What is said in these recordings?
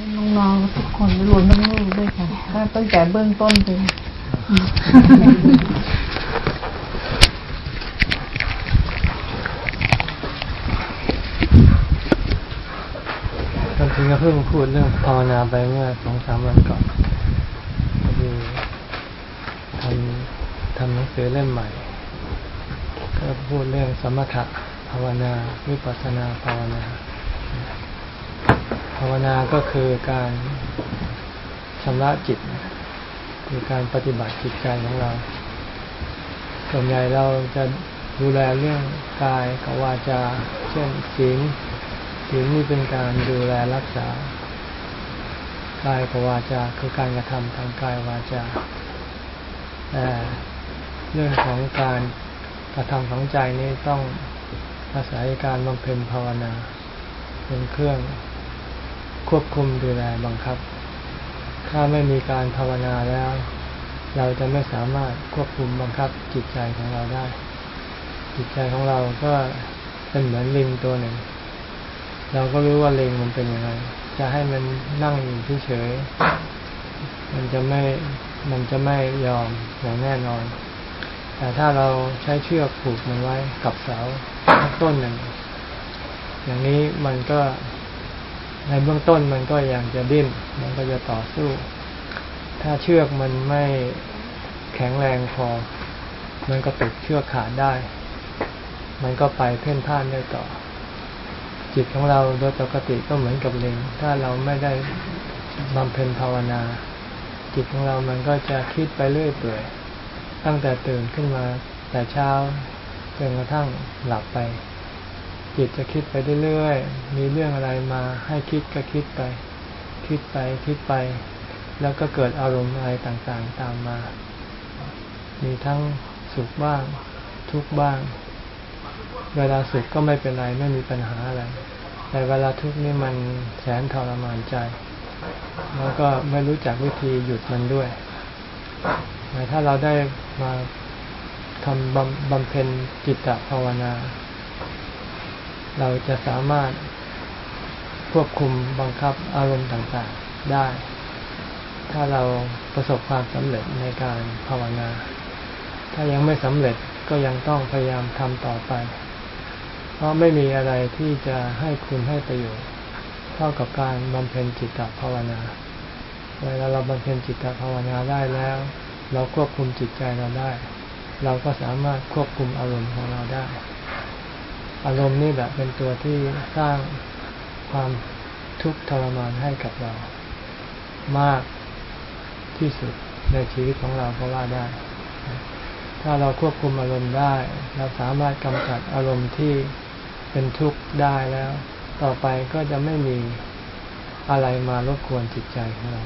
ให้น้องๆทุกคนรวมทั้งลูกด้วยค่ะตั้งแต่เบื้องต้นเลยจริงก็เพิ่งพูดเรื่องภาวนาไปเมื่อสองสามวันก่อนคือทำทำหนังสือเล่มใหม่ ก็พูดเรื่องสมถะภาวนาวิปัสสนาภาวนา ภาวนาก็คือการชำระจิต คือการปฏิบัติจิตใจของเรา ส่วนใหญ่เราจะดูแลเรื่องกายกับวาจา เช่นศีลศีลนี่เป็นการดูแลรักษากายกับวาจา คือการกระทำทางกายวาจาแต่เรื่องของการกระทำของใจนี่ต้องอาศัยการบำเพ็ญภาวนา เป็นเครื่อง ควบคุมดูแลบังคับ ถ้าไม่มีการภาวนาแล้ว เราจะไม่สามารถควบคุมบังคับจิตใจของเราได้ จิตใจของเราก็เป็นเหมือนลิงตัวหนึ่ง เราก็รู้ว่าลิงมันเป็นยังไง จะให้มันนั่งอยู่เฉยมันจะไม่ มันจะไม่ยอมอย่างแน่นอน แต่ถ้าเราใช้เชือกผูกมันไว้กับเสาต้นหนึ่ง อย่างนี้มันก็ ในเบื้องต้นมันก็ยังจะดิ้น มันก็จะต่อสู้ ถ้าเชือกมันไม่แข็งแรงพอ มันก็ติดเชือกขาดได้ มันก็ไปเพ่นพ่านได้ต่อ จิตของเราโดยปกติก็เหมือนกับลิง ถ้าเราไม่ได้บำเพ็ญภาวนา จิตของเรามันก็จะคิดไปเรื่อยเปื่อย ตั้งแต่ตื่นขึ้นมาแต่เช้าจนกระทั่งหลับไป จิตจะคิดไปเรื่อยๆ มีเรื่องอะไรมาให้คิดก็คิดไป คิดไปคิดไป แล้วก็เกิดอารมณ์อะไรต่างๆตามมา มีทั้งสุขบ้าง ทุกข์บ้าง เวลาสุขก็ไม่เป็นไรไม่มีปัญหาอะไร แต่เวลาทุกข์นี่มันแสนทรมานใจ แล้วก็ไม่รู้จักวิธีหยุดมันด้วยแต่ถ้าเราได้มาทำบำเพ็ญจิตตภาวนา เราจะสามารถควบคุมบังคับอารมณ์ต่างๆได้ ถ้าเราประสบความสำเร็จในการภาวนา ถ้ายังไม่สำเร็จก็ยังต้องพยายามทำต่อไป เพราะไม่มีอะไรที่จะให้คุณให้ประโยชน์ เท่ากับการบำเพ็ญจิตตภาวนา เวลาเราบำเพ็ญจิตตภาวนาได้แล้ว เราควบคุมจิตใจเราได้ เราก็สามารถควบคุมอารมณ์ของเราได้ อารมณ์นี่แหละเป็นตัวที่สร้างความทุกข์ทรมานให้กับเรา มากที่สุดในชีวิตของเราก็ว่าได้ ถ้าเราควบคุมอารมณ์ได้ เราสามารถกำจัดอารมณ์ที่เป็นทุกข์ได้แล้ว ต่อไปก็จะไม่มีอะไรมารบกวนจิตใจของเรา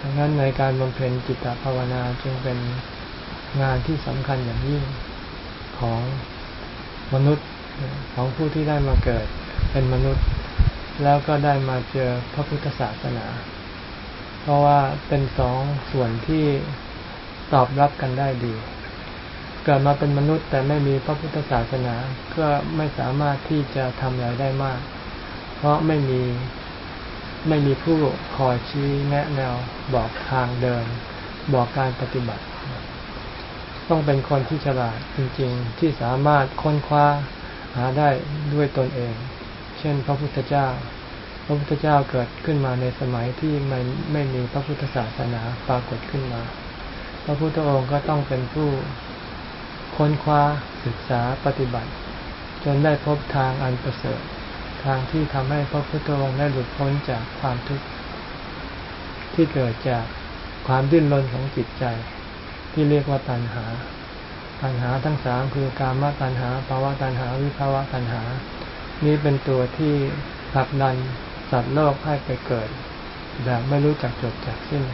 ดังนั้นในการบำเพ็ญจิตตภาวนาจึงเป็นงานที่สำคัญอย่างยิ่งของ มนุษย์ของผู้ที่ได้มาเกิดเป็นมนุษย์ แล้วก็ได้มาเจอพระพุทธศาสนา เพราะว่าเป็นสองส่วนที่ตอบรับกันได้ดี เกิดมาเป็นมนุษย์แต่ไม่มีพระพุทธศาสนา ก็ไม่สามารถที่จะทำอะไรได้มาก เพราะไม่มีไม่มีผู้คอยชี้แนะแนวบอกทางเดิน บอกการปฏิบัติ ต้องเป็นคนที่ฉลาดจริงๆ ที่สามารถค้นคว้าหาได้ด้วยตนเอง เช่น พระพุทธเจ้า พระพุทธเจ้าเกิดขึ้นมาในสมัยที่ไม่ไม่มีพระพุทธศาสนาปรากฏขึ้นมา พระพุทธองค์ก็ต้องเป็นผู้ค้นคว้าศึกษาปฏิบัติ จนได้พบทางอันประเสริฐทางที่ทำให้พระพุทธองค์ได้หลุดพ้นจากความทุกข์ที่เกิดจากความดิ้นรนของจิตใจ ที่เรียกว่าตัณหา ตัณหาทั้งสามคือกามตัณหาภาวะตัณหาวิภาวะตัณหา นี้เป็นตัวที่ผลักดันสัตว์โลกให้ไปเกิด แบบไม่รู้จักจบจากสิ้น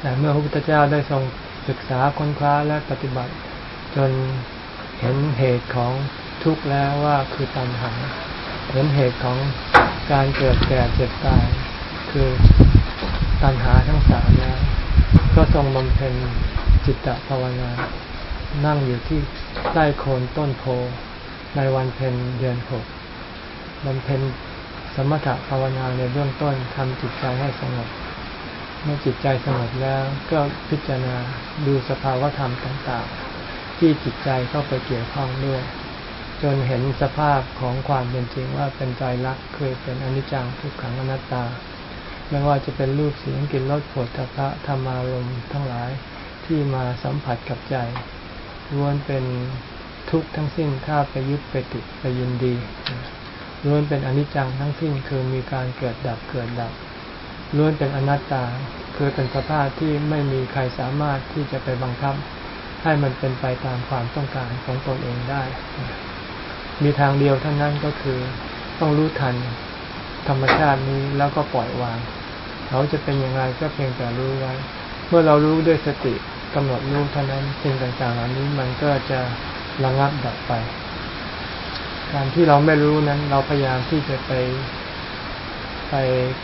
แต่เมื่อพระพุทธเจ้าได้ทรงศึกษาค้นคว้าและปฏิบัติ จนเห็นเหตุของทุกข์แล้วว่าคือตัณหา เห็นเหตุของการเกิดแก่เจ็บตาย คือตัณหาทั้งสามแล้ว ก็ทรงบำเพ็ญจิตตภาวนา นั่งอยู่ที่ใต้โคนต้นโพในวันเพ็ญเดือนหกบำเพ็ญสมถะภาวนาในเบื้องต้นทำจิตใจให้สงบ เมื่อจิตใจสงบแล้วก็พิจารณาดูสภาวธรรมต่างๆ ที่จิตใจเข้าไปเกี่ยวข้องด้วยจนเห็นสภาพของความเป็นจริงว่าเป็นใจรักคือเป็นอนิจจังทุกขังอนัตตา ไม่ว่าจะเป็นรูปเสียงกลิ่นรสผลทพะธรรมารมณ์ทั้งหลายที่มาสัมผัสกับใจล้วนเป็นทุกข์ทั้งสิ้นถ้าไปยึดไปติดไปยินดีล้วนเป็นอนิจจังทั้งสิ้นคือมีการเกิดดับเกิดดับล้วนเป็นอนัตตาคือเป็นสภาพที่ไม่มีใครสามารถที่จะไปบังคับ ให้มันเป็นไปตามความต้องการของตนเองได้ มีทางเดียวเท่านั้นก็คือต้องรู้ทันธรรมชาตินี้แล้วก็ปล่อยวาง เขาจะเป็นยังไงก็เพียงแต่รู้ไว้ เมื่อเรารู้ด้วยสติกำหนดรู้เท่านั้นสิ่งต่างๆเหล่านี้มันก็จะระงับดับไป การที่เราไม่รู้นั้น เราพยายามที่จะไปไป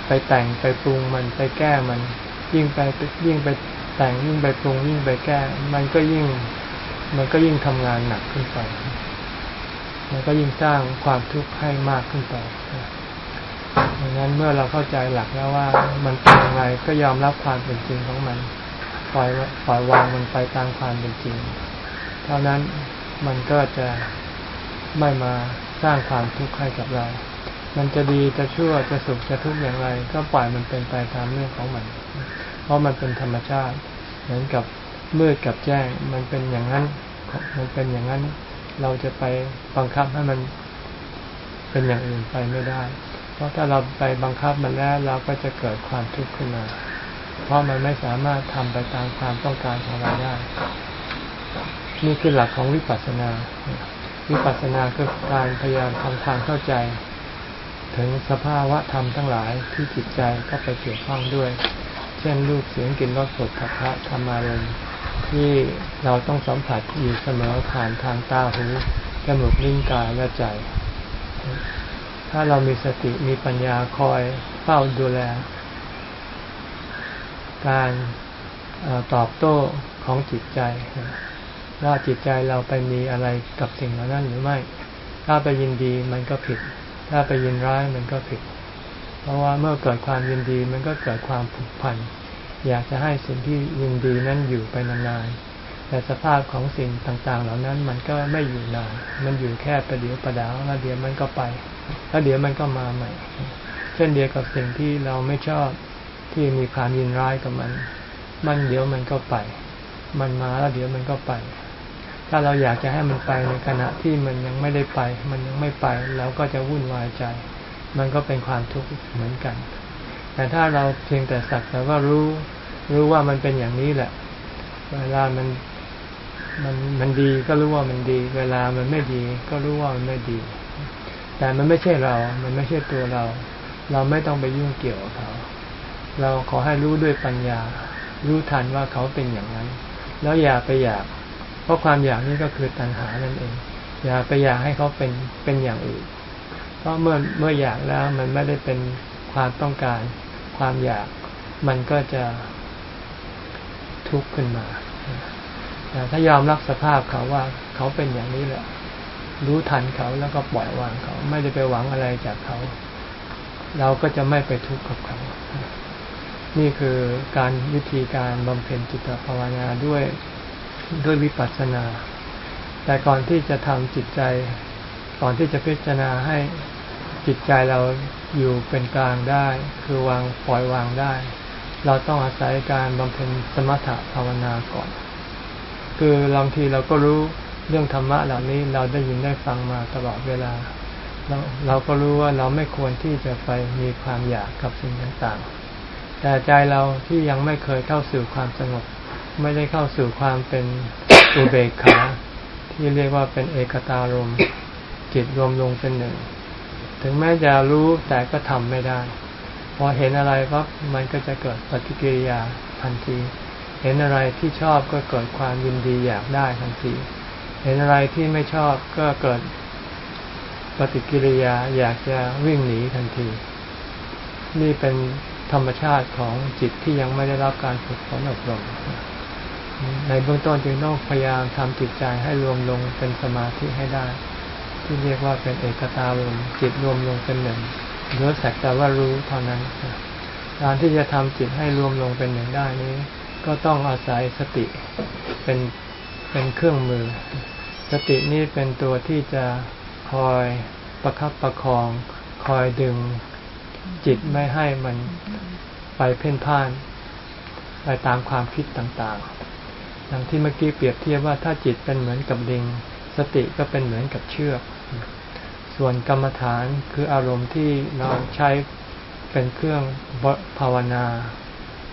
ไปแต่งไปปรุงมันไปแก้มัน ยิ่งไปยิ่งไปแต่งยิ่งไปปรุงยิ่งไปแก้ มันก็ยิ่ง มันก็ยิ่งทำงานหนักขึ้นไป มันก็ยิ่งสร้างความทุกข์ให้มากขึ้นไป ดังนั้นเมื่อเราเข้าใจหลักแล้วว่ามันเป็นยังไงก็ยอมรับความเป็นจริงของมันปล่อยปล่อยวางมันไปตามความเป็นจริง เท่านั้นมันก็จะไม่มาสร้างความทุกข์ให้กับเรา มันจะดีจะชั่วจะสุขจะทุกข์อย่างไร ก็ปล่อยมันเป็นไปตามเรื่องของมัน เพราะมันเป็นธรรมชาติ เหมือนกับมืดกับแจ้ง มันเป็นอย่างนั้น มันเป็นอย่างนั้น เราจะไปบังคับให้มันเป็นอย่างอื่นไปไม่ได้ เพราะถ้าเราไปบังคับมันแล้วเราก็จะเกิดความทุกข์ขึ้นมา เพราะมันไม่สามารถทำไปตามความต้องการของเราได้ นี่คือหลักของวิปัสสนา วิปัสสนาคือการพยายามทำความเข้าใจ ถึงสภาวะธรรมทั้งหลายที่จิตใจก็ไปเกี่ยวข้องด้วย เช่นรูปเสียงกลิ่นรสผลขัพะธรรมารมณ์ที่เราต้องสัมผัสอยู่เสมอผ่านทางตาหูจมูกลิ้นกายและใจ ถ้าเรามีสติมีปัญญาคอยเฝ้าดูแล การตอบโต้ของจิตใจว่าจิตใจเราไปมีอะไรกับสิ่งเหล่านั้นหรือไม่ ถ้าไปยินดีมันก็ผิด ถ้าไปยินร้ายมันก็ผิด เพราะว่าเมื่อเกิดความยินดีมันก็เกิดความผูกพัน อยากจะให้สิ่งที่ยินดีนั้นอยู่ไปนานๆ แต่สภาพของสิ่งต่างๆ เหล่านั้นมันก็ไม่อยู่นาน มันอยู่แค่ประเดี๋ยวประดาวแล้วเดี๋ยวมันก็ไป แล้วเดี๋ยวมันก็มาใหม่ เช่นเดียวกับสิ่งที่เราไม่ชอบที่มีความยินร้ายกับมัน มันเดี๋ยวมันก็ไป มันมาแล้วเดี๋ยวมันก็ไป ถ้าเราอยากจะให้มันไปในขณะที่มันยังไม่ได้ไป มันยังไม่ไปเราก็จะวุ่นวายใจ มันก็เป็นความทุกข์เหมือนกัน แต่ถ้าเราเพียงแต่สักแต่ว่ารู้รู้ว่ามันเป็นอย่างนี้แหละ เวลามันมันมันดีก็รู้ว่ามันดี เวลามันไม่ดีก็รู้ว่ามันไม่ดี แต่มันไม่ใช่เรา มันไม่ใช่ตัวเรา เราไม่ต้องไปยุ่งเกี่ยวกับเขา เราขอให้รู้ด้วยปัญญา รู้ทันว่าเขาเป็นอย่างนั้น แล้วอย่าไปอยาก เพราะความอยากนี่ก็คือตัณหานั่นเอง อย่าไปอยากให้เขาเป็น เป็นอย่างอื่น เพราะเมื่อ เมื่ออยากแล้วมันไม่ได้เป็นความต้องการ ความอยาก มันก็จะทุกข์ขึ้นมาแต่ถ้ายอมรับสภาพเขาว่าเขาเป็นอย่างนี้แหละ รู้ทันเขาแล้วก็ปล่อยวางเขา ไม่ได้ไปหวังอะไรจากเขา เราก็จะไม่ไปทุกข์กับเขา นี่คือการวิธีการบำเพ็ญจิตภาวนาด้วยด้วยวิปัสสนา แต่ก่อนที่จะทำจิตใจ ก่อนที่จะพิจารณาให้จิตใจเราอยู่เป็นกลางได้ คือวางปล่อยวางได้ เราต้องอาศัยการบำเพ็ญสมถะภาวนาก่อน คือบางทีเราก็รู้ เรื่องธรรมะเหล่านี้เราได้ยินได้ฟังมาตลอดเวลา เราเราก็รู้ว่าเราไม่ควรที่จะไปมีความอยากกับสิ่งต่างๆ แต่ใจเราที่ยังไม่เคยเข้าสู่ความสงบ ไม่ได้เข้าสู่ความเป็นอุเบกขาที่เรียกว่าเป็นเอกตารมจิตรวมลงเป็นหนึ่ง ถึงแม้จะรู้แต่ก็ทำไม่ได้ พอเห็นอะไรปั๊บมันก็จะเกิดปฏิกิริยาทันที เห็นอะไรที่ชอบก็เกิดความยินดีอยากได้ทันที เห็นอะไรที่ไม่ชอบก็เกิดปฏิกิริยาอยากจะวิ่งหนีทันที นี่เป็นธรรมชาติของจิตที่ยังไม่ได้รับการฝึกฝนอบรม ในเบื้องต้นจึงต้องพยายามทำจิตใจให้รวมลงเป็นสมาธิให้ได้ ที่เรียกว่าเป็นเอกตารมจิตรวมลงเป็นหนึ่งเหลือสักแต่ว่ารู้เท่านั้นการที่จะทำจิตให้รวมลงเป็นหนึ่งได้นี้ ก็ต้องอาศัยสติเป็นเป็นเครื่องมือ สตินี้เป็นตัวที่จะคอยประคับประคอง คอยดึงจิตไม่ให้มันไปเพ่นพ่าน ไปตามความคิดต่างๆอย่างที่เมื่อกี้เปรียบเทียบว่าถ้าจิตเป็นเหมือนกับลิง สติก็เป็นเหมือนกับเชือก ส่วนกรรมฐานคืออารมณ์ที่เราใช้เป็นเครื่องภาวนา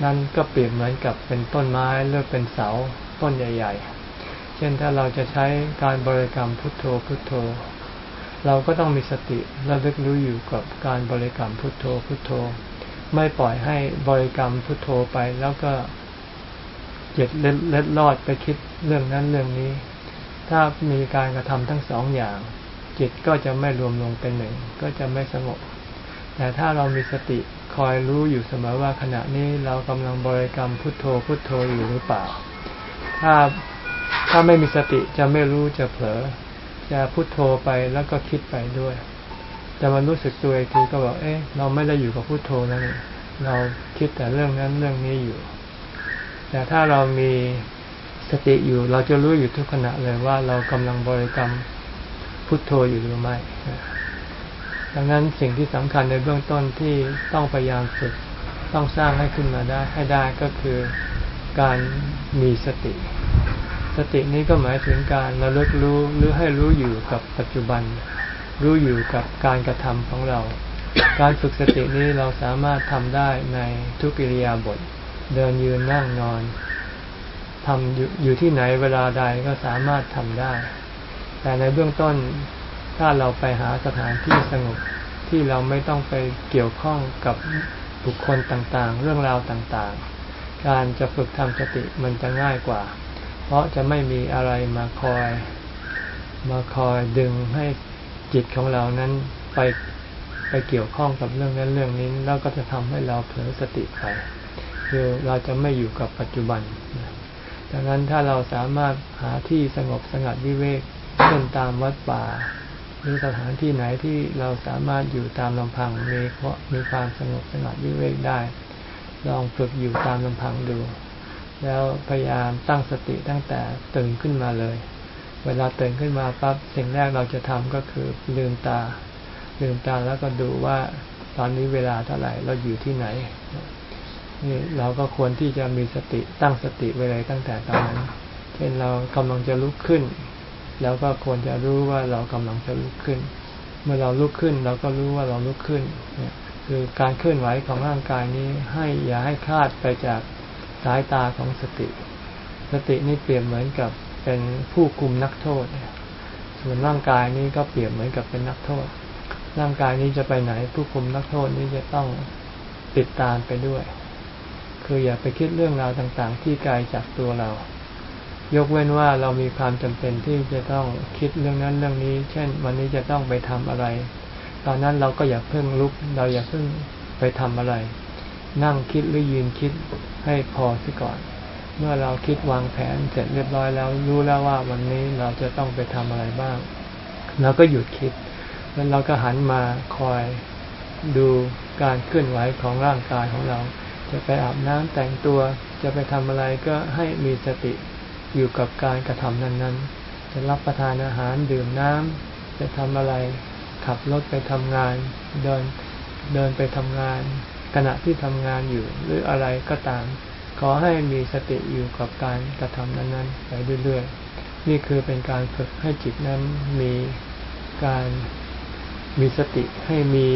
นั่นก็เปรียบเหมือนกับเป็นต้นไม้หรือเป็นเสาต้นใหญ่ ๆ เช่นถ้าเราจะใช้การบริกรรมพุทโธพุทโธ เราก็ต้องมีสติระลึกรู้อยู่กับการบริกรรมพุทโธพุทโธ ไม่ปล่อยให้บริกรรมพุทโธไปแล้วก็เจ็ดเล็ดลอดไปคิดเรื่องนั้นเรื่องนี้ ถ้ามีการกระทำทั้งสองอย่าง จิตก็จะไม่รวมลงเป็นหนึ่ง ก็จะไม่สงบ แต่ถ้าเรามีสติคอยรู้อยู่เสมอว่าขณะนี้เรากำลังบริกรรมพุทโธพุทโธอยู่หรือเปล่า ถ้า ถ้าไม่มีสติจะไม่รู้จะเผลอ จะพุทโธไปแล้วก็คิดไปด้วยจะมารู้สึกตัวอีกทีก็บอกเอ๊ะเราไม่ได้อยู่กับพุทโธนั่นเราคิดแต่เรื่องนั้นเรื่องนี้อยู่ แต่ถ้าเรามีสติอยู่ เราจะรู้อยู่ทุกขณะเลยว่าเรากำลังบริกรรมพุทโธอยู่หรือไม่ดังนั้นสิ่งที่สำคัญในเบื้องต้นที่ต้องพยายามฝึกต้องสร้างให้ขึ้นมาได้ให้ได้ก็คือการมีสติ สตินี้ก็หมายถึงการระลึกรู้หรือให้รู้อยู่กับปัจจุบัน รู้อยู่กับการกระทำของเรา การฝึกสตินี้เราสามารถทำได้ในทุกิริยาบท เดินยืนนั่งนอนทำอยู่อยู่ที่ไหนเวลาใดก็สามารถทำได้ แต่ในเบื้องต้นถ้าเราไปหาสถานที่สงบที่เราไม่ต้องไปเกี่ยวข้องกับบุคคลต่างๆ เรื่องราวต่างๆ การจะฝึกทำสติมันจะง่ายกว่า เพราะจะไม่มีอะไรมาคอย มาคอยดึงให้จิตของเรานั้นไปไปเกี่ยวข้องกับเรื่องนั้นเรื่องนี้ แล้วก็จะทำให้เราเผลอสติไปคือเราจะไม่อยู่กับปัจจุบันดังนั้นถ้าเราสามารถหาที่สงบสงัดวิเวกเช่นตามวัดป่า หรือสถานที่ไหนที่เราสามารถอยู่ตามลำพังมีมีความสงบสงัดวิเวกได้ ลองฝึกอยู่ตามลำพังดู แล้วพยายามตั้งสติตั้งแต่ตื่นขึ้นมาเลย เวลาตื่นขึ้นมาปั๊บสิ่งแรกเราจะทำก็คือลืมตา ลืมตาแล้วก็ดูว่าตอนนี้เวลาเท่าไหร่เราอยู่ที่ไหนนี่เราก็ควรที่จะมีสติตั้งสติไว้เลยตั้งแต่ตอนนั้น เช่นเรากำลังจะลุกขึ้น แล้วก็ควรจะรู้ว่าเรากำลังจะลุกขึ้น เมื่อเราลุกขึ้น เราก็รู้ว่าเราลุกขึ้นเนี่ยคือการเคลื่อนไหวของร่างกายนี้ให้อย่าให้คลาดไปจาก สายตาของสติ สตินี่เปรียบเหมือนกับเป็นผู้คุมนักโทษ ส่วนร่างกายนี้ก็เปรียบเหมือนกับเป็นนักโทษ ร่างกายนี้จะไปไหน ผู้คุมนักโทษนี้จะต้องติดตามไปด้วย คืออย่าไปคิดเรื่องราวต่างๆ ที่ไกลจากตัวเรา ยกเว้นว่าเรามีความจำเป็นที่จะต้องคิดเรื่องนั้นเรื่องนี้ เช่น วันนี้จะต้องไปทำอะไร ตอนนั้นเราก็อย่าเพิ่งลุก เราอย่าเพิ่งไปทำอะไร นั่งคิดหรือยืนคิดให้พอซะก่อน เมื่อเราคิดวางแผนเสร็จเรียบร้อยแล้ว รู้แล้วว่าวันนี้เราจะต้องไปทำอะไรบ้างเราก็หยุดคิด แล้วเราก็หันมาคอยดูการเคลื่อนไหวของร่างกายของเรา จะไปอาบน้ำแต่งตัว จะไปทำอะไรก็ให้มีสติอยู่กับการกระทำนั้น ๆ จะรับประทานอาหารดื่มน้ำจะทำอะไรขับรถไปทำงาน เดินเดินไปทำงาน ขณะที่ทำงานอยู่หรืออะไรก็ตาม ขอให้มีสติอยู่กับการกระทำนั้นๆไปเรื่อยๆ นี่คือเป็นการฝึกให้จิตนั้นมีการมีสติให้มี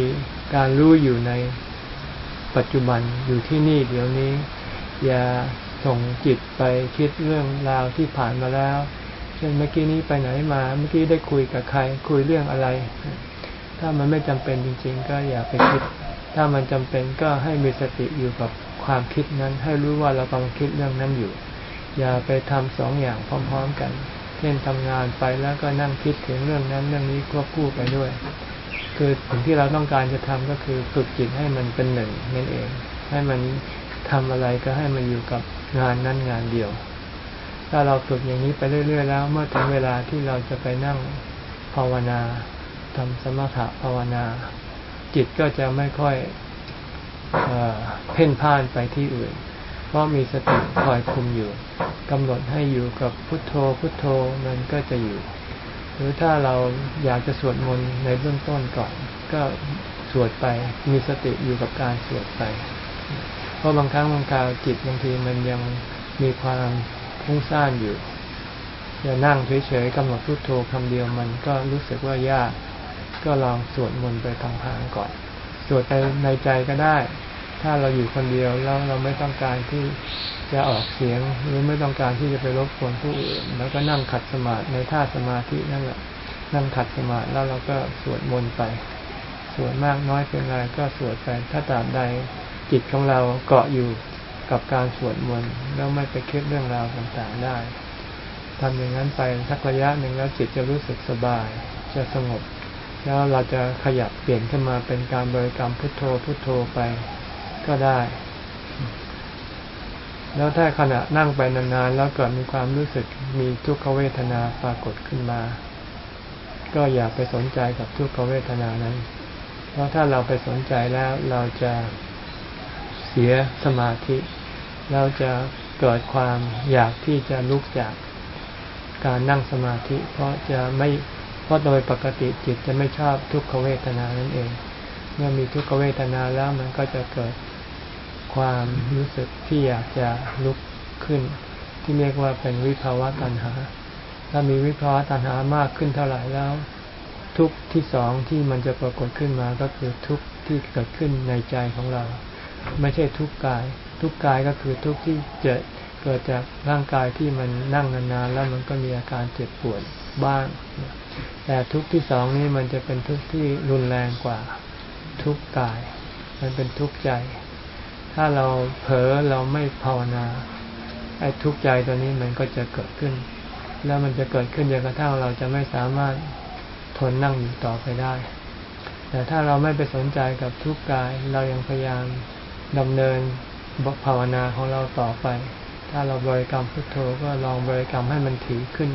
การรู้อยู่ในปัจจุบันอยู่ที่นี่เดี๋ยวนี้ อย่าส่งจิตไปคิดเรื่องราวที่ผ่านมาแล้วเช่นเมื่อกี้นี้ไปไหนมา เมื่อกี้ได้คุยกับใคร คุยเรื่องอะไร ถ้ามันไม่จำเป็นจริง ๆ ก็อย่าไปคิด ถ้ามันจำเป็นก็ให้มีสติอยู่กับความคิดนั้น ให้รู้ว่าเรากำลังคิดเรื่องนั้นอยู่ อย่าไปทำสองอย่างพร้อม ๆกัน เช่นทำงานไปแล้วก็นั่งคิดถึงเรื่องนั้นเรื่องนี้ควบคู่ไปด้วย คือสิ่งที่เราต้องการจะทำก็คือฝึกจิตให้มันเป็นหนึ่งนั่นเอง ให้มันทำอะไรก็ให้มันอยู่กับงานนั้นงานเดียว ถ้าเราฝึกอย่างนี้ไปเรื่อย ๆ แล้ว เมื่อถึงเวลาที่เราจะไปนั่งภาวนาทำสมถะภาวนา จิตก็จะไม่ค่อยเอเพ่นพ่านไปที่อื่น เพราะมีสติคอยคุมอยู่กำหนดให้อยู่กับพุทโธพุทโธมันก็จะอยู่ หรือถ้าเราอยากจะสวดมนต์ในเบื้องต้นก่อน ก็สวดไปมีสติอยู่กับการสวดไป เพราะบางครั้งบางคราวจิตบางทีมันยังมีความฟุ้งซ่านอยู่จะนั่งเฉยๆกำหนดพุทโธคำเดียวมันก็รู้สึกว่ายาก ก็ลองสวดมนต์ไปทางทางก่อน สวดไปในใจก็ได้ ถ้าเราอยู่คนเดียวแล้วเราไม่ต้องการที่จะออกเสียงหรือไม่ต้องการที่จะไปรบกวนผู้อื่น แล้วก็นั่งขัดสมาธิในท่าสมาธินั่นแหละนั่งขัดสมาธิแล้วเราก็สวดมนต์ไป สวดมากน้อยเป็นไรก็สวดไปถ้าตราบใดจิตของเราเกาะอยู่กับการสวดมนต์แล้วไม่ไปคิดเรื่องราวต่างๆได้ทำอย่างนั้นไปสักระยะหนึ่งแล้วจิตจะรู้สึกสบาย จะสงบ แล้วเราจะขยับเปลี่ยนขึ้นมาเป็นการบริกรรมพุทโธพุทโธไปก็ได้ แล้วถ้าขณะนั่งไปนานๆแล้วเกิดมีความรู้สึกมีทุกขเวทนาปรากฏขึ้นมา ก็อย่าไปสนใจกับทุกขเวทนานั้น เพราะถ้าเราไปสนใจแล้วเราจะเสียสมาธิ เราจะเกิดความอยากที่จะลุกจากการนั่งสมาธิ เพราะจะไม่ เพราะโดยปกติจิตจะไม่ชอบทุกขเวทนานั่นเอง เมื่อมีทุกขเวทนาแล้วมันก็จะเกิดความรู้สึกที่อยากจะลุกขึ้น ที่เรียกว่าเป็นวิภาวะตัณหา ถ้ามีวิภาวะตัณหามากขึ้นเท่าไหร่แล้ว ทุกที่สองที่มันจะปรากฏขึ้นมาก็คือทุกที่เกิดขึ้นในใจของเรา ไม่ใช่ทุกกาย ทุกกายก็คือทุกที่เกิดเกิดจากร่างกายที่มันนั่งนานๆแล้วมันก็มีอาการเจ็บปวดบ้าง แต่ทุกที่สองนี้มันจะเป็นทุกที่รุนแรงกว่าทุกกาย มันเป็นทุกข์ใจ ถ้าเราเผลอเราไม่ภาวนาไอ้ทุกข์ใจตัวนี้มันก็จะเกิดขึ้น แล้วมันจะเกิดขึ้นจนกระทั่งเราจะไม่สามารถทนนั่งอยู่ต่อไปได้ แต่ถ้าเราไม่ไปสนใจกับทุกข์กาย เรายังพยายามดำเนินภาวนาของเราต่อไป ถ้าเราบริกรรมพุทโธก็ลองบริกรรมให้มันถี่ขึ้น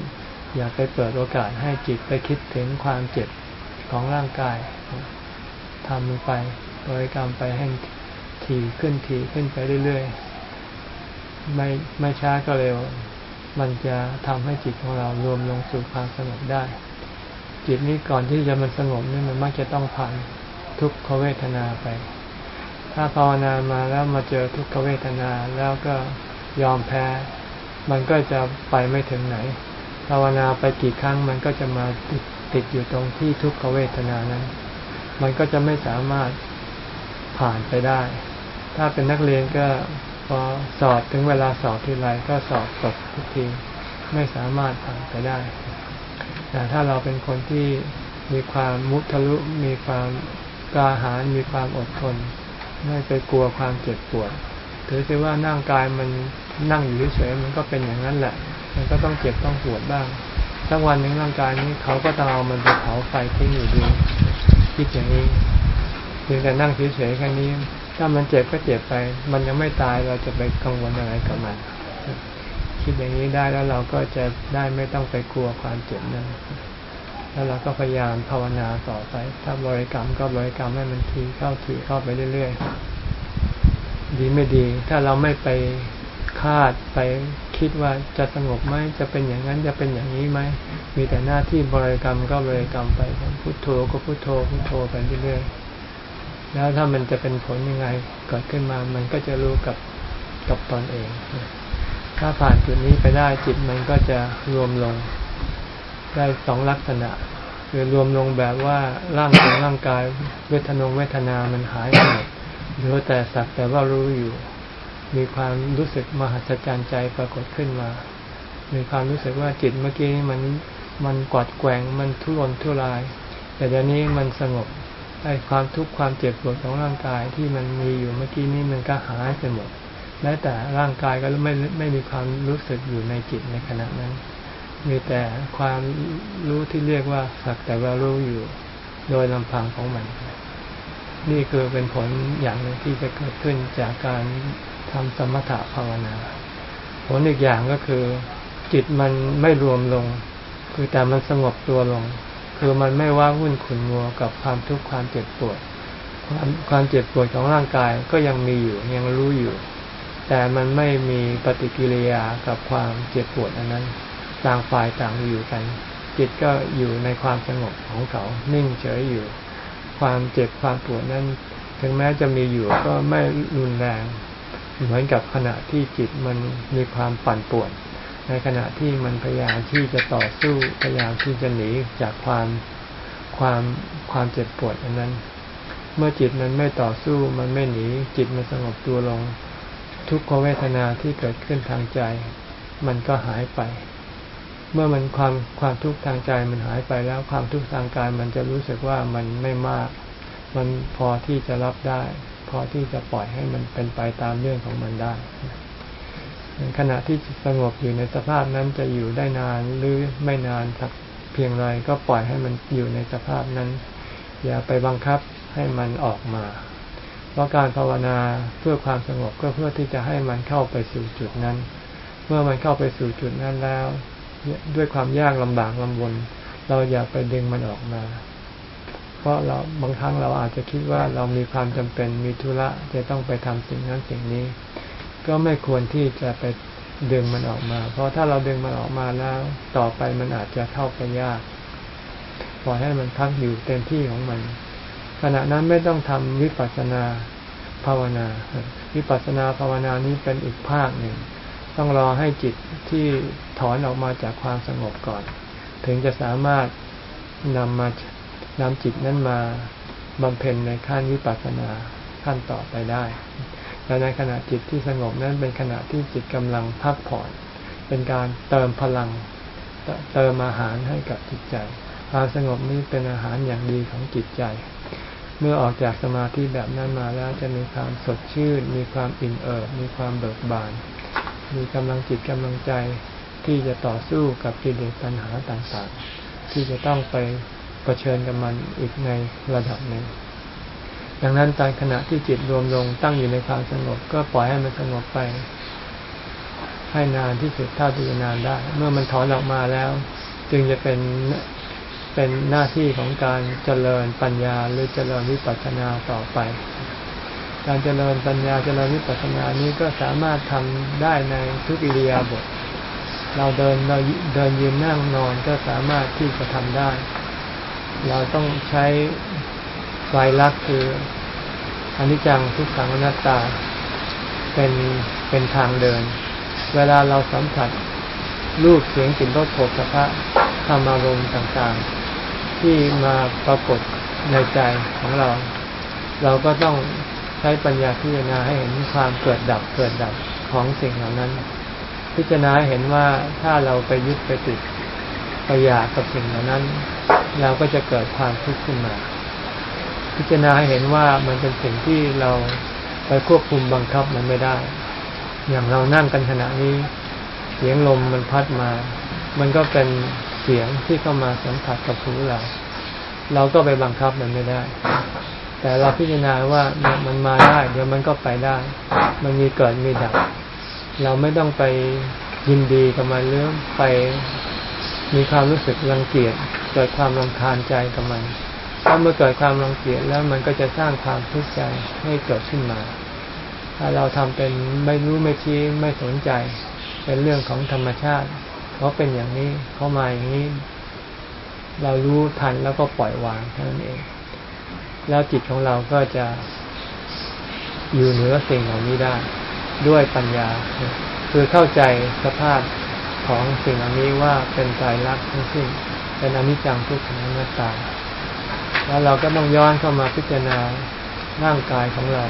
อย่าไปเปิดโอกาสให้จิตไปคิดถึงความเจ็บของร่างกายทำไปบริกรรมไปให้ถี่ขึ้นถี่ขึ้นไปเรื่อยๆ ไม่ไม่ช้าก็เร็ว มันจะทำให้จิตของเรารวมลงสู่ความสงบได้ จิตนี้ก่อนที่จะมันสงบนี่มันมักจะต้องผ่านทุกขเวทนาไป ถ้าภาวนามาแล้วมาเจอทุกขเวทนาแล้วก็ยอมแพ้ มันก็จะไปไม่ถึงไหนาวนาไปกี่ครั้งมันก็จะมาติดติดอยู่ตรงที่ทุกขเวทนานั้น มันก็จะไม่สามารถผ่านไปได้ ถ้าเป็นนักเรียนก็พอสอบถึงเวลาสอบทีไรก็สอบตกทุกทีไม่สามารถผ่านไปได้ แต่ถ้าเราเป็นคนที่มีความมุทะลุ มีความกล้าหาญ มีความอดทน ไม่ไปกลัวความเจ็บปวด ถือซะว่านั่งกายมันนั่งอยู่เฉยมันก็เป็นอย่างนั้นแหละ มันก็ต้องเจ็บต้องปวดบ้างสักวันหนึ่งร่างกายนี้เขาก็ต้องเอามันไปเผาไฟทิ้งอยู่ดีคิดอย่างนี้เพียงแต่นั่งเฉยๆแค่นี้ ถ้ามันเจ็บก็เจ็บไป มันยังไม่ตายเราจะไปกังวลอะไรกับมัน คิดอย่างนี้ได้แล้วเราก็จะได้ไม่ต้องไปกลัวความเจ็บนั้นแล้วเราก็พยายามภาวนาต่อไป ถ้าบริกรรมก็บริกรรมให้มันทีเข้าทีเข้าไปเรื่อยๆ ดีไม่ดี ถ้าเราไม่ไปคาดไป คิดว่าจะสงบไหมจะเป็นอย่างนั้นจะเป็นอย่างนี้ไหมมีแต่หน้าที่บริกรรมก็บริกรรมไปพุทโธก็พุทโธพุทโธไปเรื่อยๆแล้วถ้ามันจะเป็นผลยังไงเกิดขึ้นมา มันก็จะรู้กับกับตนเอง ถ้าผ่านจุดนี้ไปได้จิตมันก็จะรวมลงได้สองลักษณะคือรวมลงแบบว่าร่างของร่างกายเวทนงเวทนามันหายไปหมดเหลือแต่สักแต่ว่ารู้อยู่ มีความรู้สึกมหัศจรรย์ใจปรากฏขึ้นมา มีความรู้สึกว่าจิตเมื่อกี้มันมันกวาดแกว่งมันทุรนทุราย แต่เดี๋ยวนี้มันสงบไอ้ความทุกข์ความเจ็บปวดของร่างกายที่มันมีอยู่เมื่อกี้นี้มันก็หายไปหมดแม้แต่ร่างกายก็ไม่ไม่มีความรู้สึกอยู่ในจิตในขณะนั้น มีแต่ความรู้ที่เรียกว่าสักแต่ว่ารู้อยู่โดยลำพังของมัน นี่คือเป็นผลอย่างหนึ่งที่จะเกิดขึ้นจากการ ทำสมถะภาวนา ผลอีกอย่างก็คือ จิตมันไม่รวมลง คือแต่มันสงบตัวลง คือมันไม่ว่าวุ่นขุนมัวกับความทุกข์ความเจ็บปวด ความความเจ็บปวดของร่างกายก็ยังมีอยู่ยังรู้อยู่ แต่มันไม่มีปฏิกิริยากับความเจ็บปวดอันนั้น ต่างฝ่ายต่างอยู่กัน จิตก็อยู่ในความสงบของเขา นิ่งเฉยอยู่ ความเจ็บความปวดนั้นถึงแม้จะมีอยู่ก็ไม่รุนแรง เหมือนกับขณะที่จิตมันมีความปั่นป่วน ในขณะที่มันพยายามที่จะต่อสู้พยายามที่จะหนีจากความความความเจ็บปวดอันนั้น เมื่อจิตมันไม่ต่อสู้มันไม่หนีจิตมันสงบตัวลง ทุกขเวทนาที่เกิดขึ้นทางใจ มันก็หายไป เมื่อมันความความทุกข์ทางใจมันหายไปแล้วความทุกข์ทางกายมันจะรู้สึกว่ามันไม่มาก มันพอที่จะรับได้ พอที่จะปล่อยให้มันเป็นไปตามเรื่องของมันได้ขณะที่สงบอยู่ในสภาพนั้นจะอยู่ได้นานหรือไม่นานสักเพียงไรก็ปล่อยให้มันอยู่ในสภาพนั้น อย่าไปบังคับให้มันออกมา เพราะการภาวนาเพื่อความสงบก็เพื่อที่จะให้มันเข้าไปสู่จุดนั้น เมื่อมันเข้าไปสู่จุดนั้นแล้ว ด้วยความยากลำบากลำบน เราอย่าไปดึงมันออกมา เพราะเราบางครั้งเราอาจจะคิดว่าเรามีความจำเป็นมีธุระจะต้องไปทำสิ่งนั้นสิ่งนี้ ก็ไม่ควรที่จะไปดึงมันออกมา เพราะถ้าเราดึงมันออกมาแล้ว ต่อไปมันอาจจะเข้าไปยากปล่อยให้มันพักอยู่เต็มที่ของมัน ขณะนั้นไม่ต้องทำวิปัสสนาภาวนา วิปัสสนาภาวนานี้เป็นอีกภาคหนึ่ง ต้องรอให้จิตที่ถอนออกมาจากความสงบก่อน ถึงจะสามารถนำมา นำจิตนั้นมาบำเพ็ญในขั้นวิปัสสนาขั้นต่อไปได้แต่ในขณะจิตที่สงบนั้นเป็นขณะที่จิตกำลังพักผ่อน เป็นการเติมพลัง เติมอาหารให้กับจิตใจความสงบนี้เป็นอาหารอย่างดีของจิตใจ เมื่อออกจากสมาธิแบบนั้นมาแล้วจะมีความสดชื่น มีความอิ่มเอิบ มีความเบิกบาน มีกำลังจิตกำลังใจที่จะต่อสู้กับกิเลสปัญหาต่างๆ ที่จะต้องไป เผชิญกับมันอีกในระดับหนึ่ง ดังนั้นตอนขณะที่จิตรวมลงตั้งอยู่ในความสงบ ก็ปล่อยให้มันสงบไป ให้นานที่สุดเท่าที่จะนานได้ เมื่อมันถอนออกมาแล้ว จึงจะเป็นเป็นหน้าที่ของการเจริญปัญญาหรือเจริญวิปัสสนาต่อไป การเจริญปัญญาเจริญวิปัสสนานี้ก็สามารถทำได้ในทุกอิริยาบถเราเดินเราเดินยืนนั่งนอนก็สามารถที่จะทำได้ เราต้องใช้ไตรลักษณ์คืออนิจจังทุกขังอนัตตา เป็นเป็นทางเดิน เวลาเราสัมผัสรูปเสียงกลิ่นรสโผฏฐัพพะธรรมารมณ์ต่างๆ ที่มาปรากฏในใจของเรา เราก็ต้องใช้ปัญญาพิจารณาให้เห็นความเกิดดับเกิดดับของสิ่งเหล่านั้น พิจารณาเห็นว่าถ้าเราไปยึดไปติด อยากกับสิ่งเหล่านั้น เราก็จะเกิดความทุกข์ขึ้นมา พิจารณาให้เห็นว่ามันเป็นสิ่งที่เราไปควบคุมบังคับมันไม่ได้ อย่างเรานั่งกันขณะนี้ เสียงลมมันพัดมา มันก็เป็นเสียงที่เข้ามาสัมผัสกับหูเรา เราก็ไปบังคับมันไม่ได้ แต่เราพิจารณาว่ามันมาได้ เดี๋ยวมันก็ไปได้ มันมีเกิดมีดับ เราไม่ต้องไปยินดีกับมันหรือไป มีความรู้สึกรังเกียจเกิดความรำคาญใจกับมันถ้าเมื่อเกิดความรังเกียจแล้วมันก็จะสร้างความทุกข์ใจให้เกิดขึ้นมา ถ้าเราทำเป็นไม่รู้ไม่ชี้ไม่สนใจ เป็นเรื่องของธรรมชาติ เขาเป็นอย่างนี้เขามาอย่างนี้ เรารู้ทันแล้วก็ปล่อยวางเท่านั้นเอง แล้วจิตของเราก็จะอยู่เหนือสิ่งเหล่านี้ได้ ด้วยปัญญา คือเข้าใจสภาพ ของสิ่งเหล่านี้ว่าเป็นใจรักทั้งสิ้นเป็นอนิจจังทุกขังอนัตตา แล้วเราก็ต้องย้อนเข้ามาพิจารณาร่างกายของเรา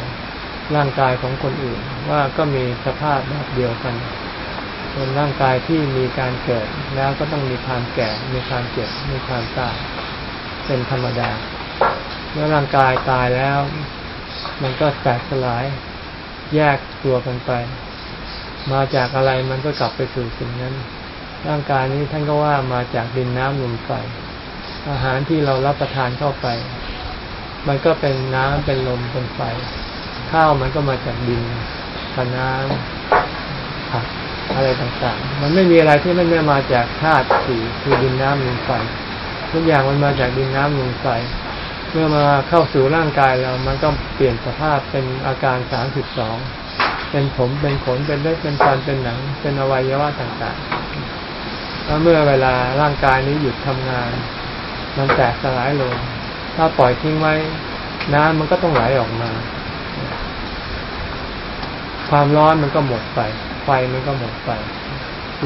ร่างกายของคนอื่น ว่าก็มีสภาพแบบเดียวกันเป็นร่างกายที่มีการเกิด แล้วก็ต้องมีความแก่ มีความเจ็บ มีความตายเป็นธรรมดา เมื่อร่างกายตายแล้ว มันก็แตกสลาย แยกตัวกันไป มาจากอะไรมันก็กลับไปสู่สิ่งนั้น ร่างกายนี้ท่านก็ว่ามาจากดินน้ำลมไฟอาหารที่เรารับประทานเข้าไป มันก็เป็นน้ำเป็นลมเป็นไฟ ข้าวมันก็มาจากดินกับน้ำผักอะไรต่างๆ มันไม่มีอะไรที่ไม่ได้มาจากธาตุสี่คือดินน้ำลมไฟ ทุกอย่างมันมาจากดินน้ำลมไฟ เมื่อมาเข้าสู่ร่างกายเรา มันก็เปลี่ยนสภาพเป็นอาการสามสิบสอง เป็นผมเป็นขนเป็นเลือดเป็นฟันเป็นหนัง เป็นอวัยวะต่างๆแล้วเมื่อเวลาร่างกายนี้หยุดทำงาน มันแตกสลายลง ถ้าปล่อยทิ้งไว้น้ำมันก็ต้องไหลออกมา ความร้อนมันก็หมดไป ไฟมันก็หมดไป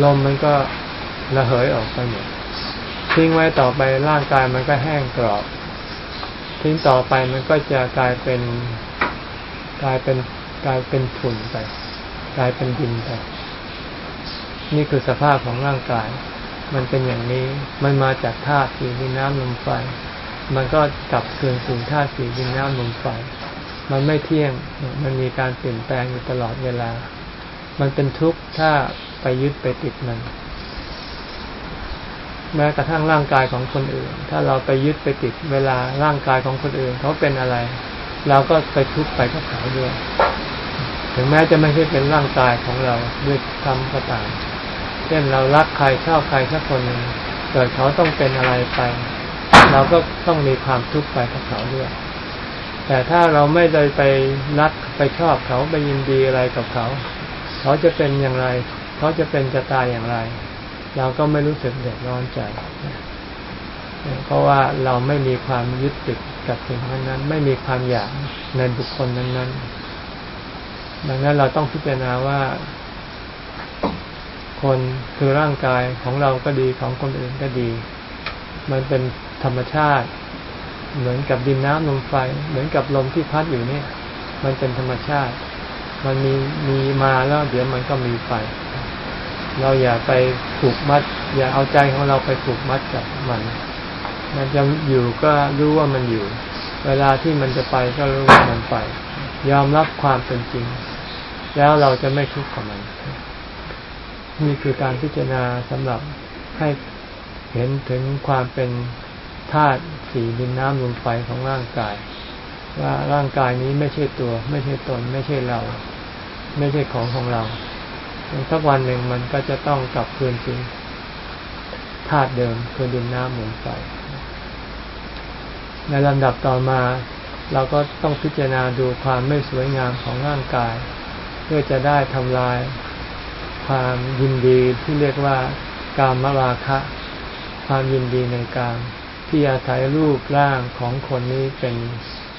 ลมมันก็ระเหยออกไปหมดทิ้งไว้ต่อไปร่างกายมันก็แห้งกรอบ ทิ้งต่อไปมันก็จะกลายเป็นกลายเป็น กลายเป็นฝุ่นไป กลายเป็นดินไป นี่คือสภาพของร่างกาย มันเป็นอย่างนี้ มันมาจากธาตุสี่ดินน้ำลมไฟ มันก็กลับคืนสู่ธาตุสี่ดินน้ำลมไฟ มันไม่เที่ยง มันมีการเปลี่ยนแปลงอยู่ตลอดเวลา มันเป็นทุกข์ถ้าไปยึดไปติดมันแม้กระทั่งร่างกายของคนอื่น ถ้าเราไปยึดไปติดเวลาร่างกายของคนอื่น เขาเป็นอะไร เราก็ไปทุกข์ไปกับเขาด้วย ถึงแม้จะไม่ใช่เป็นร่างกายของเราด้วยทำก็ตามเช่นเรารักใครชอบใครสักคนหนึ่งเกิดเขาต้องเป็นอะไรไป เราก็ต้องมีความทุกข์ไปกับเขาด้วย แต่ถ้าเราไม่ได้ไปรักไปชอบเขาไปยินดีอะไรกับเขา เขาจะเป็นอย่างไร เขาจะเป็นจะตายอย่างไร เราก็ไม่รู้สึกเดือดร้อนใจเพราะว่าเราไม่มีความยึดติดกับสิ่งนั้น ไม่มีความอยากในบุคคลนั้น ๆ ดังนั้นเราต้องพิจารณาว่า คนคือร่างกายของเราก็ดีของคนอื่นก็ดี มันเป็นธรรมชาติ เหมือนกับดินน้ำลมไฟ เหมือนกับลมที่พัดอยู่เนี่ย มันเป็นธรรมชาติ มันมีมีมาแล้วเดี๋ยวมันก็มีไป เราอย่าไปผูกมัด อย่าเอาใจของเราไปผูกมัดกับมัน มันจะอยู่ก็รู้ว่ามันอยู่ เวลาที่มันจะไปก็รู้ว่ามันไป ยอมรับความเป็นจริง แล้วเราจะไม่ทุกข์กับมัน นี่คือการพิจารณาสำหรับให้เห็นถึงความเป็นธาตุสีดินน้ำลมไฟของร่างกาย ว่าร่างกายนี้ไม่ใช่ตัว ไม่ใช่ตน ไม่ใช่เรา ไม่ใช่ของของเราสักวันหนึ่งมันก็จะต้องกลับคืนสู่ธาตุเดิมคือดินน้ำลมไฟในลำดับต่อมา เราก็ต้องพิจารณาดูความไม่สวยงามของร่างกาย เพื่อจะได้ทำลายความยินดีที่เรียกว่า กามราคะ ความยินดีในกามที่อาศัยรูปร่างของคนนี้เป็น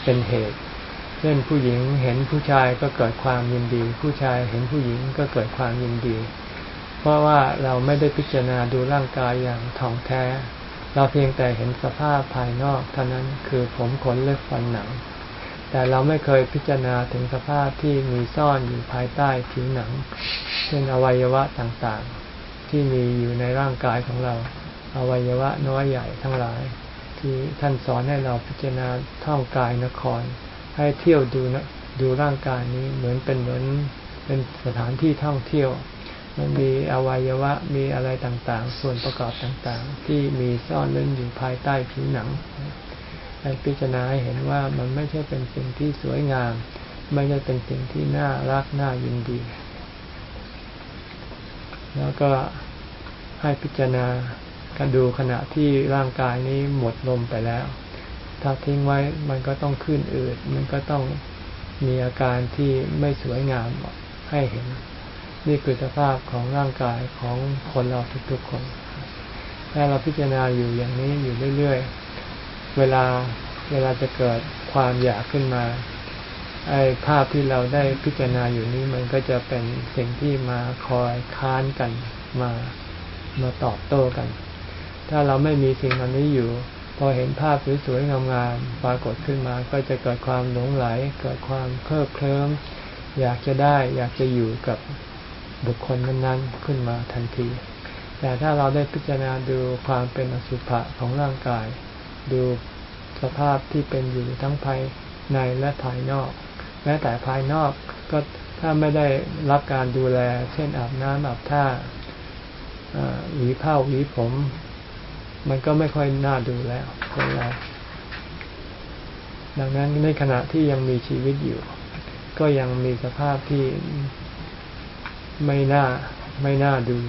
เป็นเหตุ เช่นผู้หญิงเห็นผู้ชายก็เกิดความยินดี ผู้ชายเห็นผู้หญิงก็เกิดความยินดี เพราะว่าเราไม่ได้พิจารณาดูร่างกายอย่างถ่องแท้ เราเพียงแต่เห็นสภาพภายนอกเท่านั้นคือผมขนเล็บฟันหนัง แต่เราไม่เคยพิจารณาถึงสภาพที่มีซ่อนอยู่ภายใต้ผิวหนัง เช่นอวัยวะต่างๆ ที่มีอยู่ในร่างกายของเรา อวัยวะน้อยใหญ่ทั้งหลาย ที่ท่านสอนให้เราพิจารณาท่องกายนคร ให้เที่ยวดูนะดูร่างกายนี้เหมือนเป็นเหมือนเป็นสถานที่ท่องเที่ยว มันมีอวัยวะมีอะไรต่างๆ ส่วนประกอบต่างๆ ที่มีซ่อนเล่นอยู่ภายใต้ผิวหนังให้พิจารณาให้เห็นว่ามันไม่ใช่เป็นสิ่งที่สวยงาม ไม่ใช่เป็นสิ่งที่น่ารักน่ายินดี แล้วก็ให้พิจารณาการดูขณะที่ร่างกายนี้หมดลมไปแล้ว ถ้าทิ้งไว้มันก็ต้องขึ้นอืดมันก็ต้องมีอาการที่ไม่สวยงามให้เห็น นี่คือสภาพของร่างกายของคนเราทุกๆคน ถ้าเราพิจารณาอยู่อย่างนี้อยู่เรื่อยๆ เวลาเวลาจะเกิดความอยากขึ้นมา ไอ้ภาพที่เราได้พิจารณาอยู่นี้มันก็จะเป็นสิ่งที่มาคอยค้านกันมามาตอบโต้กัน ถ้าเราไม่มีสิ่งเหล่านี้อยู่ พอเห็นภาพสวยๆงามๆปรากฏขึ้นมา ก็จะเกิดความหลงไหล เกิดความเพลิดเพลิมอยากจะได้อยากจะอยู่กับ บุคคลนั้นๆขึ้นมาทันที แต่ถ้าเราได้พิจารณาดูความเป็นอสุภะของร่างกาย ดูสภาพที่เป็นอยู่ทั้งภายในและภายนอก แม้แต่ภายนอกก็ถ้าไม่ได้รับการดูแล เช่นอาบน้ำอาบท่าหวีผ้าหวีผม มันก็ไม่ค่อยน่าดูแล้วคนเราดังนั้นในขณะที่ยังมีชีวิตอยู่ ก็ยังมีสภาพที่ ไม่น่าไม่น่าดู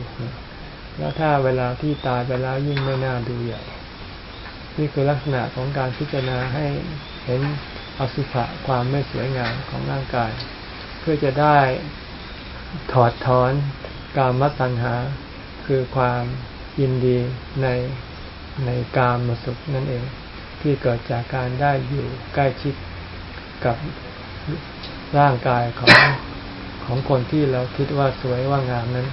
แล้วถ้าเวลาที่ตายไปแล้วยิ่งไม่น่าดูใหญ่นี่คือลักษณะของการพิจารณาให้เห็นอสุภะความไม่สวยงามของร่างกาย เพื่อจะได้ถอดถอนกามตัณหา คือความยินดีในในกามมสุขนั่นเอง ที่เกิดจากการได้อยู่ใกล้ชิดกับร่างกายของ ของคนที่เราคิดว่าสวยว่างามนั้น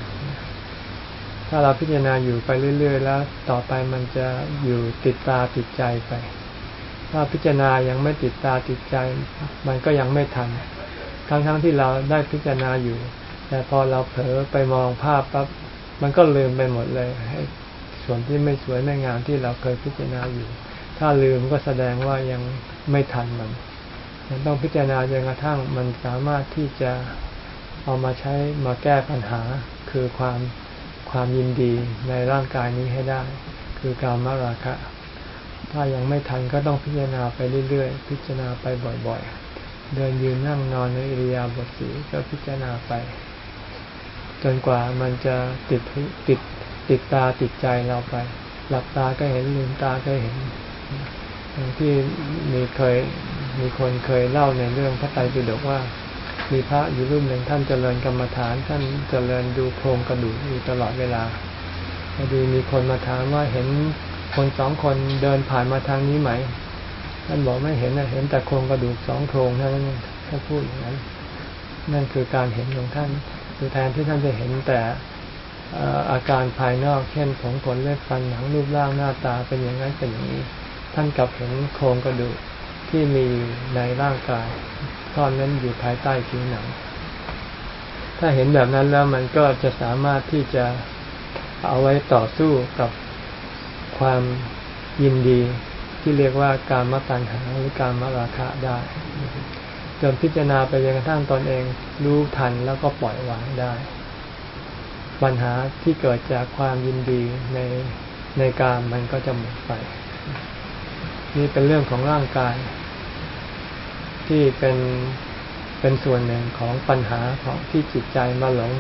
ถ้าเราพิจารณาอยู่ไปเรื่อย ๆ แล้ว ต่อไปมันจะอยู่ติดตาติดใจไป ถ้าพิจารณายังไม่ติดตาติดใจ มันก็ยังไม่ทัน ทั้งๆทที่เราได้พิจารณาอยู่ แต่พอเราเผลอไปมองภาพปั๊บมันก็ลืมไปหมดเลยให้ส่วนที่ไม่สวยไม่งามที่เราเคยพิจารณาอยู่ ถ้าลืมก็แสดงว่ายังไม่ทันมันมันต้องพิจารณาจนกระทั่งมันสามารถที่จะ เอามาใช้มาแก้ปัญหาคือความความยินดีในร่างกายนี้ให้ได้ คือการมราคะ ถ้ายังไม่ทันก็ต้องพิจารณาไปเรื่อยๆ พิจารณาไปบ่อยๆ เดินยืนนั่งนอนในอิริยาบถสีก็พิจารณาไป จนกว่ามันจะติดติดติดตาติดใจเราไป หลับตาก็เห็นลืมตาก็เห็นที่มีเคยมีคนเคยเล่าในเรื่องพระไตรปิฎกว่า มีพระอยู่รูปหนึ่งท่านเจริญกรรมฐาน ท่านเจริญดูโครงกระดูกอยู่ตลอดเวลาพอดีมีคนมาถามว่าเห็นคนสองคนเดินผ่านมาทางนี้ไหม ท่านบอกไม่เห็นนะเห็นแต่โครงกระดูกสองโครงเท่านั้นท่านพูดอย่างนั้นนั่นคือการเห็นของท่านคือแทนที่ท่านจะเห็นแต่อาการภายนอก เช่นผมขนเล็บฟันหนังรูปร่างหน้าตาเป็นอย่างนั้นเป็นอย่างนี้ ท่านกลับเห็นโครงกระดูกที่มีในร่างกาย ซ่อนนั้นอยู่ภายใต้ผิวหนัง ถ้าเห็นแบบนั้นแล้วมันก็จะสามารถที่จะเอาไว้ต่อสู้กับความยินดีที่เรียกว่าการมตัณหาหรือการมราคะได้จนพิจารณาไปจนกระทั่งตนเองรู้ทันแล้วก็ปล่อยวางได้ ปัญหาที่เกิดจากความยินดีในในการมันก็จะหมดไป นี่เป็นเรื่องของร่างกาย ที่เป็นเป็นส่วนหนึ่งของปัญหาของที่จิตใจมาหลง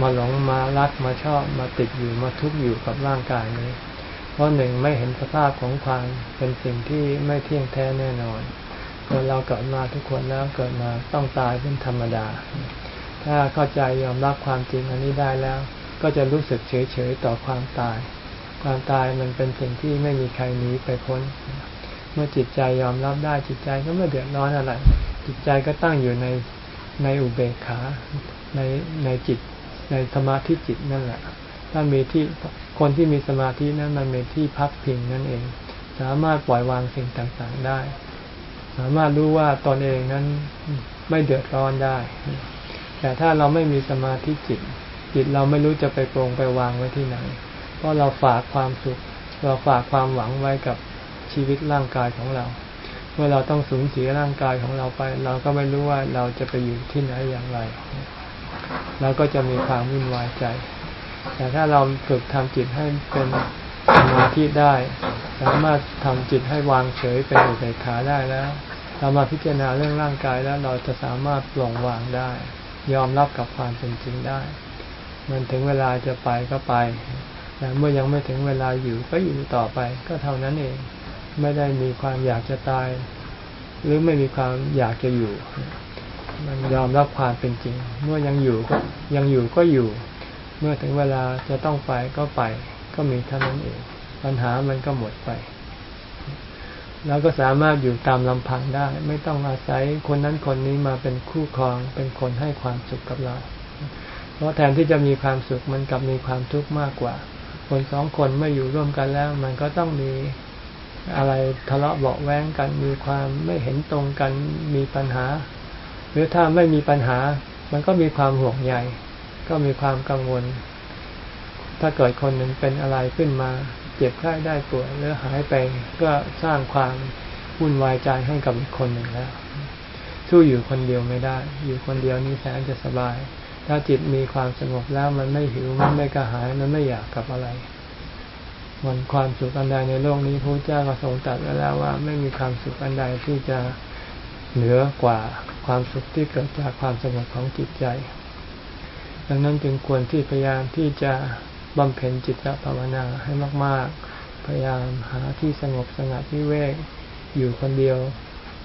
มาหลงมารักมาชอบมาติดอยู่มาทุกข์อยู่กับร่างกายนี้ เพราะหนึ่งไม่เห็นสภาพของความเป็นสิ่งที่ไม่เที่ยงแท้แน่นอนคนเราเกิดมาทุกคนแล้วเกิดมาต้องตายเป็นธรรมดา ถ้าเข้าใจยอมรับความจริงอันนี้ได้แล้ว ก็จะรู้สึกเฉยๆต่อความตาย ความตายมันเป็นสิ่งที่ไม่มีใครหนีไปพ้น มื่อจิตใจยอมรับได้จิตใจก็ไม่เดือดร้อนอะไร จิตใจก็ตั้งอยู่ในในอุเบกขาในในจิต ในสมาธิจิตนั่นแหละถ้ามีที่คนที่มีสมาธินั้นมันมีที่พักพิงนั่นเอง สามารถปล่อยวางสิ่งต่างๆได้ สามารถรู้ว่าตนเองนั้นไม่เดือดร้อนได้ แต่ถ้าเราไม่มีสมาธิจิต จิตเราไม่รู้จะไปโปรงไปวางไว้ที่ไหน เพราะเราฝากความสุข เราฝากความหวังไว้กับ ชีวิตร่างกายของเรา เมื่อเราต้องสูญเสียร่างกายของเราไป เราก็ไม่รู้ว่าเราจะไปอยู่ที่ไหนอย่างไรเราก็จะมีความวุ่นวายใจ แต่ถ้าเราฝึกทำจิตให้เป็นสมาธิได้ สามารถทำจิตให้วางเฉยเป็นอุเบกขาได้แล้วเรามาพิจารณาเรื่องร่างกายแล้วเราจะสามารถปลงวางได้ ยอมรับกับความเป็นจริงได้ มันถึงเวลาจะไปก็ไปแต่เมื่อยังไม่ถึงเวลาอยู่ก็อยู่ต่อไปก็เท่านั้นเอง ไม่ได้มีความอยากจะตาย หรือไม่มีความอยากจะอยู่ มันยอมรับความเป็นจริง เมื่อยังอยู่ก็ยังอยู่ก็อยู่ เมื่อถึงเวลาจะต้องไปก็ไป ก็มีเท่านั้นเอง ปัญหามันก็หมดไป แล้วก็สามารถอยู่ตามลำพังได้ ไม่ต้องอาศัยคนนั้นคนนี้มาเป็นคู่ครอง เป็นคนให้ความสุขกับเรา เพราะแทนที่จะมีความสุขมันกลับมีความทุกข์มากกว่า คนสองคนไม่อยู่ร่วมกันแล้ว มันก็ต้องมี อะไรทะเลาะเบาแว้งกัน มีความไม่เห็นตรงกันมีปัญหา หรือถ้าไม่มีปัญหา มันก็มีความห่วงใยก็มีความกังวล ถ้าเกิดคนหนึ่งเป็นอะไรขึ้นมา เจ็บไข้ได้ป่วยหรือหายไปก็สร้างความวุ่นวายใจให้กับอีกคนหนึ่งแล้วสู้อยู่คนเดียวไม่ได้ อยู่คนเดียวนี้แสนจะสบาย ถ้าจิตมีความสงบแล้วมันไม่หิวมันไม่กระหายมันไม่อยากกับอะไร มันความสุขอันใดในโลกนี้พระเจ้าก็ทรงตรัสไว้แล้วว่าไม่มีความสุขอันใดที่จะเหนือกว่าความสุขที่เกิดจากความสงบของจิตใจ ดังนั้นจึงควรที่พยายามที่จะบำเพ็ญจิตภาวนาให้มาก ๆ พยายามหาที่สงบสงัดที่เวกอยู่คนเดียว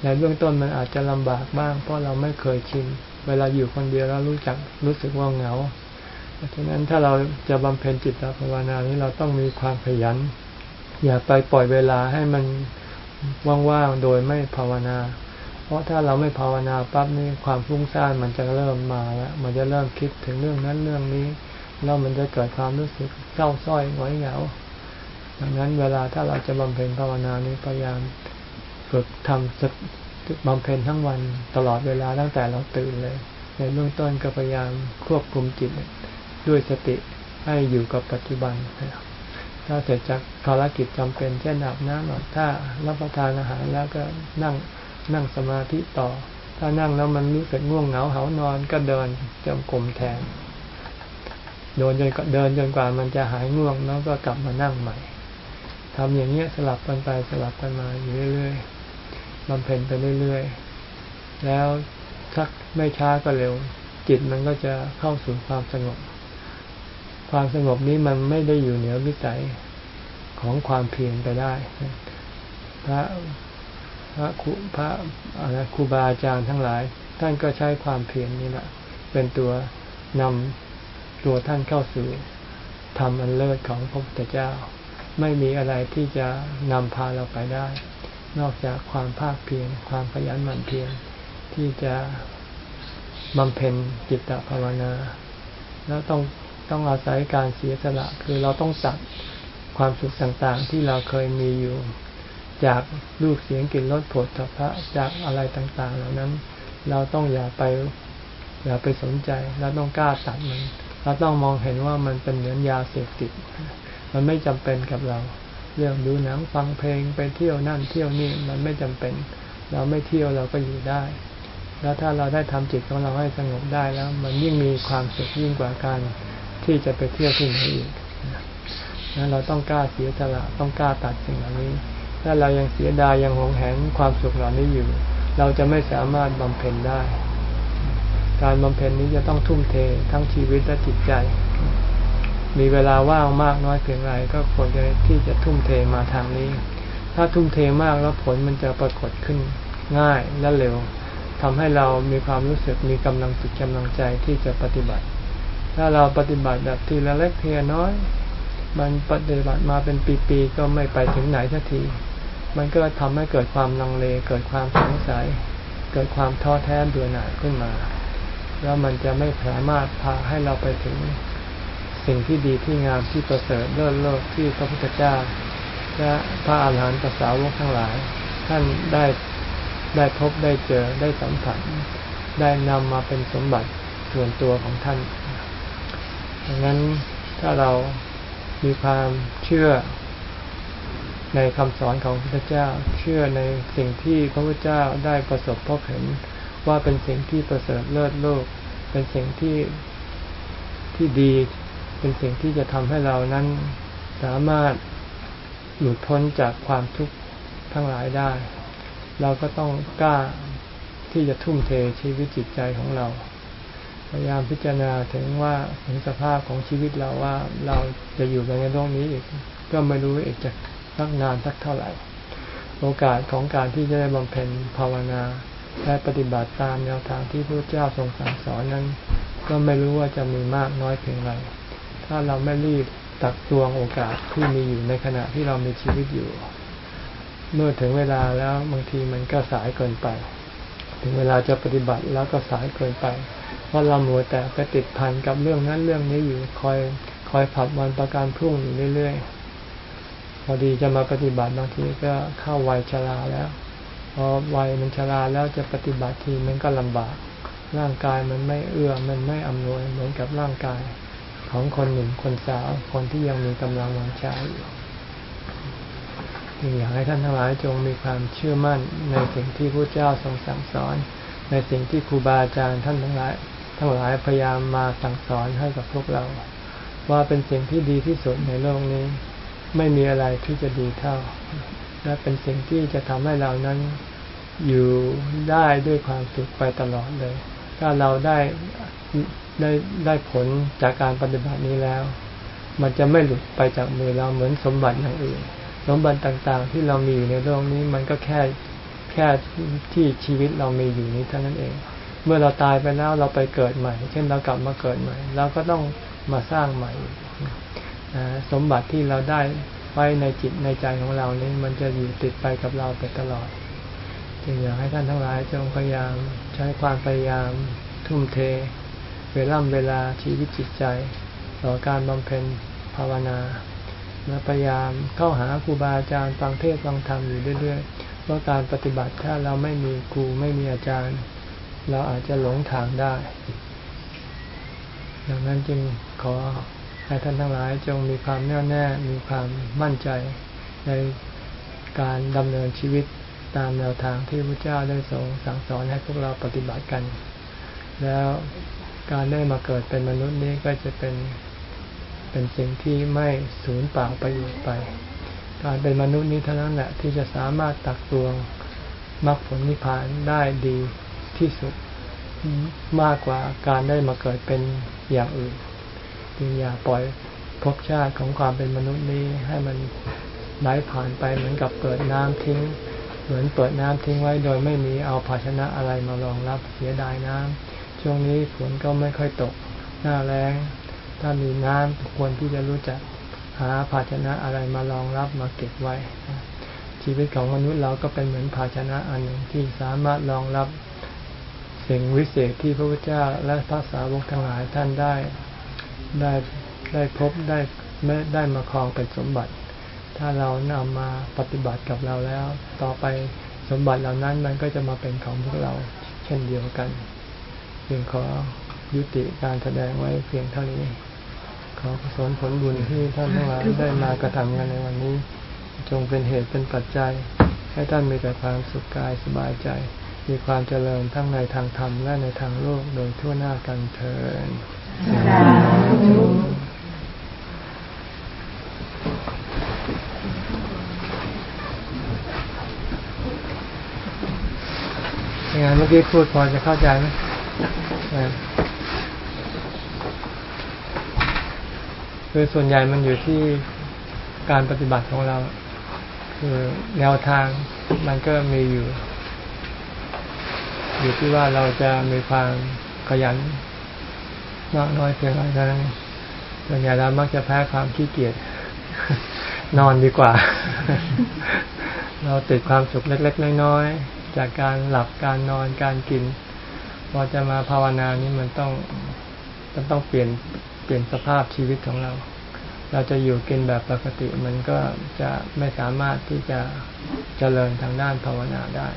ในเบื้องต้นมันอาจจะลำบากบ้าง เพราะเราไม่เคยชิน เวลาอยู่คนเดียวแล้วรู้จักรู้สึกว่าเหงา ราะฉะนั้นถ้าเราจะบำเพ็ญจิตตภาวนานี้เราต้องมีความขยัน อย่าไปปล่อยเวลาให้มันว่างๆโดยไม่ภาวนา เพราะถ้าเราไม่ภาวนาปั๊บนี่ความฟุ้งซ่านมันจะเริ่มมาแล้วมันจะเริ่มคิดถึงเรื่องนั้นเรื่องนี้แล้วมันจะเกิดความรู้สึกเศร้าส้อยหงอยเหงาดังนั้นเวลาถ้าเราจะบำเพ็ญภาวนานี้พยายามฝึกทำสักบำเพ็ญทั้งวันตลอดเวลาตั้งแต่เราตื่นเลย ในเบื้องต้นก็พยายามควบคุมจิต ด้วยสติให้อยู่กับปัจจุบันถ้าเสร็จจากภารกิจจำเป็นเช่นอาบน้ำอาบถ้ารับประทานอาหารแล้วก็นั่งนั่งสมาธิต่อ ถ้านั่งแล้วมันรู้สึกง่วงเหงาเหานอนก็เดินจมกลมแทนโดนจนเดินจนกว่ามันจะหายง่วงแล้วก็กลับมานั่งใหม่ทำอย่างเนี้ยสลับกันไปสลับกันมาอยู่เรื่อยๆบำเพ็ญไปเรื่อยๆ แล้วสักไม่ช้าก็เร็ว จิตมันก็จะเข้าสู่ความสงบ ความสงบนี้มันไม่ได้อยู่เหนือวิสัยของความเพียรไปได้ พระพระครูพระอะไรครูบาอาจารย์ทั้งหลาย ท่านก็ใช้ความเพียรนี่แหละเป็นตัวนำตัวท่านเข้าสู่ธรรมอันเลิศของพระพุทธเจ้า ไม่มีอะไรที่จะนำพาเราไปได้ นอกจากความภาคเพียรความขยันหมั่นเพียรที่จะบำเพ็ญจิตตภาวนา แล้วต้อง ต้องอาศัยการเสียสละ คือเราต้องตัดความสุขต่างๆ ที่เราเคยมีอยู่ จากรูปเสียงกลิ่นรสผลตภะจากอะไรต่างๆ เหล่านั้น เราต้องอย่าไป อย่าไปสนใจ เราต้องกล้าตัดมัน เราต้องมองเห็นว่ามันเป็นเหมือนยาเสพติด มันไม่จำเป็นกับเรา เรื่องดูหนังฟังเพลงไปเที่ยวนั่นเที่ยวนี่มันไม่จำเป็น เราไม่เที่ยวเราก็อยู่ได้แล้วถ้าเราได้ทำจิตของเราให้สงบได้แล้ว มันยิ่งมีความสุขยิ่งกว่าการ ที่จะไปเที่ยวที่ไหนอีกนั้นเราต้องกล้าเสียสละต้องกล้าตัดสิ่งเหล่านี้ ถ้าเรายังเสียดายยังหวงแหนความสุขเหล่านี้อยู่ เราจะไม่สามารถบำเพ็ญได้ การบำเพ็ญนี้จะต้องทุ่มเททั้งชีวิตและจิตใจ มีเวลาว่างมากน้อยเพียงไรก็ควรจะที่จะทุ่มเทมาทางนี้ ถ้าทุ่มเทมากแล้วผลมันจะปรากฏขึ้นง่ายและเร็วทำให้เรามีความรู้สึกมีกำลังจิตกำลังใจที่จะปฏิบัติ ถ้าเราปฏิบัติแบบทีละเล็กทีละน้อย มันปฏิบัติมาเป็นปีๆก็ไม่ไปถึงไหนสักที มันก็ทำให้เกิดความลังเล เกิดความสงสัย เกิดความท้อแท้เบื่อหน่ายขึ้นมา แล้วมันจะไม่สามารถพาให้เราไปถึงสิ่งที่ดีที่งามที่ประเสริฐเลิศโลกที่พระพุทธเจ้าและพระอาหารหันตสาวกทั้งหลาย ท่านได้ได้พบได้เจอได้สัมผัสได้นำมาเป็นสมบัติส่วนตัวของท่าน ดังนั้นถ้าเรามีความเชื่อในคำสอนของพระพุทธเจ้า เชื่อในสิ่งที่พระพุทธเจ้าได้ประสบพบเห็นว่าเป็นสิ่งที่ประเสริฐเลิศโลก เป็นสิ่งที่ที่ดี เป็นสิ่งที่จะทำให้เรานั้นสามารถหลุดพ้นจากความทุกข์ทั้งหลายได้ เราก็ต้องกล้าที่จะทุ่มเทชีวิตจิตใจของเรา พยายามพิจารณาถึงว่าถึงสภาพของชีวิตเราว่าเราจะอยู่ในโลกนี้อีก ก็ไม่รู้อีกจะสักนานสักเท่าไหร่ โอกาสของการที่จะได้บำเพ็ญภาวนาและปฏิบัติตามแนวทางที่พระเจ้าทรงสั่งสอนนั้น ก็ไม่รู้ว่าจะมีมากน้อยเพียงไร ถ้าเราไม่รีบตักตวงโอกาสที่มีอยู่ในขณะที่เรามีชีวิตอยู่ เมื่อถึงเวลาแล้วบางทีมันก็สายเกินไป ถึงเวลาจะปฏิบัติแล้วก็สายเกินไป ราะเราหมัวแต่ไปติดพันกับเรื่องนั้นเรื่องนี้อยู่คอยคอยผัดวันประการพรุ่งอยู่เรื่อยๆ พอดีจะมาปฏิบัติบางทีก็เข้าวัยชราแล้วพอวัยมันชราแล้วจะปฏิบัติทีมันก็ลำบาก ร่างกายมันไม่เอื้อมันไม่อำนวยเหมือนกับร่างกายของคนหนุ่มคนสาวคนที่ยังมีกำลังวังชาอยู่อยากให้ท่านทั้งหลายจงมีความเชื่อมั่นในสิ่งที่พระเจ้าทรงสั่งสอน ในสิ่งที่ครูบาอาจารย์ท่านทั้งหลาย ทั้งหลายพยายามมาสั่งสอนให้กับพวกเรา ว่าเป็นสิ่งที่ดีที่สุดในโลกนี้ ไม่มีอะไรที่จะดีเท่า และเป็นสิ่งที่จะทำให้เรานั้นอยู่ได้ด้วยความสุขไปตลอดเลย ถ้าเราได้ได้ได้ผลจากการปฏิบัตินี้แล้ว มันจะไม่หลุดไปจากมือเราเหมือนสมบัติอย่างอื่น สมบัติต่างๆ ที่เรามีอยู่ในโลกนี้มันก็แค่แค่ที่ชีวิตเรามีอยู่นี้เท่านั้นเอง เมื่อเราตายไปแล้วเราไปเกิดใหม่ เช่นเรากลับมาเกิดใหม่เราก็ต้องมาสร้างใหม่สมบัติที่เราได้ไว้ในจิตในใจของเรานี้มันจะอยู่ติดไปกับเราไปตลอด จึงอยากให้ท่านทั้งหลายจงพยายามใช้ความพยายามทุ่มเท เวลาเวลาชีวิตจิตใจ ต่อการบำเพ็ญภาวนาและพยายามเข้าหาครูบาอาจารย์ฟังเทศฟังธรรมอยู่เรื่อยๆเพราะการปฏิบัติถ้าเราไม่มีครูไม่มีอาจารย์ เราอาจจะหลงทางได้ ดังนั้นจึงขอให้ท่านทั้งหลายจงมีความแน่วแน่ มีความมั่นใจในการดำเนินชีวิตตามแนวทางที่พระเจ้าได้ทรงสั่งสอนให้พวกเราปฏิบัติกัน แล้วการได้มาเกิดเป็นมนุษย์นี้ก็จะเป็นเป็นสิ่งที่ไม่สูญเปล่าไปอยู่ไป การเป็นมนุษย์นี้เท่านั้นแหละที่จะสามารถตักตวงมรรคผลนิพพานได้ดี ที่สุดมากกว่าการได้มาเกิดเป็นอย่างอื่นจึงอย่าปล่อยภพชาติของความเป็นมนุษย์นี้ให้มันไหลผ่านไปเหมือนกับเปิดน้ำทิ้ง เหมือนเปิดน้ำทิ้งไว้โดยไม่มีเอาภาชนะอะไรมารองรับเสียดายน้ำช่วงนี้ฝนก็ไม่ค่อยตกหน้าแรงถ้ามีน้ำควรที่จะรู้จักหาภาชนะอะไรมารองรับมาเก็บไว้ ชีวิตของมนุษย์เราก็เป็นเหมือนภาชนะอันหนึ่งที่สามารถรองรับ สิ่งวิเศษที่พระพุทธเจ้าและพระสาวกทั้งหลายท่านได้ได้ได้พบได้ไม่ได้มาครองเป็นสมบัติ ถ้าเรานำมาปฏิบัติกับเราแล้ว ต่อไปสมบัติเหล่านั้นมันก็จะมาเป็นของพวกเราเช่นเดียวกันจึงขอยุติการแสดงไว้เพียงเท่านี้ ขอผลผลบุญที่ท่านทั้งหลายได้มากระทำกันในวันนี้ จงเป็นเหตุเป็นปัจจัย ให้ท่านมีแต่ความสุขกายสบายใจ มีความเจริญทั้งในทางธรรมและในทางโลกโดยทั่วหน้ากันเถิดยังไงเมื่อกี้พูดพอจะเข้าใจไหมคือส่วนใหญ่มันอยู่ที่การปฏิบัติของเรา คือแนวทางมันก็มีอยู่ อยู่ที่ว่าเราจะมีความขยันมากน้อยเพียงไรเท่านั้นส่วนใหญ่เรามักจะแพ้ความขี้เกียจนอนดีกว่า เราติดความสุขเล็ก ๆ น้อยๆจากการหลับการนอนการกินพอจะมาภาวนานี้มันต้องมันต้องเปลี่ยนเปลี่ยนสภาพชีวิตของเรา เราจะอยู่กินแบบปกติมันก็จะไม่สามารถที่จะเจริญทางด้านภาวนาได้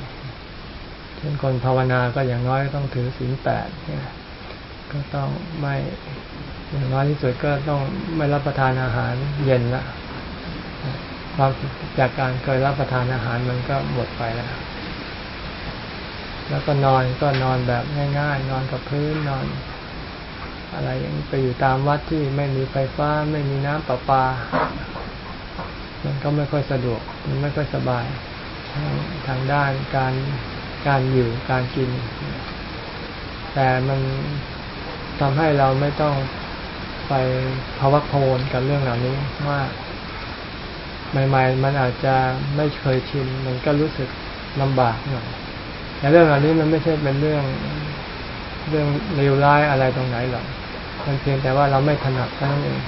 เช่นคนภาวนาก็อย่างน้อยต้องถือศีลแปดก็ต้องไม่อย่างน้อยที่สุดก็ต้องไม่รับประทานอาหารเย็นละความจากการเคยรับประทานอาหารมันก็หมดไปแล้ว แล้วก็นอนก็นอนแบบง่ายๆ นอนกับพื้นนอน อะไรอย่างไปอยู่ตามวัดที่ไม่มีไฟฟ้า ไม่มีน้ำประปา มันก็ไม่ค่อยสะดวก มันไม่ค่อยสบาย ทางด้านการ การอยู่การกิน แต่มันทำให้เราไม่ต้องไปภาวะโพนกับเรื่องเหล่านี้มาก ใหม่ ๆ มันอาจจะไม่เคยชิน มันก็รู้สึกลำบากหน่อยแต่เรื่องเหล่านี้มันไม่ใช่เป็นเรื่องเรื่องเลวร้ายอะไรตรงไหนหรอก มันเพียงแต่ว่าเราไม่ถนัดเท่านั้นเอง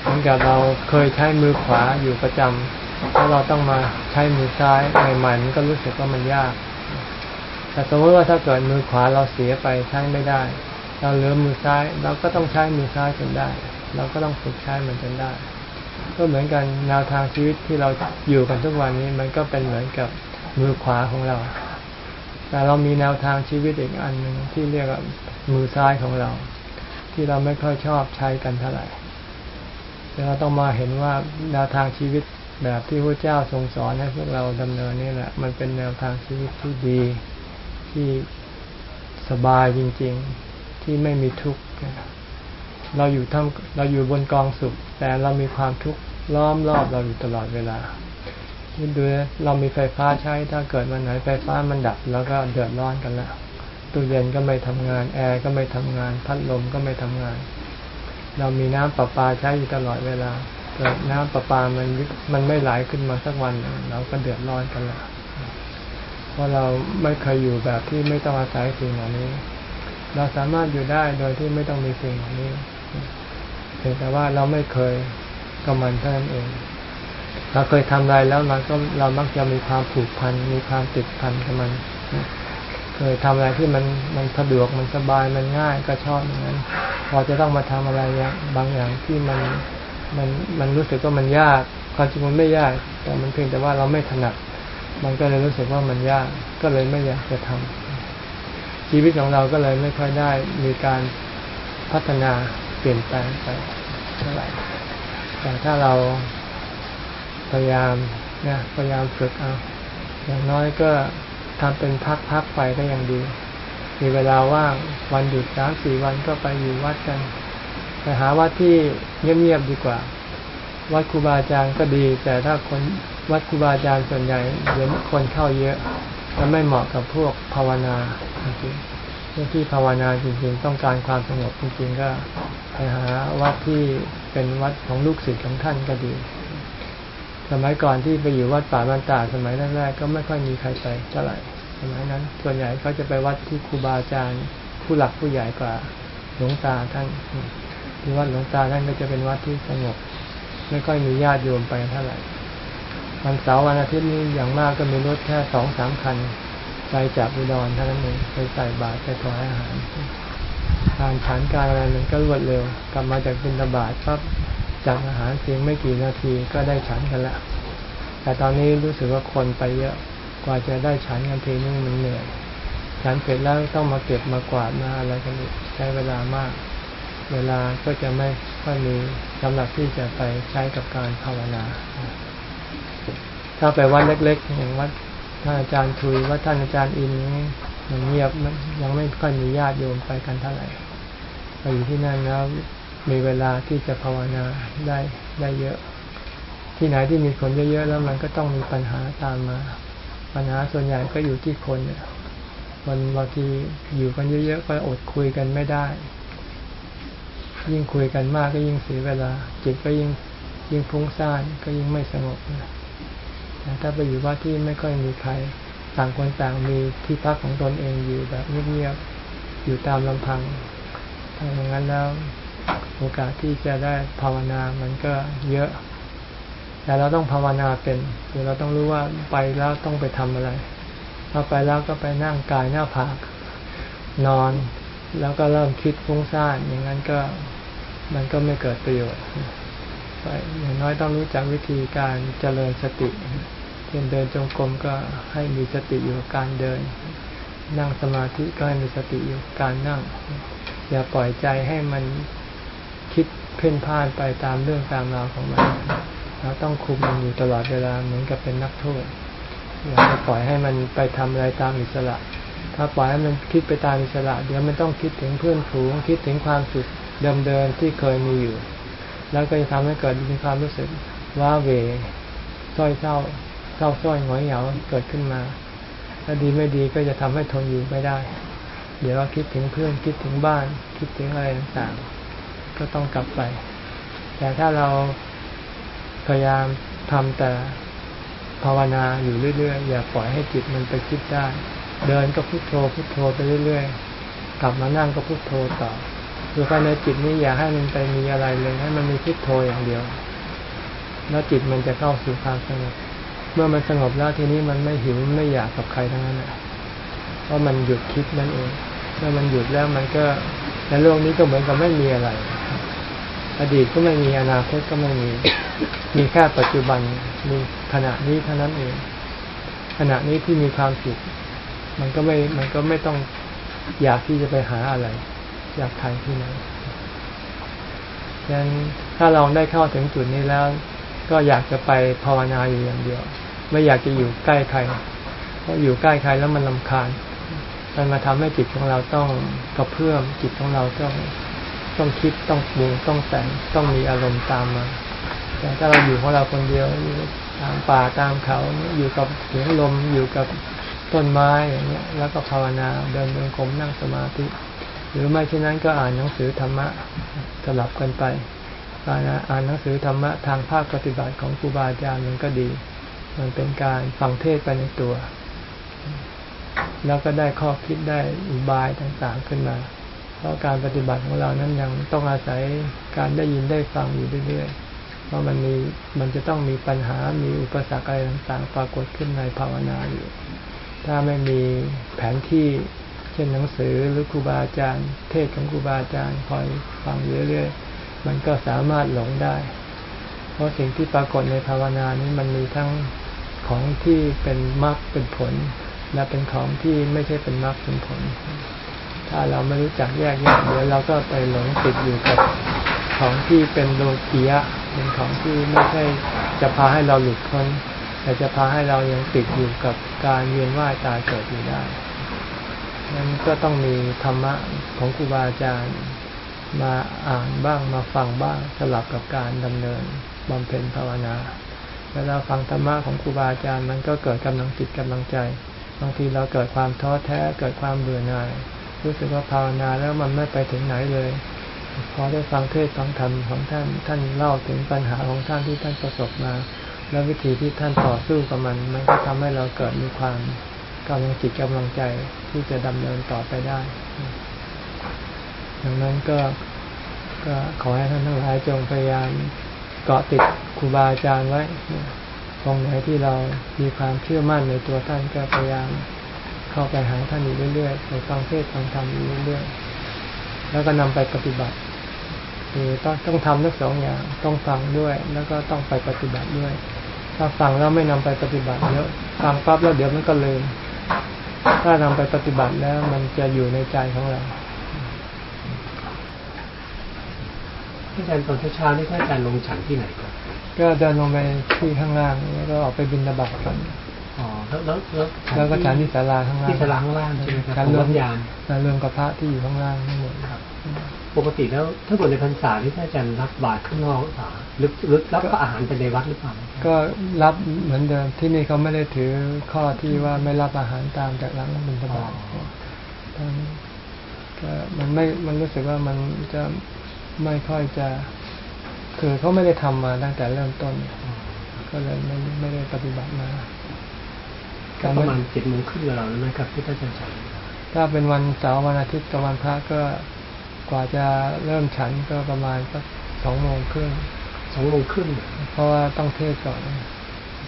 เหมือนกับเราเคยใช้มือขวาอยู่ประจำแล้วเราต้องมาใช้มือซ้ายใหม่ๆมันก็รู้สึกว่ามันยาก แต่สมมติว่าถ้าเกิดมือขวาเราเสียไปใช้ไม่ได้ เราเหลือมือซ้ายเราก็ต้องใช้มือซ้ายจนได้ เราก็ต้องฝึกใช้มันจนได้ ก็เหมือนกันแนวทางชีวิตที่เราอยู่กันทุกวันนี้มันก็เป็นเหมือนกับมือขวาของเรา แต่เรามีแนวทางชีวิตอีกอันหนึ่งที่เรียกว่ามือซ้ายของเรา ที่เราไม่ค่อยชอบใช้กันเท่าไหร่เราต้องมาเห็นว่าแนวทางชีวิตแบบที่พระเจ้าทรงสอนให้พวกเราดำเนินนี่แหละ มันเป็นแนวทางชีวิตที่ดี ที่สบายจริง ๆ ที่ไม่มีทุกข์เราอยู่ทำเราอยู่บนกองสุข แต่เรามีความทุกข์ล้อมรอบเราอยู่ตลอดเวลาคิดดูเรามีไฟฟ้าใช้ถ้าเกิดวันไหนไฟฟ้ามันดับ แล้วก็เดือดร้อนกันละตู้เย็นก็ไม่ทำงาน แอร์ก็ไม่ทำงาน พัดลมก็ไม่ทำงาน เรามีน้ำประปาใช้อยู่ตลอดเวลาโทกิดน้ำประปามันมันไม่ไหลขึ้นมาสักวันเราก็เดือดร้อนกันละ เพราะเราไม่เคยอยู่แบบที่ไม่ต้องอาศัยสิ่งเหล่านี้ เราสามารถอยู่ได้โดยที่ไม่ต้องมีสิ่งเหล่านี้เพียงแต่ว่าเราไม่เคยกับมันเท่านั้นเอง เราเคยทำอะไรแล้วเราก็เรามักจะมีความผูกพัน มีความติดพันกับมัน เคยทำอะไรที่มันมันสะดวกมันสบายมันง่ายก็ชอบอย่างนั้น พอจะต้องมาทำอะไรบางอย่างที่มันมันมันรู้สึกว่ามันยากความจริงมันไม่ยาก แต่มันเพียงแต่ว่าเราไม่ถนัด มันก็เลยรู้สึกว่ามันยากก็เลยไม่อยากจะทำชีวิตของเราก็เลยไม่ค่อยได้มีการพัฒนาเปลี่ยนแปลงไปเท่าไหร่แต่ถ้าเราพยายามเนี่ยพยายามฝึกเอาอย่างน้อยก็ทำเป็นพักๆไปก็ยังดี มีเวลาว่างวันหยุดสามสี่วันก็ไปอยู่วัดกันไปหาวัดที่เงียบๆดีกว่า วัดครูบาอาจารย์ก็ดี แต่ถ้าคน วัดครูบาอาจารย์ส่วนใหญ่เดี๋ยวคนเข้าเยอะมันไม่เหมาะกับพวกภาวนาจริงๆเรื่อที่ภาวนาจริงๆ ต้องการความสงบจริงๆก็ไปหาวัดที่เป็นวัดของลูกศิษย์ของท่านก็ดี สมัยก่อนที่ไปอยู่วัดป่าบานตาสมัยแรกๆก็ไม่ค่อยมีใครไปเท่าไหร่สมัยนั้น ส่วนใหญ่ก็จะไปวัดที่ครูบาอาจารย์ผู้หลักผู้ใหญ่กว่าหลวงตาท่านที่วัดหลวงตาท่านก็จะเป็นวัดที่สงบ ไม่ค่อยมีญาติโยมไปเท่าไหร่ วันเสาร์วันอาทิตย์นี้อย่างมากก็มีรถแค่สองสามคันไปจากอุดรเท่านั้นเองไปใส่บาตรไปถวายอาหารการฉันการอะไรมันก็รวดเร็ว กลับมาจากบิณฑบาตปั๊บจากอาหารเพียงไม่กี่นาทีก็ได้ฉันกันละ แต่ตอนนี้รู้สึกว่าคนไปเยอะกว่าจะได้ฉันกันทีนึงมันเหนื่อยฉันเสร็จแล้วต้องมาเก็บมากวาดมาอะไรกันอีกใช้เวลามาก เวลาก็จะไม่ค่อยมีสำหรับที่จะไปใช้กับการภาวนา ถ้าไปวัดเล็ก ๆ อย่างวัดท่านอาจารย์ทุยวัดท่านอาจารย์อินมันเงียบยังไม่ค่อยมีญาติโยมไปกันเท่าไหร่ไปอยู่ที่นั่นแล้วมีเวลาที่จะภาวนาได้ได้เยอะ ที่ไหนที่มีคนเยอะๆแล้วมันก็ต้องมีปัญหาตามมา ปัญหาส่วนใหญ่ก็อยู่ที่คนมันบางทีอยู่กันเยอะๆก็อดคุยกันไม่ได้ ยิ่งคุยกันมากก็ยิ่งเสียเวลา จิตก็ยิ่งยิ่งฟุ้งซ่านก็ยิ่งไม่สงบแต่ ถ้าไปอยู่ว่าที่ไม่ค่อยมีใครต่างคนต่างมีที่พักของตนเองอยู่แบบเงียบๆอยู่ตามลำพังถ้าอย่างนั้นแล้วโอกาสที่จะได้ภาวนามันก็เยอะ แต่เราต้องภาวนาเป็นเดี๋ยวเราต้องรู้ว่าไปแล้วต้องไปทำอะไรพอไปแล้วก็ไปนั่งกายหน้าผากนอนแล้วก็เริ่มคิดฟุ้งซ่านอย่างนั้นก็มันก็ไม่เกิดประโยชน์ ไปอย่างน้อยต้องรู้จักวิธีการเจริญสติเช่นเดินจงกรมก็ให้มีสติอยู่กับการเดิน นั่งสมาธิก็ให้มีสติอยู่การนั่ง อย่าปล่อยใจให้มันคิดเพ่นพ่านไปตามเรื่องตามราวของมันเราต้องคุมมันอยู่ตลอดเวลาเหมือนกับเป็นนักโทษอย่าไปปล่อยให้มันไปทำอะไรตามอิสระ ถ้าปล่อยให้มันคิดไปตามอิสระ เดี๋ยวมันต้องคิดถึงเพื่อนฝูงคิดถึงความสุขเดิมๆที่เคยมีอยู่ แล้วก็จะทำให้เกิดมีความรู้สึกว่าเวส้อยเศร้าเศร้าส้อยหงอยเหงาเกิดขึ้นมาถ้าดีไม่ดีก็จะทำให้ทนอยู่ไม่ได้ เดี๋ยวเราคิดถึงเพื่อนคิดถึงบ้าน คิดถึงอะไรต่างๆ ก็ต้องกลับไป แต่ถ้าเราพยายามทำแต่ภาวนาอยู่เรื่อยๆ อย่าปล่อยให้จิตมันไปคิดได้ เดินก็พุโทโธพุโทโธไปเรื่อยๆ กลับมานั่งก็พุโทโธต่อ คือภายในจิตนี้อย่าให้มันไปมีอะไรเลยให้มันมีพุโทโธอย่างเดียว แล้วจิตมันจะเข้าสู่ความสงบเมื่อมันสงบแล้วทีนี้มันไม่หิวไม่อยากกับใครทั้งนั้นเพราะมันหยุดคิดนั่นเองเมื่อมันหยุดแล้วมันก็ในโลกนี้ก็เหมือนกับไม่มีอะไร อดีตก็ไม่มีอนาคตก็ไม่มี มีแค่ปัจจุบันมีขณะนี้เท่านั้นเอง ขณะนี้ที่มีความสุขมันก็ไม่มันก็ไม่ต้องอยากที่จะไปหาอะไร อยากทานที่ไหนดังนั้นถ้าเราได้เข้าถึงจุดนี้แล้ว ก็อยากจะไปภาวนาอยู่อย่างเดียว ไม่อยากจะอยู่ใกล้ใคร เพราะอยู่ใกล้ใครแล้วมันลำคาญ มันมาทำให้จิตของเราต้องกระเพื่อมจิตของเราต้องต้องคิดต้องปรุงต้องแต่งต้องมีอารมณ์ตามมา แต่ถ้าเราอยู่ของเราคนเดียวอยู่ตามป่าตามเขาอยู่กับเสียงลมอยู่กับต้นไม้อย่างเงี้ย แล้วก็ภาวนาเดินเดินกรมนั่งสมาธิ หรือไม่เช่นนั้นก็อ่านหนังสือธรรมะสลับกันไปการอ่านหนังสือธรรมะทางภาคปฏิบัติของครูบาอาจารย์มันก็ดี มันเป็นการฟังเทศไปในตัว แล้วก็ได้ข้อคิดได้อุบายต่างๆขึ้นมา เพราะการปฏิบัติของเรานั้นยังต้องอาศัยการได้ยินได้ฟังอยู่เรื่อยๆ เพราะมันมีมันจะต้องมีปัญหา มีอุปสรรคอะไรต่างๆ ปรากฏขึ้นในภาวนาอยู่ ถ้าไม่มีแผนที่ เช่นหนังสือหรือครูบาอาจารย์ เทศของครูบาอาจารย์คอยฟังเรื่อยๆมันก็สามารถหลงได้ เพราะสิ่งที่ปรากฏในภาวนานี้มันมีทั้งของที่เป็นมรรคเป็นผล และเป็นของที่ไม่ใช่เป็นมรรคเป็นผล ถ้าเราไม่รู้จักแยกแยะเดี๋ยวเราก็ไปหลงติดอยู่กับของที่เป็นโลกียะเป็นของที่ไม่ใช่จะพาให้เราหลุดพ้นแต่จะพาให้เรายังติดอยู่กับการเวียนว่ายตายเกิดอยู่ได้ นั้นก็ต้องมีธรรมะของครูบาอาจารย์มาอ่านบ้างมาฟังบ้างสลับกับการดำเนินบำเพ็ญภาวนา เวลาฟังธรรมะของครูบาอาจารย์มันก็เกิดกำลังจิตกำลังใจ บางทีเราเกิดความท้อแท้เกิดความเบื่อหน่าย รู้สึกว่าภาวนาแล้วมันไม่ไปถึงไหนเลยพอได้ฟังเทศฟังธรรมของท่านท่านเล่าถึงปัญหาของท่านที่ท่านประสบมา แล้ววิธีที่ท่านต่อสู้กับมัน มันก็ทำให้เราเกิดมีความ กำลังจิตกำลังใจที่จะดำเนินต่อไปได้ ดังนั้นก็ก็ขอให้ท่านทั้งหลายจงพยายามเกาะติดครูบาอาจารย์ไว้ตรงไหนที่เรามีความเชื่อมั่นในตัวท่านก็พยายามเข้าไปหาท่านอยู่เรื่อยๆไปฟังเทศฟังธรรมอยู่เรื่อยๆแล้วก็นำไปปฏิบัติคือต้องต้องทำทั้งสองอย่างต้องฟังด้วย แล้วก็ต้องไปปฏิบัติด้วย ถ้าฟังแล้วไม่นำไปปฏิบัติเยอะฟังปั๊บแล้วเดี๋ยวมันก็ลืม ถ้านำไปปฏิบัติแล้ว มันจะอยู่ในใจของเราอาจารย์ตอนเช้าๆนี่อาจารย์ลงฉันที่ไหนก่อนก็เดินลงไปที่ข้างล่างแล้วก็ออกไปบินระบาดก่อนอ๋อแล้วแล้วแล้วแล้วก็ฉันที่ศาลาข้างล่างที่ศาลาข้างล่างใช่ไหมครับฉันของรววัมดยานรวมกับพระที่อยู่ข้างล่างทั้งหมดครับ ปกติแล้วถ้าเกิดในพรรษาที่อาจารย์รับบาตรข้างนอกหรือเปล่าหรือหรือรับอาหารไปในวัดหรือเปล่าก็รับเหมือนเดิมที่นี่เขาไม่ได้ถือข้อที่ว่าไม่รับอาหารตามจากหลังบิณฑบาตทั้งก็มันไม่มันรู้สึกว่ามันจะไม่ค่อยจะคือเขาไม่ได้ทำมาตั้งแต่เริ่มต้นก็เลยไม่ไม่ได้ปฏิบัติมาก็ประมาณเจ็ดโมงครึ่งเราแล้วนะครับที่อาจารย์ฉันถ้าเป็นวันเสาร์วันอาทิตย์กับวันพระก็ กว่าจะเริ่มฉันก็ประมาณสักสองโมงครึ่งสองโมงครึ่งเพราะว่าต้องเทศก่อน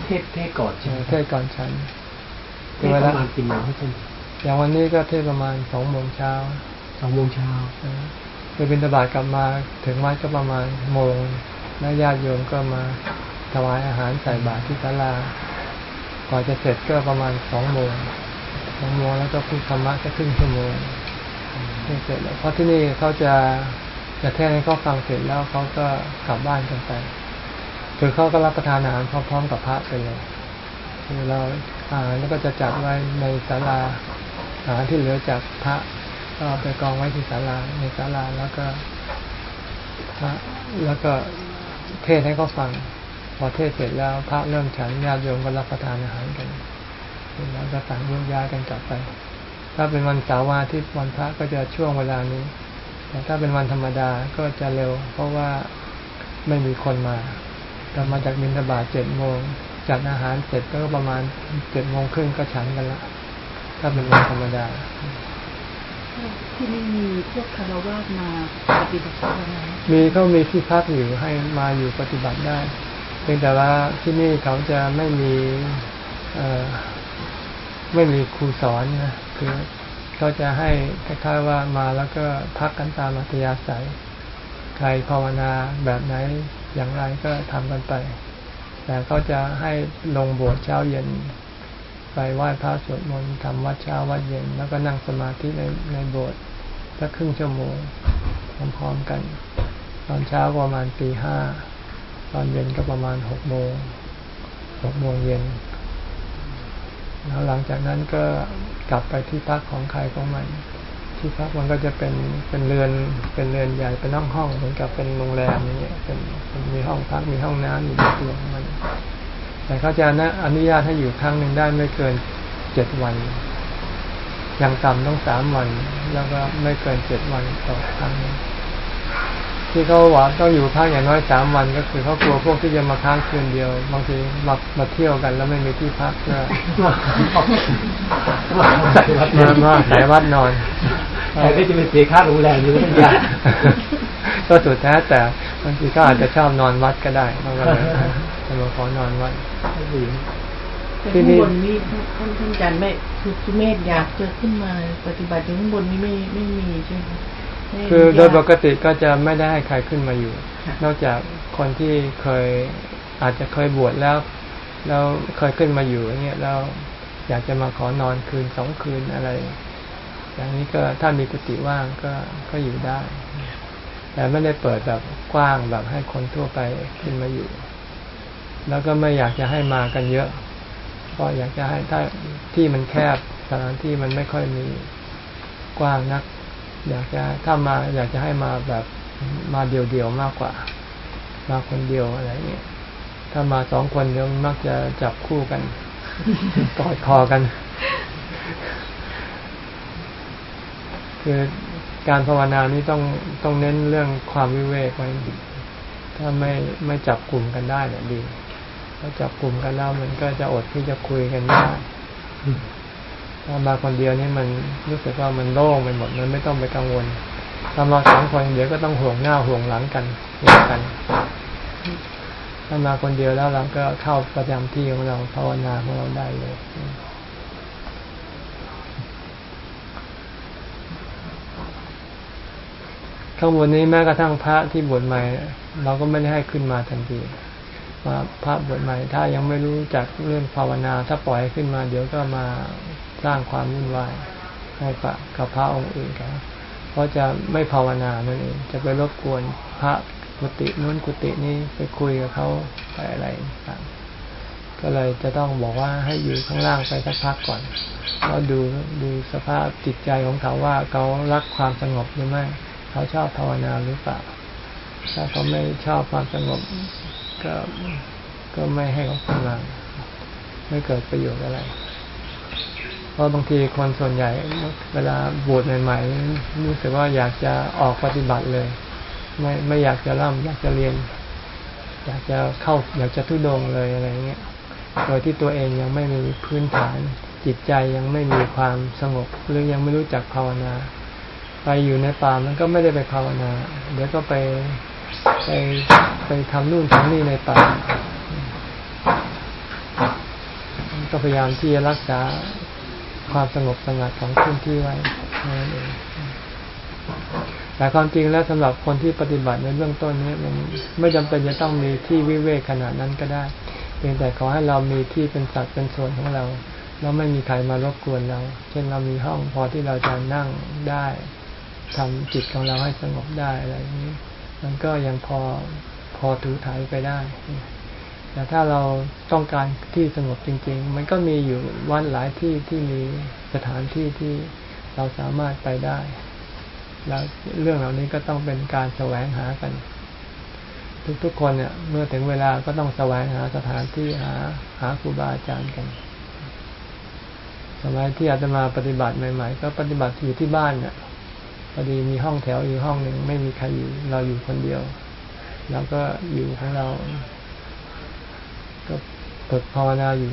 เทศเทศก่อนใช่ไหมเทศก่อนฉันเทศประมาณกี่โมงครับอาจารย์อย่างวันนี้ก็เทศประมาณสองโมงเช้าสองโมงเช้าไปบินตบาตกลับมาถึงวัดก็ประมาณโมงแล้วญาติโยมก็มาถวายอาหารใส่บาตรที่ศาลาก่อนจะเสร็จก็ประมาณสองโมงสองโมงแล้วก็พูดธรรมะก็ครึ่งชั่วโมง เสร็จแล้วเพราะที่นี่เขาจะจะเทศให้เขาฟังเสร็จแล้วเขาก็กลับบ้านกันไป คือเขาก็รับประทานอาหารพร้อมๆกับพระไปเลยคือเราอาหารแล้วก็จะจัดไว้ในศาลาอาหารที่เหลือจากพระก็ไปกองไว้ที่ศาลาในศาลาแล้วก็พระแล้วก็เทศให้เขาฟัง พอเทศเสร็จแล้วพระเริ่มฉันญาติโยมก็รับประทานอาหารกันแล้วก็ต่างแยกย้ายกันกลับไป ถ้าเป็นวันเสาร์วันอาทิตย์วันพระก็จะช่วงเวลานี้ แต่ถ้าเป็นวันธรรมดาก็จะเร็ว เพราะว่าไม่มีคนมาเรามาจากบินทบาทเจ็ดโมงจัดอาหารเสร็จก็ประมาณเจ็ดโมงครึ่งก็ฉันกันละ ถ้าเป็นวันธรรมดา ที่นี่มีพวกคารวะมาปฏิบัติธรรมไหมมีเขามีที่พักอยู่ให้มาอยู่ปฏิบัติได้เพียงแต่ว่าที่นี่เขาจะไม่มีเอ่อไม่มีครูสอนนะ คือเขาจะให้คล้ายๆว่ามาแล้วก็พักกันตามอัธยาศัย ใครภาวนาแบบไหนอย่างไรก็ทำกันไป แต่เขาจะให้ลงโบสถ์เช้าเย็น ไปไหว้พระสวดมนต์ทำวัดเช้าวัดเย็น แล้วก็นั่งสมาธิในในโบสถ์สักครึ่งชั่วโมงพร้อมๆกัน ตอนเช้าประมาณตีห้าตอนเย็นก็ประมาณหกโมงหกโมงเย็นแล้วหลังจากนั้นก็ กลับไปที่พักของใครของมัน ที่พักมันก็จะเป็นเป็นเรือนเป็นเรือนใหญ่เป็นห้องห้องเหมือนกับเป็นโรงแรมอย่างเงี้ยเป็นมีห้องพักมีห้องน้ำมีตัวของมัน แต่เขาจะนะอนุญาตให้อยู่ครั้งหนึ่งได้ไม่เกินเจ็ดวันอย่างต่ำต้องสามวัน แล้วก็ไม่เกินเจ็ดวันต่อครั้งนึง ที่เขาหวังต้องอยู่พักอย่างน้อยสามวันก็คือเขากลัวพวกที่จะมาค้างคืนเดียว บางทีมามาเที่ยวกัน แล้วไม่มีที่พักก็วัดมามาสายวัดนอนแต่ที่จะไปเสียค่าโรงแรมนี่ไม่ต้องยากก็สุดแท้แต่บางทีก็อาจจะชอบนอนวัดก็ได้เขาก็เลยมาขอนอนวัดที่ข้างนี่บนนี่ท่านท่านอาจารย์ไม่คือเมธอยากจะขึ้นมาปฏิบัติอยู่ข้างบนนี่ไม่ไม่มีใช่ไหม คือโดยปญาติกติก็จะไม่ได้ให้ใครขึ้นมาอยู่ค่ะนอกจากคนที่เคยอาจจะเคยบวชแล้วแล้วเคยขึ้นมาอยู่อย่างเงี้ยแล้วอยากจะมาขอนอนคืนสองคืนอะไร อย่างนี้ก็ถ้ามีกุฏิว่างก็ก็อยู่ได้ แต่ไม่ได้เปิดแบบกว้างแบบให้คนทั่วไปขึ้นมาอยู่ แล้วก็ไม่อยากจะให้มากันเยอะเพราะอยากจะให้ถ้าที่มันแคบสถานที่มันไม่ค่อยมีกว้างนัก อยากจะถ้ามาอยากจะให้มาแบบมาเดียวๆมากกว่า มาคนเดียวอะไรเงี้ยถ้ามาสองคนเดียวมักจะจับคู่กันกอดคอกัน คือการภาวนานี้ต้องต้องเน้นเรื่องความวิเวกไว้ถ้าไม่ไม่จับกลุ่มกันได้เนี่ยดีถ้าจับกลุ่มกันแล้วมันก็จะอดที่จะคุยกันไม่ได้ ถ้ามาคนเดียวนี่มันรู้สึกว่ามันโล่งไปหมดมันไม่ต้องไปกังวลถ้ามาสองคนเดี๋ยวก็ต้องห่วงหน้าห่วงหลังกันห่วงกันถ้ามาคนเดียวแล้วเราก็เข้าประจำที่ของเราภาวนาของเราได้เลยข้างบนนี้แม้กระทั่งพระที่บวชใหม่ เราก็ไม่ได้ให้ขึ้นมาทันทีว่าพระบวชใหม่ ถ้ายังไม่รู้จักเรื่องภาวนา ถ้าปล่อยให้ขึ้นมา เดี๋ยวก็มา สร้างความวุ่นวายให้ปะกับพระองค์อื่นครับเพราะจะไม่ภาวนานั่นเองจะไปรบกวนพระกุฏินู้นกุฏินี้ไปคุยกับเขาไปอะไรต่างก็เลยจะต้องบอกว่าให้อยู่ข้างล่างไปสักพักก่อนแล้วดูดูสภาพจิตใจของเขาว่าเขารักความสงบหรือไม่เขาชอบภาวนาหรือเปล่าถ้าเขาไม่ชอบความสงบก็ก็ไม่ให้เขาขึ้นไม่เกิดประโยชน์อะไร เพราะบางทีคนส่วนใหญ่ เวลาบวชใหม่ๆรู้สึกว่าอยากจะออกปฏิบัติเลย ไม่ไม่อยากจะร่ำอยากจะเรียน อยากจะเข้าอยากจะทุดงเลยอะไรเงี้ยโดยที่ตัวเองยังไม่มีพื้นฐาน จิตใจยังไม่มีความสงบ หรือยังไม่รู้จักภาวนา ไปอยู่ในป่ามันก็ไม่ได้ไปภาวนา เดี๋ยวก็ไปไปไปทำนู่นทำนี่ในป่าก็พยายามที่จะรักษา ความสงบสงัดของพื้นที่ไว้นั่นเองแต่ความจริงแล้วสำหรับคนที่ปฏิบัติในเบื้องต้นนี้มันไม่จำเป็นจะต้องมีที่วิเวกขนาดนั้นก็ได้เพียงแต่ขอให้เรามีที่เป็นสัดเป็นส่วนของเราแล้วไม่มีใครมารบกวนเรา เช่นเรามีห้องพอที่เราจะนั่งได้ทำจิตของเราให้สงบได้อะไรอย่างนี้ มันก็ยังพอพอถือถ่ายไปได้ แต่ถ้าเราต้องการที่สงบจริง ๆ มันก็มีอยู่วัดหลายที่ที่มีสถานที่ที่เราสามารถไปได้ แล้วเรื่องเหล่านี้ก็ต้องเป็นการแสวงหากัน ทุกๆคนเนี่ย เมื่อถึงเวลาก็ต้องแสวงหาสถานที่หาหาครูบาอาจารย์กันสมัยที่อาตมาปฏิบัติใหม่ๆ ก็ปฏิบัติอยู่ที่บ้านเนี่ยพอดีมีห้องแถวอยู่ห้องหนึ่งไม่มีใครอยู่เราอยู่คนเดียวแล้วก็อยู่ของเรา ก็ฝึกภาวนาอยู่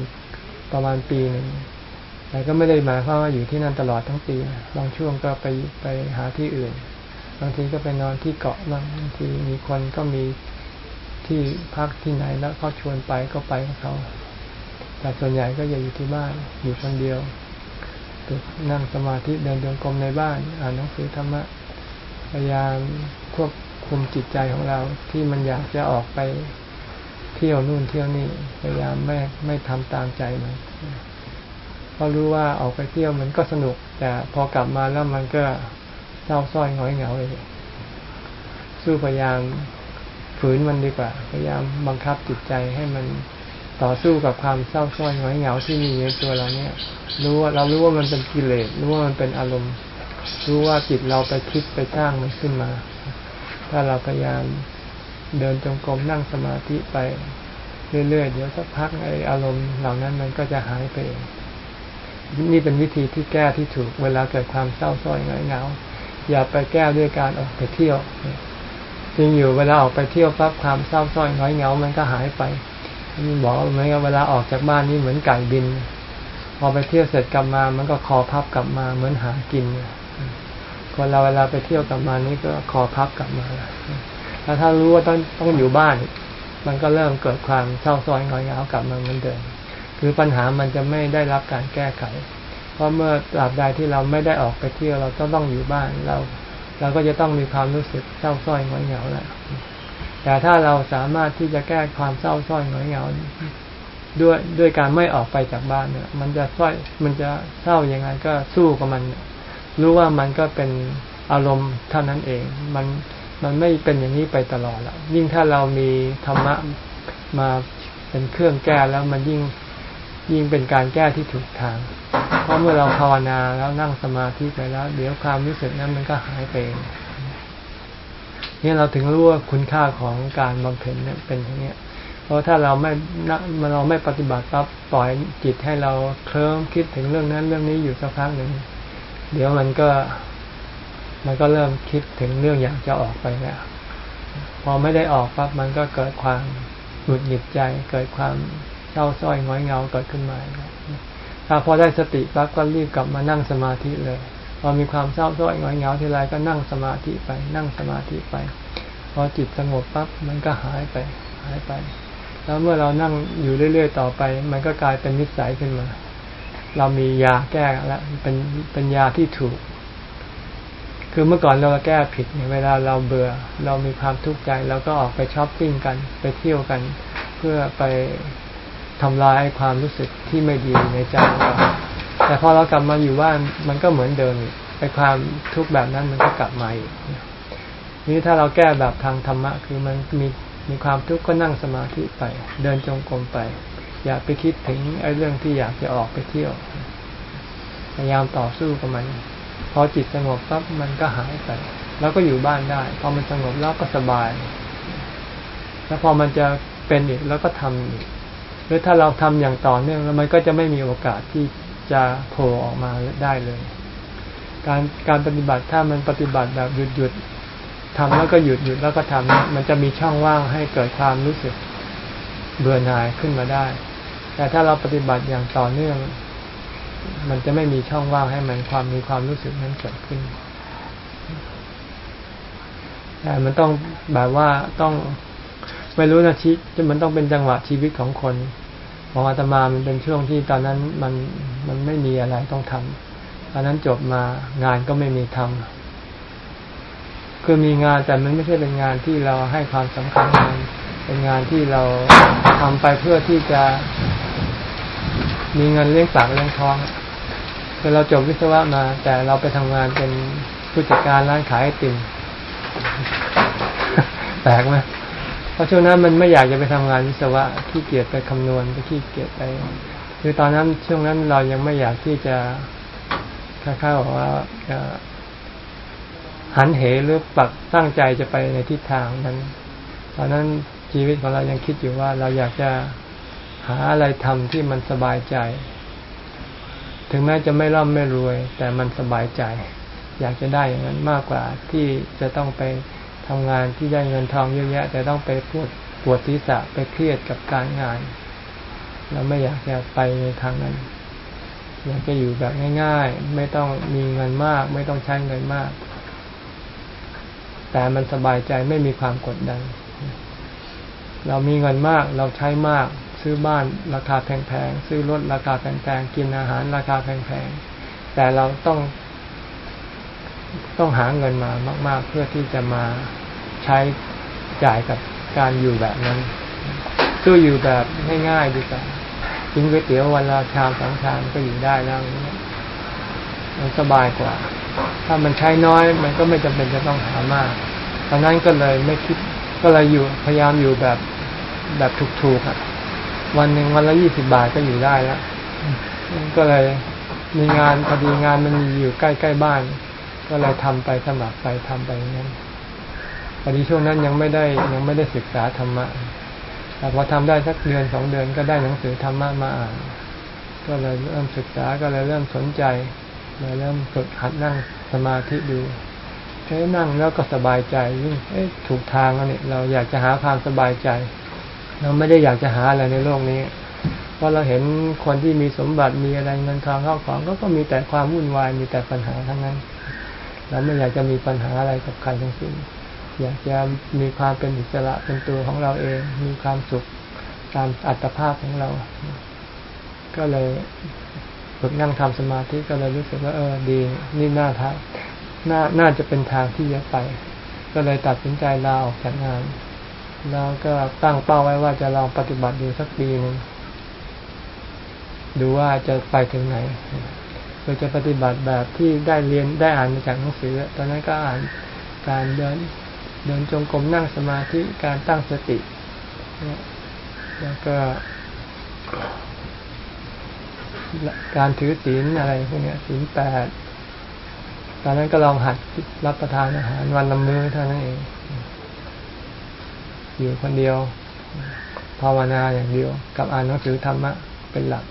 ประมาณปีหนึ่งแต่ก็ไม่ได้หมายความว่าอยู่ที่นั่นตลอดทั้งปี บางช่วงก็ไปไปหาที่อื่น บางทีก็ไปนอนที่เกาะบางบางทีมีคนก็มีที่พักที่ไหนแล้วเขาชวนไปก็ไปกับเขา แต่ส่วนใหญ่ก็จะอยู่ที่บ้านอยู่คนเดียวฝึกนั่งสมาธิเดินจงกรมในบ้าน อ่านหนังสือธรรมะพยายามควบคุมจิตใจของเราที่มันอยากจะออกไป ที่ยวนู่นเที่ยวนี่พยายามไม่ไม่ทำตามใจมันเพราะรู้ว่าออกไปเที่ยวมันก็สนุก แต่พอกลับมาแล้วมันก็เศร้าส้อยหงอยเหงาเลยสู้พยายามฝืนมันดีกว่า พยายามบังคับจิตใจให้มันต่อสู้กับความเศร้าส้อยหงอยเหงาที่มีในตัวเราเนี่ย รู้ว่าเรารู้ว่ามันเป็นกิเลสรู้ว่ามันเป็นอารมณ์ รู้ว่าจิตเราไปคิดไปสร้างมันขึ้นมา ถ้าเราพยายาม เดินจงกรมนั่งสมาธิไปเรื่อยๆ เดี๋ยวสักพักไออารมณ์เหล่านั้นมันก็จะหายไปเอง นี่เป็นวิธีที่แก้ที่ถูกเวลาเกิดความเศร้าส้อยเหงาเหงาอย่าไปแก้ด้วยการออกไปเที่ยวจริงอยู่เวลาออกไปเที่ยวปั๊บความเศร้าส้อยน้อยเหงา มันก็หายไปมันบอกว่าเหมือนกับเวลาออกจากบ้านนี่เหมือนไก่บิน พอไปเที่ยวเสร็จกลับมา มันก็คอพับกลับมาเหมือนหากินคนเราเวลาไปเที่ยวกลับมานี่ก็คอพับกลับมา แล้วถ้ารู้ว่าต้องต้องอยู่บ้าน มันก็เริ่มเกิดความเศร้าส้อยน้อยเหงากลับมาเหมือนเดิมคือปัญหามันจะไม่ได้รับการแก้ไข เพราะเมื่อตราบใดที่เราไม่ได้ออกไปเที่ยวเราต้องต้องอยู่บ้านเรา เราก็จะต้องมีความรู้สึกเศร้าส้อยน้อยเหงาแหละแต่ถ้าเราสามารถที่จะแก้ความเศร้าส้อยน้อยเหงาด้วยด้วยการไม่ออกไปจากบ้านเนี่ย มันจะส้อยมันจะเศร้ายังไงก็สู้กับมัน รู้ว่ามันก็เป็นอารมณ์เท่านั้นเอง มัน มันไม่เป็นอย่างนี้ไปตลอดละยิ่งถ้าเรามีธรรมะมาเป็นเครื่องแก้แล้วมันยิ่งยิ่งเป็นการแก้ที่ถูกทาง เพราะเมื่อเราภาวนาแล้วนั่งสมาธิไปแล้ว เดี๋ยวความรู้สึกนั้นมันก็หายไปนี่เราถึงรู้ว่าคุณค่าของการบำเพ็ญเนี่ยเป็นอย่างนี้เพราะถ้าเราไม่เราไม่ปฏิบัติปั๊บปล่อยจิตให้เราเคลิ้มคิดถึงเรื่องนั้นเรื่องนี้อยู่สักพักหนึ่งเดี๋ยวมันก็ มันก็เริ่มคิดถึงเรื่องอยากจะออกไปแล้ว พอไม่ได้ออกปั๊บมันก็เกิดความหงุดหงิดใจ เกิดความเศร้าส้อยง้อยเงาเกิดขึ้นมาถ้าพอได้สติปั๊บก็รีบกลับมานั่งสมาธิเลย พอมีความเศร้าส้อยง้อยเงาทีไรก็นั่งสมาธิไป นั่งสมาธิไป พอจิตสงบปั๊บมันก็หายไป หายไป แล้วเมื่อเรานั่งอยู่เรื่อย ๆ ต่อไป มันก็กลายเป็นนิสัยขึ้นมา เรามียาแก้แล้วเป็นเป็นยาที่ถูก คือเมื่อก่อนเราแก้ผิดเวลาเราเบื่อ เรามีความทุกข์ใจเราก็ออกไปช้อปปิ้งกัน ไปเที่ยวกัน เพื่อไปทำลายความรู้สึกที่ไม่ดีในใจเราแต่พอเรากลับมาอยู่บ้านมันก็เหมือนเดิมไอ้ความทุกข์แบบนั้นมันก็กลับมาอีกนี่ถ้าเราแก้แบบทางธรรมะ คือมันมีมีความทุกข์ก็นั่งสมาธิไป เดินจงกรมไป อย่าไปคิดถึงไอ้เรื่องที่อยากจะออกไปเที่ยว พยายามต่อสู้กับมัน พอจิตสงบปั๊บมันก็หายไป แล้วก็อยู่บ้านได้ พอมันสงบแล้วก็สบาย แล้วพอมันจะเป็นอีกแล้วก็ทำอีกหรือถ้าเราทำอย่างต่อเนื่องมันก็จะไม่มีโอกาสที่จะโผล่ออกมาได้เลย การการปฏิบัติถ้ามันปฏิบัติแบบหยุดหยุดทำแล้วก็หยุดหยุดแล้วก็ทำมันจะมีช่องว่างให้เกิดความรู้สึกเบื่อหน่ายขึ้นมาได้ แต่ถ้าเราปฏิบัติอย่างต่อเนื่อง มันจะไม่มีช่องว่างให้มันความมีความรู้สึกนั้นเกิดขึ้นแต่มันต้องแบบว่าต้องไม่รู้นะชิจะมันต้องเป็นจังหวะชีวิตของคนของอาตมามันเป็นช่วงที่ตอนนั้นมันมันไม่มีอะไรต้องทำตอนนั้นจบมางานก็ไม่มีทำคือมีงานแต่มันไม่ใช่เป็นงานที่เราให้ความสำคัญงานเป็นงานที่เราทำไปเพื่อที่จะมีเงินเลี้ยงปากเลี้ยงท้อง คือเราจบวิศวะมา แต่เราไปทำงานเป็นผู้จัดการร้านขายไอติมแปลกไหมเพราะช่วงนั้นมันไม่อยากจะไปทำงานวิศวะขี้เกียจไปคำนวณไปขี้เกียจไป คือตอนนั้นช่วงนั้นเรายังไม่อยากที่จะค้ายๆบอกว่าหันเหหรือปักตั้งใจจะไปในทิศทางนั้น ตอนนั้นชีวิตของเรายังคิดอยู่ว่าเราอยากจะหาอะไรทำที่มันสบายใจ ถึงแม้จะไม่ร่ำไม่รวย แต่มันสบายใจ อยากจะได้อย่างนั้นมากกว่าที่จะต้องไปทำงานที่ได้เงินทองเยอะแยะ แต่ต้องไปปวดปวดศีรษะไปเครียดกับการงาน เราไม่อยากจะไปในทางนั้น อยากจะอยู่แบบง่าย ๆ ไม่ต้องมีเงินมาก ไม่ต้องใช้เงินมาก แต่มันสบายใจไม่มีความกดดัน เรามีเงินมากเราใช้มาก ซื้อบ้านราคาแพงๆ ซื้อรถราคาแพงๆ กินอาหารราคาแพงๆ แต่เราต้อง ต้องหาเงินมามาก ๆ เพื่อที่จะมาใช้จ่ายกับการอยู่แบบนั้นสู้อยู่แบบง่ายๆดีกว่ากินก๋วยเตี๋ยววันละชามสองชามก็อยู่ได้แล้วมันสบายกว่า ถ้ามันใช้น้อยมันก็ไม่จำเป็นจะต้องหามากตอนนั้นก็เลยไม่คิดก็เลยอยู่พยายามอยู่แบบแบบถูกๆอะ วันหนึ่งวันละยี่สิบาทก็อยู่ได้แล้วก็เลยมีงานพอดีงานมันมีอยู่ใกล้ๆบ้าน ก็เลยทำไปสมัครไปทำไปอย่างนั้นพอดีช่วงนั้นยังไม่ได้ยังไม่ได้ศึกษาธรรมะแต่พอทำได้สักเดือนสองเดือนก็ได้หนังสือธรรมะมาอ่านก็เลยเริ่มศึกษาก็เลยเริ่มสนใจเลยเริ่มฝึกหัดนั่งสมาธิดูเอ้นั่งแล้วก็สบายใจยิ่งเอ้ถูกทางแล้วเนี่ยเราอยากจะหาความสบายใจ เราไม่ได้อยากจะหาอะไรในโลกนี้ เพราะเราเห็นคนที่มีสมบัติมีอะไรเงินทองเข้าของก็ก็มีแต่ความวุ่นวายมีแต่ปัญหาทั้งนั้น เราไม่อยากจะมีปัญหาอะไรกับใครทั้งสิ้นอยากจะมีความเป็นอิสระเป็นตัวของเราเอง มีความสุขตามอัตภาพของเรา ก็เลยฝึกนั่งทำสมาธิก็เลยรู้สึกว่าเออดีนี่น่าทาน่าน่าจะเป็นทางที่จะไป ก็เลยตัดสินใจลาออกจากงาน แล้วก็ตั้งเป้าไว้ว่าจะลองปฏิบัติดูสักปีหนึ่งดูว่าจะไปถึงไหนโดยจะปฏิบัติแบบที่ได้เรียนได้อ่านมาจากหนังสือ ตอนนั้นก็อ่านการเดินเดินจงกรมนั่งสมาธิการตั้งสติ แล้วก็ การถือศีลอะไรพวกนี้ศีลแปดตอนนั้นก็ลองหัดรับประทานอาหารวันละมื้อเท่านั้นเอง อยู่คนเดียว ภาวนาอย่างเดียว กับอ่านหนังสือธรรมะเป็นหลัก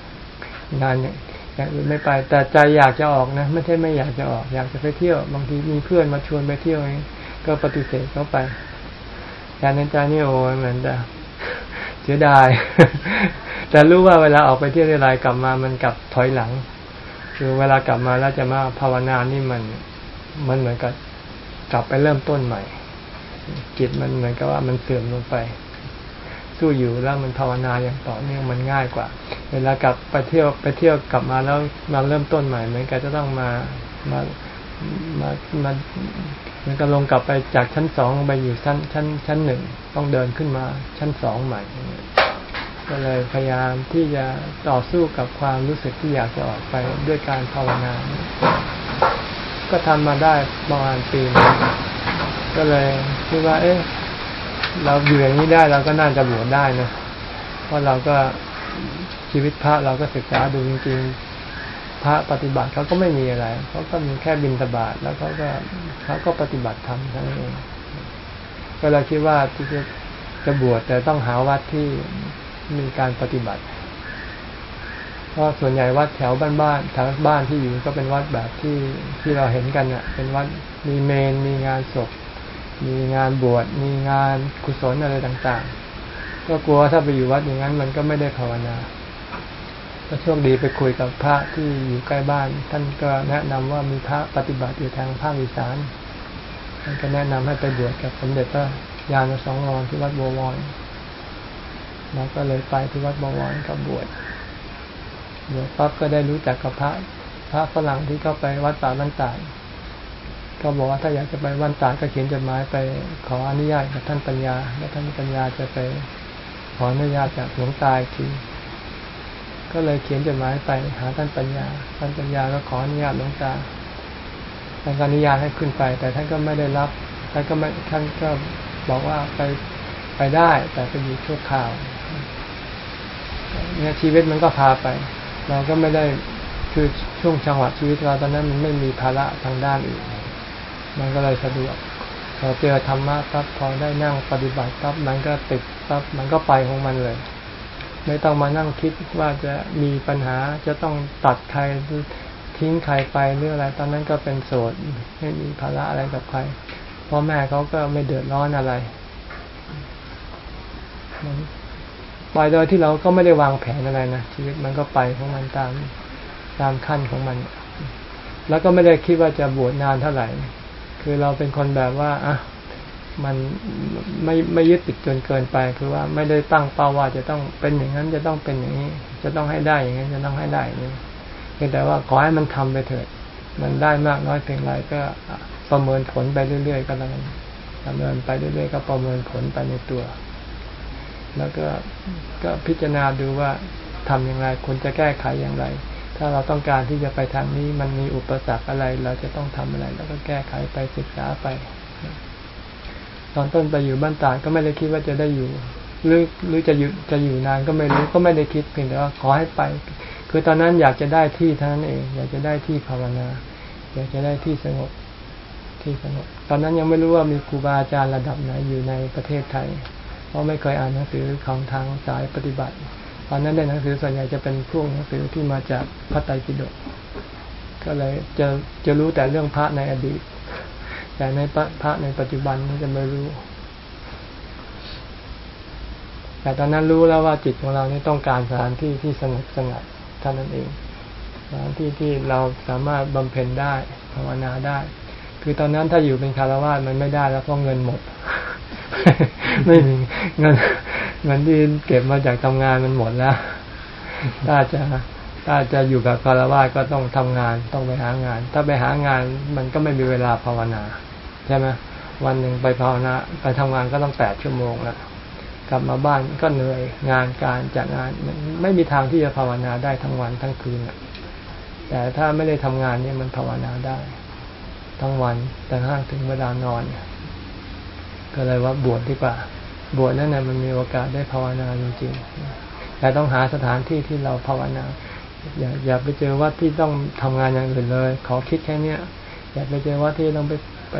งานเนี่ยอย่างอื่นไม่ไป แต่ใจอยากจะออกนะ ไม่ใช่ไม่อยากจะออก อยากจะไปเที่ยว บางทีมีเพื่อนมาชวนไปเที่ยวเองก็ปฏิเสธเข้าไปแต่ในใจนี่โอ้เหมือนจะเสียดาย แต่รู้ว่าเวลาออกไปเที่ยวอะไรกลับมามันกลับถอยหลัง คือเวลากลับมาแล้วจะมาภาวนานี่มัน มันเหมือนกับกลับไปเริ่มต้นใหม่ จิตมันเหมือนกับว่ามันเสื่อมลงไป สู้อยู่แล้วมันภาวนาอย่างต่อเนื่องมันง่ายกว่า เวลากลับไปเที่ยวไปเที่ยวกลับมาแล้วมาเริ่มต้นใหม่เหมือนกับจะต้องมามามามามันก็ลงกลับไปจากชั้นสองไปอยู่ชั้นชั้นชั้นหนึ่งต้องเดินขึ้นมาชั้นสองใหม่ก็เลยพยายามที่จะต่อสู้กับความรู้สึกที่อยากจะออกไปด้วยการภาวนา ก็ทำมาได้ประมาณปีน ก็เลยคิดว่า เอ๊ะเราอยู่อย่างนี้ได้เราก็น่าจะบวชได้นะเพราะเราก็ชีวิตพระเราก็ศึกษาดูจริงๆ พระปฏิบัติเขาก็ไม่มีอะไรเขาก็มีแค่บินตบาทแล้วเขาก็เขาก็ปฏิบัติธรรมทั้งนั้นเองก็เลยคิดว่าที่จะจะบวชแต่ต้องหาวัดที่มีการปฏิบัติเพราะส่วนใหญ่วัดแถวบ้านๆแถวบ้านที่อยู่ก็เป็นวัดแบบที่ที่เราเห็นกันเนี่ยเป็นวัดมีเมนมีงานศพ มีงานบวชมีงานกุศลอะไรต่างๆ ก็กลัวถ้าไปอยู่วัดอย่างนั้น มันก็ไม่ได้ภาวนาก็โชคดีไปคุยกับพระที่อยู่ใกล้บ้าน ท่านก็แนะนำว่ามีพระปฏิบัติอยู่ทางภาคอีสานท่านก็แนะนำให้ไปบวชกับสมเด็จพระยาณสองรอนที่วัดบัววอนเราก็เลยไปที่วัดบวรกับบวชบวชปั๊บก็ได้รู้จักกับพระ พระฝรั่งที่เข้าไปวัดป่าบ้านตาย ก็บอกว่าถ้าอยากจะไปวันตายก็เขียนจดหมายไปขออนุญาตกับท่านปัญญา แล้วท่านปัญญาจะไปขออนุญาตจากหลวงตาทีก็เลยเขียนจดหมายไปหาท่านปัญญา ท่านปัญญาก็ขออนุญาตหลวงตาท่านก็อนุญาตให้ขึ้นไป แต่ท่านก็ไม่ได้รับท่านก็ไม่ท่านก็บอกว่าไปไปได้ แต่เป็นอยู่ชั่วคราวเนี่ยชีวิตมันก็พาไป เราก็ไม่ได้คือช่วงจังหวะชีวิตเราตอนนั้นมันไม่มีภาระทางด้านอื่น มันก็เลยสะดวกพอเจอธรรมะปั๊บพอได้นั่งปฏิบัติปั๊บมันก็ติดปั๊บมันก็ไปของมันเลย ไม่ต้องมานั่งคิดว่าจะมีปัญหาจะต้องตัดใครทิ้งใครไปหรืออะไร ตอนนั้นก็เป็นโสดไม่มีภาระอะไรกับใครพ่อแม่เขาก็ไม่เดือดร้อนอะไรไปโดยที่เราก็ไม่ได้วางแผนอะไรนะชีวิตมันก็ไปของมันตามตามขั้นของมัน แล้วก็ไม่ได้คิดว่าจะบวชนานเท่าไหร่ คือเราเป็นคนแบบว่าอะมันไม่ไม่ยึดติดจนเกินไป คือว่าไม่ได้ตั้งเป้าว่าจะต้องเป็นอย่างนั้นจะต้องเป็นอย่างนี้ จะต้องให้ได้อย่างนี้จะต้องให้ได้อย่างนี้เพียงแต่ว่าขอให้มันทำไปเถิด มันได้มากน้อยเพียงไรก็ประเมินผลไปเรื่อยๆก็แล้วกันประเมินไปเรื่อยๆก็ประเมินผลไปในตัว แล้วก็ก็พิจารณาดูว่าทำอย่างไรควรจะแก้ไขอย่างไร ถ้าเราต้องการที่จะไปทางนี้มันมีอุปสรรคอะไร เราจะต้องทำอะไร แล้วก็แก้ไขไปศึกษาไป ตอนต้นไปอยู่บ้านตาก็ไม่ได้คิดว่าจะได้อยู่ หรือหรือจะอยู่จะอยู่นานก็ไม่รู้ก็ไม่ได้คิดเพียงแต่ว่าขอให้ไป คือตอนนั้นอยากจะได้ที่เท่านั้นเอง อยากจะได้ที่ภาวนา อยากจะได้ที่สงบที่สงบตอนนั้นยังไม่รู้ว่ามีครูบาอาจารย์ระดับไหนอยู่ในประเทศไทย เพราะไม่เคยอ่านหนังสือของทางสายปฏิบัติ ตอนนั้นได้หนังสือส่วนใหญ่จะเป็นพวกหนังสือที่มาจากพระไตรปิฎกก็เลยจะจะรู้แต่เรื่องพระในอดีต แต่ในพระในปัจจุบันจะไม่รู้ แต่ตอนนั้นรู้แล้วว่าจิตของเรานี่ต้องการสถานที่ที่สงบสงัดเท่านั้นเองสถานที่ที่เราสามารถบำเพ็ญได้ภาวนาได้ คือตอนนั้นถ้าอยู่เป็นคารวะมันไม่ได้แล้วเพราะเงินหมด ไม่มีเงิน เงินที่เก็บมาจากทำงานมันหมดแล้ว ถ้าจะถ้าจะอยู่แบบคารวะก็ต้องทำงานต้องไปหางาน ถ้าไปหางานมันก็ไม่มีเวลาภาวนา ใช่ไหมวันหนึ่งไปภาวนาไปทำงานก็ต้องแปดชั่วโมงแล้วกลับมาบ้านก็เหนื่อยงานการจากงานมันไม่มีทางที่จะภาวนาได้ทั้งวันทั้งคืนแต่ถ้าไม่ได้ทำงานเนี่ยมันภาวนาได้ ทั้งวันแต่ห้างถึงเวลานอนก็เลยว่าบวชดีกว่า บวชนั่นนะมันมีโอกาสได้ภาวนาจริงๆแต่ต้องหาสถานที่ที่เราภาวนาอย่าอย่าไปเจอวัดที่ต้องทำงานอย่างอื่นเลย ขอคิดแค่เนี้ยอย่าไปเจอวัดที่ต้องไปไป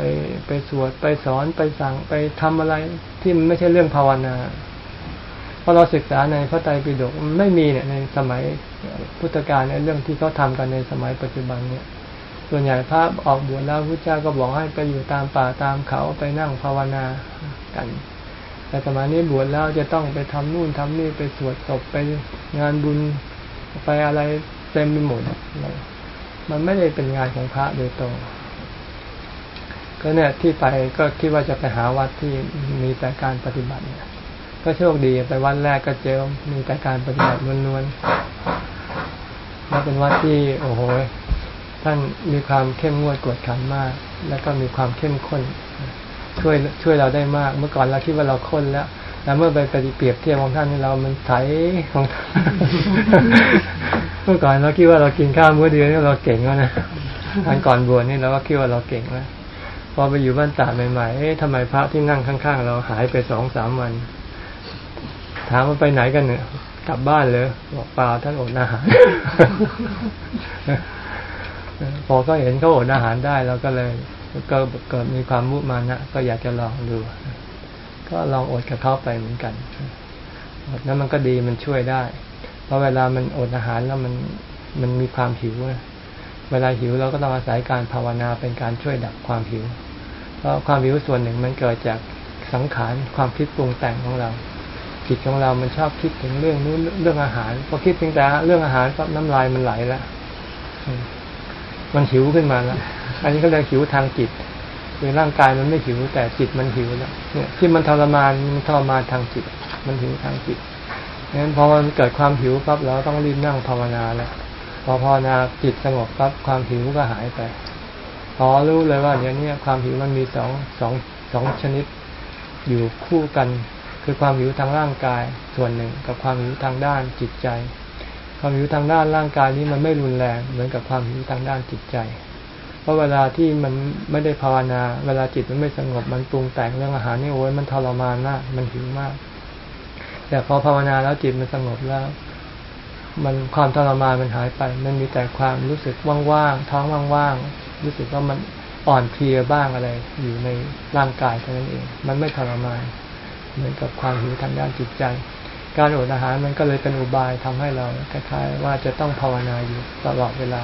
ไปสวดไปสอนไปสั่งไปทำอะไรที่มันไม่ใช่เรื่องภาวนาเพราะเราศึกษาในพระไตรปิฎกไม่มีเนี่ยในสมัยพุทธกาลในเรื่องที่เขาทากันในสมัยปัจจุบันเนี่ย ส่วนใหญ่พระออกบวชแล้วพระเจ้าก็บอกให้ไปอยู่ตามป่าตามเขาไปนั่งภาวนากัน แต่สมัยนี้บวชแล้วจะต้องไปทำนู่นทำนี่ไปสวดศพไปงานบุญไปอะไรเต็มไปหมด มันไม่ได้เป็นงานของพระโดยตรงก็เนี่ยที่ไปก็คิดว่าจะไปหาวัดที่มีแต่การปฏิบัติเนี่ยก็โชคดีไปวันแรกก็เจอมีแต่การปฏิบัติล้วนๆแล้วเป็นวัดที่ โอ้โหท่านมีความเข้มงวดกวดขันมาก แล้วก็มีความเข้มข้น ช่วยช่วยเราได้มาก เมื่อก่อนเราคิดว่าเราข้นแล้วแล้วเมื่อไปเปรียบเทียบของท่านนี่เรา มันใสของเมื่อก่อนเราคิดว่าเรากินข้าวมื้อเดียวนี่เราเก่งแล้วนะอันก่อนบวชนี่เราก็คิดว่าเราเก่งแล้วพอไปอยู่บ้านตาใหม่ๆเอ๊ะทำไมพระที่นั่งข้างๆ เราหายไปสองสามวัน ถามว่าไปไหนกันเนี่ยกลับบ้านเลยบอกเปล่าท่านอดอาหาร พอก็เห็นเขาอดอาหารได้เราก็เลย ก็เกิดมีความมุมานะก็อยากจะลองดู ก็ลองอดกับเขาไปเหมือนกันอดนั้นมันก็ดีมันช่วยได้ เพราะเวลามันอดอาหารแล้วมันมันมีความหิวเวลาหิวเราก็ต้องอาศัยการภาวนาเป็นการช่วยดับความหิว เพราะความหิวส่วนหนึ่งมันเกิดจากสังขารความคิดปรุงแต่งของเราจิตของเรามันชอบคิดถึงเรื่องนู้นเรื่องอาหารพอคิดถึงแต่เรื่องอาหารก็น้ำลายมันไหลแล้วมันหิวขึ้นมาแล้ว อันนี้ก็เรียกหิวทางจิตคือร่างกายมันไม่หิวแต่จิตมันหิวแล้วเนี่ยที่มันทรมานมันทรมานทางจิต มันหิวทางจิตงั้นพอมันเกิดความหิวปั๊บเราต้องรีบนั่งภาวนาแล้วพอภาวนาจิตสงบปั๊บความหิวก็หายไปพอรู้เลยว่าเนี่ยเนี่ความหิวมันมีสองสองสองชนิดอยู่คู่กัน คือความหิวทางร่างกายส่วนหนึ่ง กับความหิวทางด้านจิตใจ ความหิวทางด้านร่างกายนี้มันไม่รุนแรงเหมือนกับความหิวทางด้านจิตใจ เพราะเวลาที่มันไม่ได้ภาวนา เวลาจิตมันไม่สงบมันปรุงแต่งเรื่องอาหารนี่โอ้ยมันทรมานมากมันหิวมาก แต่พอภาวนาแล้วจิตมันสงบแล้ว มันความทรมานมันหายไป มันมีแต่ความรู้สึกว่างๆท้องว่างๆรู้สึกว่ามันอ่อนเพลียบ้างอะไร อยู่ในร่างกายเท่านั้นเอง มันไม่ทรมานเหมือนกับความหิวทางด้านจิตใจ การอดอาหารมันก็เลยเป็นอุบายทำให้เราคล้ายๆว่าจะต้องภาวนาอยู่ตลอดเวลา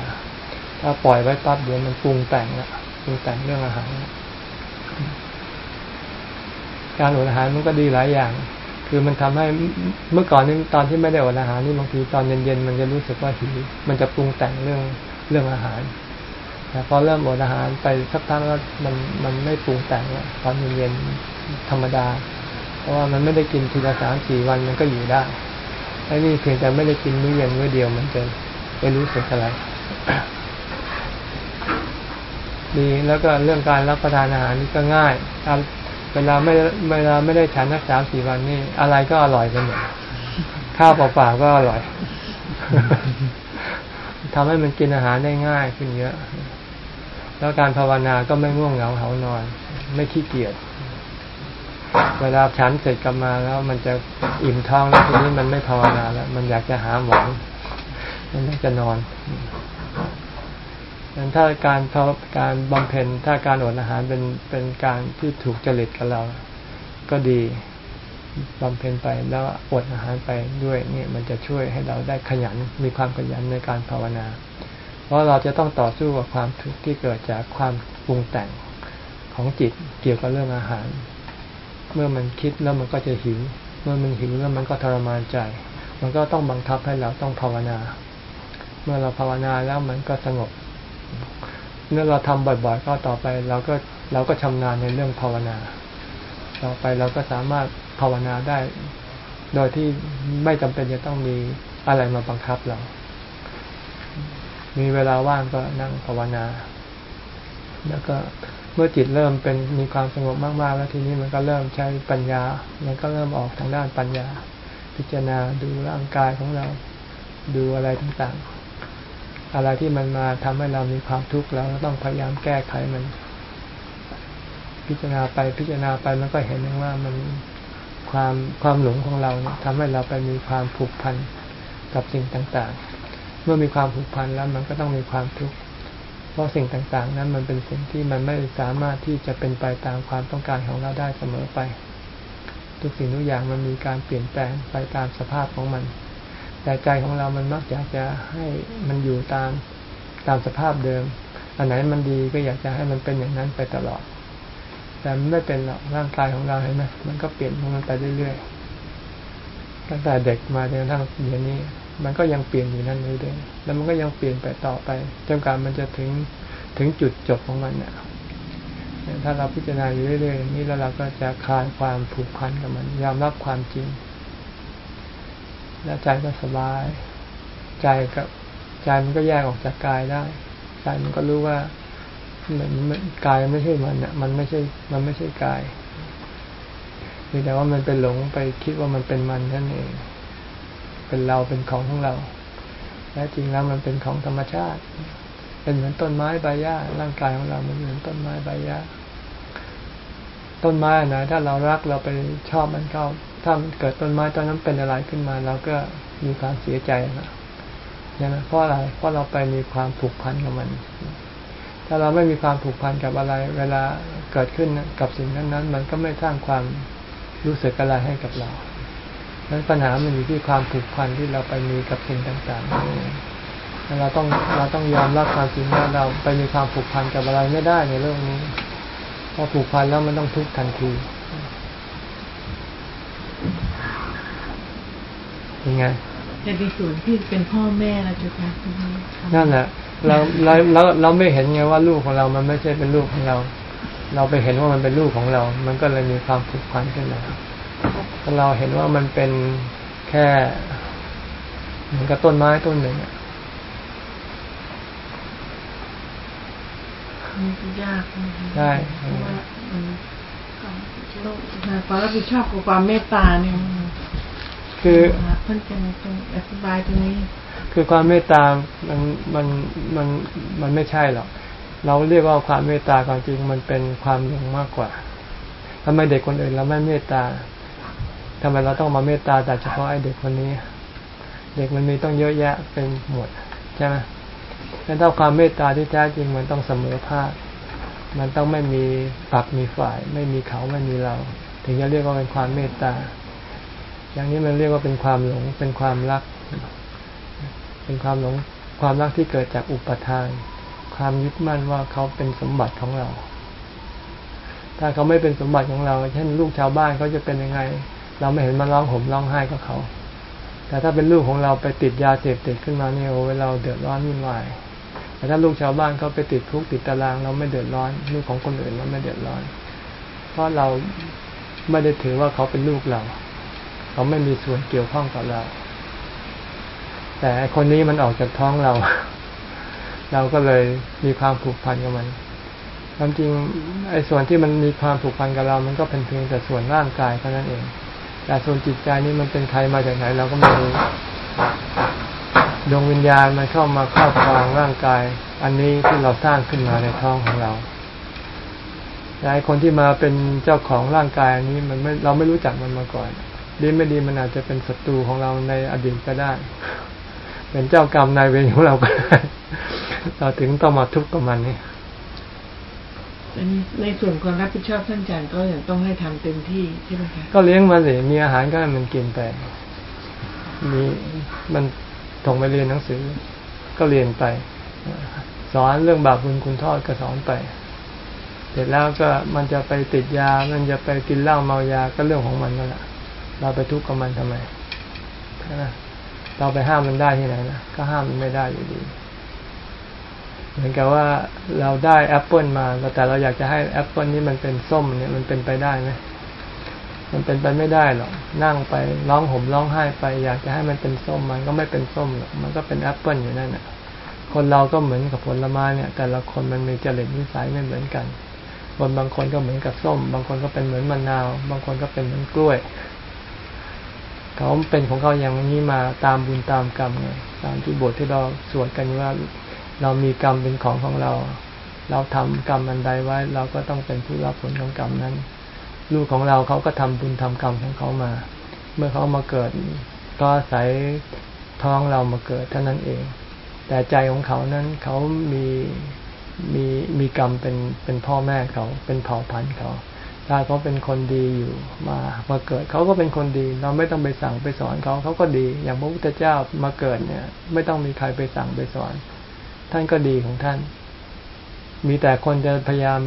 ถ้าปล่อยไว้ปั๊บเดี๋ยวมันปรุงแต่งละปรุงแต่งเรื่องอาหาร การอดอาหารมันก็ดีหลายอย่าง คือมันทำให้เมื่อก่อนนี้ตอนที่ไม่ได้อดอาหารนี่บางทีตอนเย็นๆมันจะรู้สึกว่าหิวมันจะปรุงแต่งเรื่องเรื่องอาหารแต่พอเริ่มอดอาหารไปสักพักแล้วมันมันไม่ปรุงแต่งแล้วตอนเย็นๆธรรมดา เพราะว่ามันไม่ได้กินทีละสามสี่วันมันก็อยู่ได้ไอ้นี่เพียงแต่ไม่ได้กินมื้อเย็นมื้อเดียวมันจะไม่รู้สึกอะไร ดีแล้วก็เรื่องการรับประทานอาหารนี่ก็ง่ายเวลาไม่เวลาไม่ได้ฉันนักสามสี่วันนี่อะไรก็อร่อยไปหมดข้าวเปล่าๆก็อร่อยทำให้มันกินอาหารได้ง่ายขึ้นเยอะ แล้วการภาวนาก็ไม่ง่วงเหงาเหานอน ไม่ขี้เกียจเวลาฉันเสร็จกลับมาแล้วมันจะอิ่มท้องแล้วทีนี้มันไม่ภาวนาแล้ว มันอยากจะหาหมอนมันอยากจะนอน นั้นถ้าการการบำเพ็ญถ้าการอดอาหารเป็นเป็นการที่ถูกจริตกับเรา ก็ดีบำเพ็ญไปแล้วอดอาหารไปด้วยนี่มันจะช่วยให้เราได้ขยันมีความขยันในการภาวนา เพราะเราจะต้องต่อสู้กับความทุกข์ที่เกิดจากความปรุงแต่งของจิตเกี่ยวกับเรื่องอาหาร เมื่อมันคิดแล้วมันก็จะหิว เมื่อมันหิวแล้วมันก็ทรมานใจ มันก็ต้องบังคับให้เราต้องภาวนา เมื่อเราภาวนาแล้วมันก็สงบ เมื่อเราทำบ่อยๆ ก็ต่อไปเราก็เราก็ชำนาญในเรื่องภาวนา ต่อไปเราก็สามารถภาวนาได้ โดยที่ไม่จำเป็นจะต้องมีอะไรมาบังคับเรา มีเวลาว่างก็นั่งภาวนา แล้วก็เมื่อจิตเริ่มเป็นมีความสงบมากๆ แล้วทีนี้มันก็เริ่มใช้ปัญญา มันก็เริ่มออกทางด้านปัญญา พิจารณาดูร่างกายของเรา ดูอะไรต่างๆ อะไรที่มันมาทำให้เรามีความทุกข์เราต้องพยายามแก้ไขมัน พิจารณาไปพิจารณาไปมันก็เห็นว่ามันความความหลงของเราเนี่ยทำให้เราไปมีความผูกพันกับสิ่งต่างๆ เมื่อมีความผูกพันแล้วมันก็ต้องมีความทุกข์เพราะสิ่งต่างๆ นั้นมันเป็นสิ่งที่มันไม่สามารถที่จะเป็นไปตามความต้องการของเราได้เสมอไป ทุกสิ่งทุกอย่างมันมีการเปลี่ยนแปลงไปตามสภาพของมัน แต่ใจของเรามันมักอยากจะให้มันอยู่ตามตามสภาพเดิม อันไหนมันดีก็อยากจะให้มันเป็นอย่างนั้นไปตลอด แต่มันไม่เป็นหรอกร่างกายของเราเห็นไหมมันก็เปลี่ยนของมันไปเรื่อยๆตั้งแต่เด็กมาจนกระทั่งเดี๋ยวนี้ มันก็ยังเปลี่ยนอยู่นั่นเรื่อยๆแล้วมันก็ยังเปลี่ยนไปต่อไปจนกว่ามันจะถึงถึงจุดจบของมันเนี่ยถ้าเราพิจารณาอยู่เรื่อยๆนี้แล้วเราก็จะคลายความผูกพันกับมัน ยอมรับความจริง แล้วใจก็สบาย ใจกับใจมันก็แยกออกจากกายได้ ใจมันก็รู้ว่ามันกายไม่ใช่มันอะ มันไม่ใช่ มันไม่ใช่กายมีแต่ว่ามันเป็นหลงไปคิดว่ามันเป็นมันนั่นเอง เป็นเราเป็นของของเราแท้จริงแล้วมันเป็นของธรรมชาติ เป็นเหมือนต้นไม้ใบหญ้าร่างกายของเรามันเหมือนต้นไม้ใบหญ้าต้นไม้นะถ้าเรารักเราไปชอบมันเข้า ถ้าเกิดต้นไม้ต้นนั้นเป็นอะไรขึ้นมาเราก็มีความเสียใจนะใช่ไหมเพราะอะไรเพราะเราไปมีความผูกพันกับมัน ถ้าเราไม่มีความผูกพันกับอะไร เวลาเกิดขึ้นกับสิ่งนั้นๆ มันก็ไม่สร้างความรู้สึกอะไรให้กับเราดังนั้นปัญหามันอยู่ที่ความผูกพันที่เราไปมีกับสิ่งต่างๆ เราต้องเราต้องยอมรับความจริงว่าเราไปมีความผูกพันกับอะไรไม่ได้ในโลกนี้พอผูกพันแล้วมันต้องทุกข์ทันที ยังไงแต่ในส่วนที่เป็นพ่อแม่เราจะทำนั่นแหละ เราเราเราเราไม่เห็นไงว่าลูกของเรา มันไม่ใช่เป็นลูกของเรา เราไปเห็นว่ามันเป็นลูกของเรา มันก็เลยมีความผูกพันขึ้นมาถ้าเราเห็นว่ามันเป็นแค่เหมือนกับต้นไม้ต้นหนึ่งอะมันยากใช่ ความรับผิดชอบกับความเมตตาเนี่ยคือท่านจะต้องอธิบายตรงนี้ คือความเมตตา มันมันมันมันไม่ใช่หรอกเราเรียกว่าความเมตตาความจริงมันเป็นความหลงมากกว่าทำไมเด็กคนอื่นเราไม่เมตตาทำไมเราต้องมาเมตตาแต่เฉพาะไอ้เด็กคนนี้ เด็กมันมีต้องเยอะแยะเป็นหมดใช่ไหมงั้นถ้าความเมตตาที่แท้จริงมันต้องเสมอภาค มันต้องไม่มีปักมีฝ่าย ไม่มีเขาไม่มีเรา ถึงจะเรียกว่าเป็นความเมตตา อย่างนี้มันเรียกว่าเป็นความหลง เป็นความรัก เป็นความหลง ความรักที่เกิดจากอุปทาน ความยึดมั่นว่าเขาเป็นสมบัติของเรา ถ้าเขาไม่เป็นสมบัติของเรา เช่นลูกชาวบ้านเขาจะเป็นยังไง เราไม่เห็นมาร้องห่มร้องไห้กับเขา แต่ถ้าเป็นลูกของเราไปติดยาเสพติดขึ้นมาเนี่ยโอ้เราเดือดร้อนวุ่นวาย แต่ถ้าลูกชาวบ้านเขาไปติดคุกติดตาราง เราไม่เดือดร้อนลูกของคนอื่นเราไม่เดือดร้อน เพราะเราไม่ได้ถือว่าเขาเป็นลูกเรา เขาไม่มีส่วนเกี่ยวข้องกับเรา แต่คนนี้มันออกจากท้องเรา เราก็เลยมีความผูกพันกับมันความจริงไอ้ส่วนที่มันมีความผูกพันกับเรา มันก็เป็นเพียงแต่ส่วนร่างกายเท่านั้นเอง แต่ส่วนจิตใจนี่มันเป็นใครมาจากไหนเราก็ไม่รู้ ดวงวิญญาณมันเข้ามาครอบครองร่างกาย อันนี้ที่เราสร้างขึ้นมาในท้องของเราแต่คนที่มาเป็นเจ้าของร่างกายอันนี้มันไม่เราไม่รู้จักมันมาก่อน ดีไม่ดีมันอาจจะเป็นศัตรูของเราในอดีตก็ได้ เป็นเจ้ากรรมนายเวรของเราก็ได้เราถึงต้องมาทุกข์กับมันนี่ในส่วนความรับผิดชอบท่านอาจารย์ก็ยังต้องให้ทำเต็มที่ใช่ไหมคะก็เลี้ยงมันสิมีอาหารก็ให้มันกินไปมีมัน ส่งไปเรียนหนังสือ ก็เรียนไป สอนเรื่องบาปบุญคุณโทษก็สอนไป เสร็จแล้วก็มันจะไปติดยา มันจะไปกินเหล้าเมายาก็เรื่องของมันนั่นแหละเราไปทุกข์กับมันทำไมใช่ไมเราไปห้ามมันได้ที่ไหนนะก็ห้ามมันไม่ได้อยู่ดีเหมือนกับว่าเราได้แอปเปิลมาแต่เราอยากจะให้แอปเปิลนี้มันเป็นส้มเนี่ยมันเป็นไปได้ไหม มันเป็นไปไม่ได้หรอก นั่งไปร้องห่มร้องไห้ไป อยากจะให้มันเป็นส้มมันก็ไม่เป็นส้มหรอก มันก็เป็นแอปเปิลอยู่นั่นแหละคนเราก็เหมือนกับผลไม้เนี่ย แต่ละคนมันมีจริตนิสัยไม่เหมือนกันคนบางคนก็เหมือนกับส้ม บางคนก็เป็นเหมือนมะนาว บางคนก็เป็นเหมือนกล้วย เขาเป็นของเขาอย่างนี้มาตามบุญตามกรรมไงตามที่บทที่เราสวดกันว่า เรามีกรรมเป็นของของเรา เราทำกรรมอันใดไว้ เราก็ต้องเป็นผู้รับผลของกรรมนั้น ลูกของเราเขาก็ทำบุญทำกรรมของเขามา เมื่อเขามาเกิด ก็อาศัยท้องเรามาเกิดเท่านั้นเอง แต่ใจของเขานั้นเขามีมีมีกรรมเป็นเป็นพ่อแม่เขาเป็นเผ่าพันธุ์เขาถ้าเขาเป็นคนดีอยู่มามาเกิดเขาก็เป็นคนดี เราไม่ต้องไปสั่งไปสอนเขาเขาก็ดี อย่างพระพุทธเจ้ามาเกิดเนี่ย ไม่ต้องมีใครไปสั่งไปสอน ท่านก็ดีของท่าน มีแต่คนจะพยายาม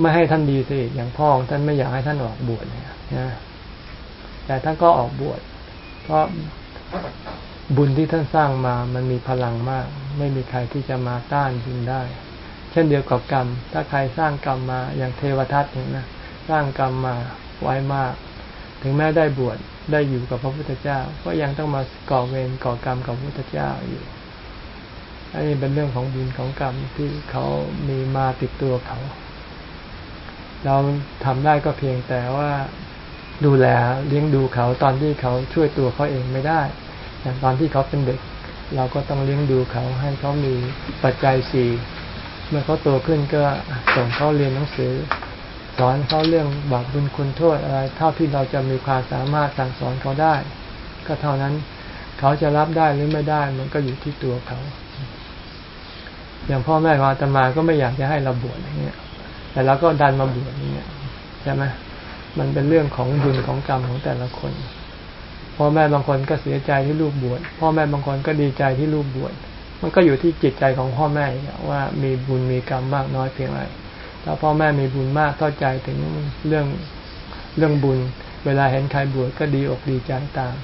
ไม่ให้ท่านดีสิอย่างพ่อของท่านไม่อยากให้ท่านออกบวชเนี่ยนะแต่ท่านก็ออกบวชเพราะบุญที่ท่านสร้างมามันมีพลังมาก ไม่มีใครที่จะมาต้านบุญได้ เช่นเดียวกับกรรม ถ้าใครสร้างกรรมมาอย่างเทวทัตเนี่ยนะสร้างกรรมมาไว้มาก ถึงแม้ได้บวชได้อยู่กับพระพุทธเจ้า ก็ยังต้องมาก่อเวรก่อกรรมกับพระพุทธเจ้าอยู่อันนี้เป็นเรื่องของบุญของกรรมที่เขามีมาติดตัวเขา เราทำได้ก็เพียงแต่ว่าดูแลเลี้ยงดูเขาตอนที่เขาช่วยตัวเขาเองไม่ได้อย่างตอนที่เขาเป็นเด็ก เราก็ต้องเลี้ยงดูเขาให้เขามีปัจจัยสี่เมื่อเขาโตขึ้นก็ส่งเขาเรียนหนังสือ สอนเขาเรื่องบาปบุญคุณโทษอะไรเท่าที่เราจะมีความสามารถสั่งสอนเขาได้ ก็เท่านั้นเขาจะรับได้หรือไม่ได้มันก็อยู่ที่ตัวเขา อย่างพ่อแม่ของอาตมาก็ไม่อยากจะให้เราบวชอย่างเงี้ย แต่เราก็ดันมาบวชอย่างเงี้ยใช่ไหมมันเป็นเรื่องของบุญของกรรมของแต่ละคนพ่อแม่บางคนก็เสียใจที่ลูกบวชพ่อแม่บางคนก็ดีใจที่ลูกบวชมันก็อยู่ที่จิตใจของพ่อแม่ว่ามีบุญมีกรรมมากน้อยเพียงไรถ้าพ่อแม่มีบุญมากเข้าใจถึงเรื่องเรื่องบุญ เวลาเห็นใครบวชก็ดีอกดีใจตาม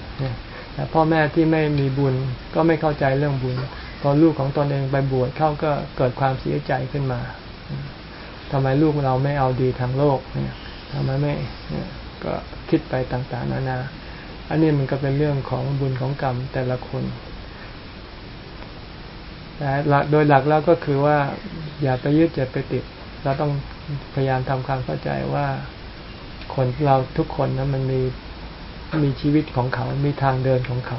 แต่พ่อแม่ที่ไม่มีบุญก็ไม่เข้าใจเรื่องบุญพอลูกของตนเองไปบวชเข้าก็เกิดความเสียใจขึ้นมา ทำไมลูกเราไม่เอาดีทางโลกเนี่ยทำไมไม่ก็คิดไปต่างๆนานา อันนี้มันก็เป็นเรื่องของบุญของกรรมแต่ละคนแต่โดยหลักแล้วก็คือว่า อย่าไปยึดอย่าไปติด เราต้องพยายามทำความเข้าใจว่าคนเราทุกคนนะมันมีมีชีวิตของเขา มีทางเดินของเขา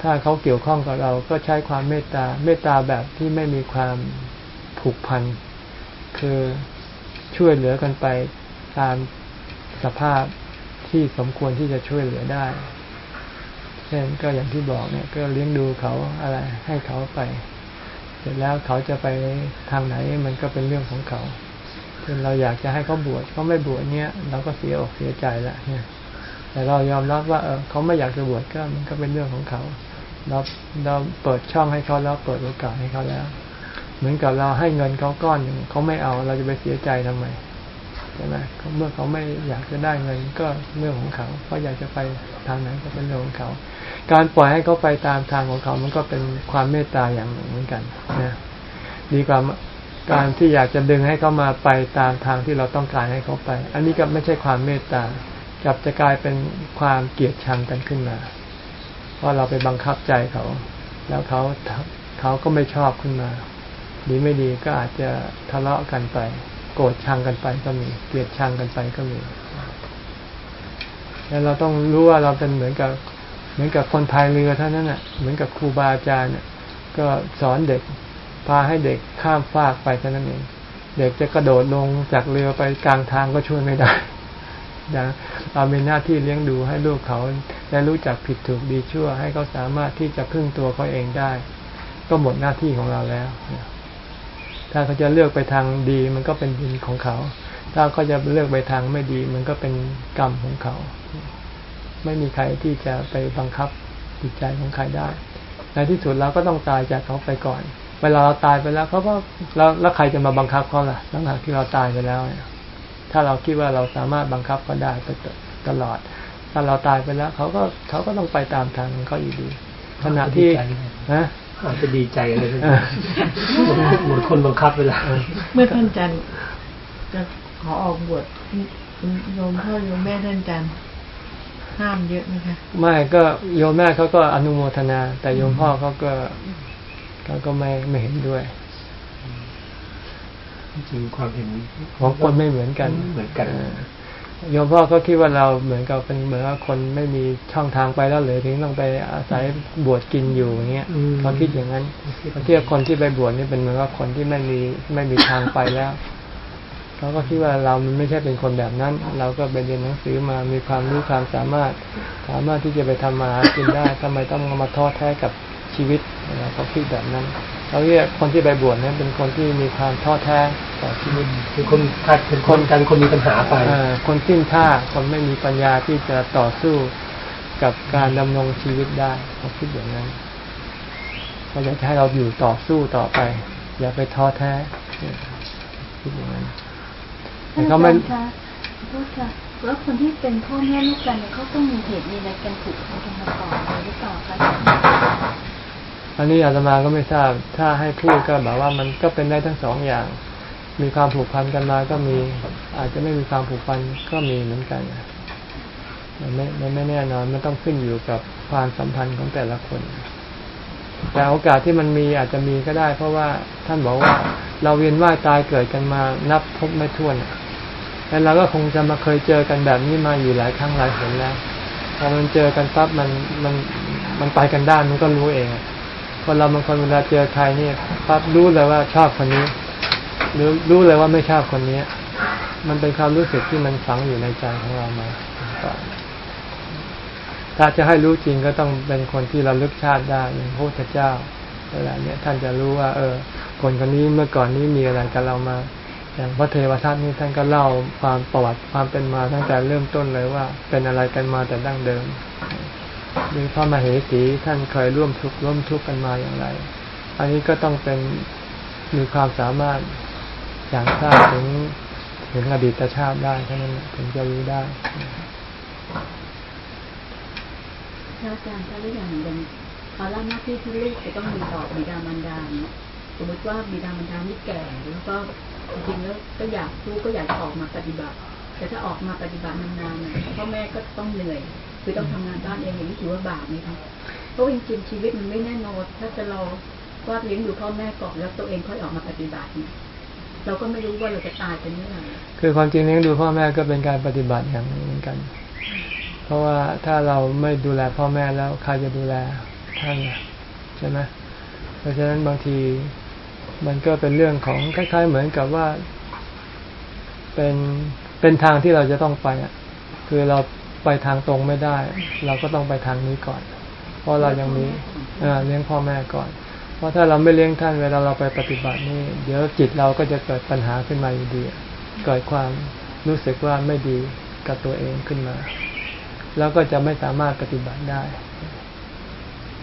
ถ้าเขาเกี่ยวข้องกับเราก็ใช้ความเมตตา เมตตาแบบที่ไม่มีความผูกพัน คือช่วยเหลือกันไปตามสภาพที่สมควรที่จะช่วยเหลือได้ เช่นก็อย่างที่บอกเนี่ย ก็เลี้ยงดูเขาอะไรให้เขาไป เสร็จแล้วเขาจะไปทางไหนมันก็เป็นเรื่องของเขาเช่นเราอยากจะให้เขาบวชเขาไม่บวชเนี่ยเราก็เสียอกเสียใจละเนี่ย แต่เรายอมรับว่าเออเขาไม่อยากจะบวชก็มันก็เป็นเรื่องของเขา เราเราเปิดช่องให้เขาแล้วเปิดโอกาสให้เขาแล้ว เหมือนกับเราให้เงินเขาก้อนหนึ่งเขาไม่เอาเราจะไปเสียใจทำไมใช่ไหมเมื่อเขาไม่อยากจะได้เงินก็เรื่องของเขาเขาอยากจะไปทางไหนก็เป็นเรื่องของเขา การปล่อยให้เขาไปตามทางของเขา มันก็เป็นความเมตตาอย่างหนึ่งเหมือนกันนะดีกว่าการที่อยากจะดึงให้เขามาไปตามทางที่เราต้องการให้เขาไป อันนี้ก็ไม่ใช่ความเมตตากลับจะกลายเป็นความเกลียดชังกันขึ้นมา เพราะเราไปบังคับใจเขา แล้วเขาเขาก็ไม่ชอบขึ้นมา ดีไม่ดีก็อาจจะทะเลาะกันไป โกรธชังกันไปก็มีเกลียดชังกันไปก็มีแล้วเราต้องรู้ว่าเราเป็นเหมือนกับ เหมือนกับคนพายเรือเท่านั้นน่ะ เหมือนกับครูบาอาจารย์เนี่ยก็สอนเด็ก พาให้เด็กข้ามฟากไปเท่านั้นเองเด็กจะกระโดดลงจากเรือไปกลางทางก็ช่วยไม่ได้นะเรามีหน้าที่เลี้ยงดูให้ลูกเขาได้รู้จักผิดถูกดีชั่ว ให้เขาสามารถที่จะพึ่งตัวเขาเองได้ ก็หมดหน้าที่ของเราแล้ว ถ้าเขาจะเลือกไปทางดี มันก็เป็นบุญของเขา ถ้าเขาจะเลือกไปทางไม่ดี มันก็เป็นกรรมของเขา ไม่มีใครที่จะไปบังคับจิตใจของใครได้ ในที่สุดเราก็ต้องตายจากเขาไปก่อน เวลาเราตายไปแล้วเขาก็แล้วแล้วใครจะมาบังคับเขาล่ะหลังจากที่เราตายไปแล้วเนี่ยถ้าเราคิดว่าเราสามารถบังคับเขาได้ไปตลอด ถ้าเราตายไปแล้วเขาก็เขาก็ต้องไปตามทางของเขาอยู่ดีขณะที่นะ อาจจะดีใจเลยนะเหมือนคนบังคับเวลาเมื่อท่านอาจารย์จะขอออกบวชโยมพ่อโยมแม่ท่านอาจารย์ห้ามเยอะไหมคะไม่ก็โยมแม่เขาก็อนุโมทนา แต่โยมพ่อเขาก็เขาก็ไม่ไม่เห็นด้วยจริงความเห็นของคนไม่เหมือนกันเหมือนกันเออ โยมพ่อก็คิดว่าเราเหมือนกับเป็นเหมือนกับคนไม่มีช่องทางไปแล้วเลยถึงต้องไปอาศัยบวชกินอยู่อย่างเงี้ยอืมเขาคิดอย่างนั้นเขาคิดว่าคนที่ไปบวชนี่เป็นเหมือนกับคนที่ไม่มีไม่มีทางไปแล้วเขาก็คิดว่าเรามันไม่ใช่เป็นคนแบบนั้น เราก็ไปเรียนหนังสือมามีความรู้ความสามารถ สามารถที่จะไปทำมาหากินได้ทำไมต้องมาท้อแท้กับชีวิตนะ เขาคิดแบบนั้นเขาเรียกคนที่ไปบวชนั้นเป็นคนที่มีความท้อแท้ต่อชีวิตเป็นคนขาดเป็นคนกันคนมีปัญหาไปเอ่อคนสิ้นท่าคนไม่มีปัญญาที่จะต่อสู้กับการดำรงชีวิตได้เขาคิดอย่างนั้นเขาอยากจะให้เราอยู่ต่อสู้ต่อไป อย่าไปท้อแท้คิดอย่างนั้นแต่ท่านเขาอาไม่จารย์คะขอโทษค่ะแล้วคนที่เป็นพ่อแม่ลูกกันเนี่ยเขาต้องมีเหตุมีอะไรกันผูกพันกันมาก่อนเลยหรือเปล่าคะ อันนี้อาตมาก็ไม่ทราบ ถ้าให้พูดก็แบบว่ามันก็เป็นได้ทั้งสองอย่าง มีความผูกพันกันมาก็มี อาจจะไม่มีความผูกพันก็มีเหมือนกันมันไม่มันไม่แน่นอน มันต้องขึ้นอยู่กับความสัมพันธ์ของแต่ละคน แต่โอกาสที่มันมีอาจจะมีก็ได้ เพราะว่าท่านบอกว่าเราเวียนว่ายตายเกิดกันมานับพบไม่ถ้วนแล้วเราก็คงจะมาเคยเจอกันแบบนี้มาอยู่หลายครั้งหลายหนแล้วพอมันเจอกันปั๊บมันมันมันไปกันได้มันก็รู้เองอะ คนเราบางคนเวลาเจอใครนี่ปั๊บรู้เลยว่าชอบคนนี้หรือรู้เลยว่าไม่ชอบคนนี้ มันเป็นความรู้สึกที่มันฝังอยู่ในใจของเรามาถ้าจะให้รู้จริงก็ต้องเป็นคนที่เราลึกชาติได้อย่างพระพุทธเจ้าเวลาเนี้ยท่านจะรู้ว่า เออ คนคนนี้เมื่อก่อนนี้มีอะไรกับเรามา อย่างพระเทวทัตนี่ท่านก็เล่าความประวัติความเป็นมาตั้งแต่เริ่มต้นเลยว่า เป็นอะไรกันมาแต่ดั้งเดิม มีพระมเหสีท่านเคยร่วมทุกข์ร่วมทุกข์กันมาอย่างไร อันนี้ก็ต้องเป็นมีความสามารถอย่างทราบถึงถึงอดีตชาติได้เท่านั้นถึงจะรู้ได้อาจารย์คะแล้วอย่างอย่างภาระหน้าที่ที่ลูกจะต้องมีต่อบิดามารดาเนี่ยสมมติว่าบิดามารดานี่แก่แล้วก็จริงแล้วก็อยากลูกก็อยากออกมาปฏิบัติ แต่ถ้าออกมาปฏิบัตินานๆพ่อแม่ก็ต้องเหนื่อย คือต้องทำงานบ้านเองอย่างนี้ถือว่าบาปไหมคะเพราะจริงๆชีวิตมันไม่แน่นอน ถ้าจะรอว่าเลี้ยงดูพ่อแม่ก่อนแล้วตัวเองค่อยออกมาปฏิบัติเนี่ยเราก็ไม่รู้ว่าเราจะตายเป็นเมื่อไหร่คือความจริงเลี้ยงดูพ่อแม่ก็เป็นการปฏิบัติอย่างหนึ่งเหมือนกัน เพราะว่าถ้าเราไม่ดูแลพ่อแม่แล้วใครจะดูแลท่านล่ะใช่ไหมเพราะฉะนั้นบางทีมันก็เป็นเรื่องของคล้าย ๆ เหมือนกับว่า เป็นเป็นทางที่เราจะต้องไปอะ คือเรา ไปทางตรงไม่ได้ เราก็ต้องไปทางนี้ก่อน เพราะเรายังมีเลี้ยงพ่อแม่ก่อน เพราะถ้าเราไม่เลี้ยงท่านเวลาเราไปปฏิบัตินี่เดี๋ยวจิตเราก็จะเกิดปัญหาขึ้นมาอยู่ดีเกิดความรู้สึกว่าไม่ดีกับตัวเองขึ้นมา แล้วก็จะไม่สามารถปฏิบัติได้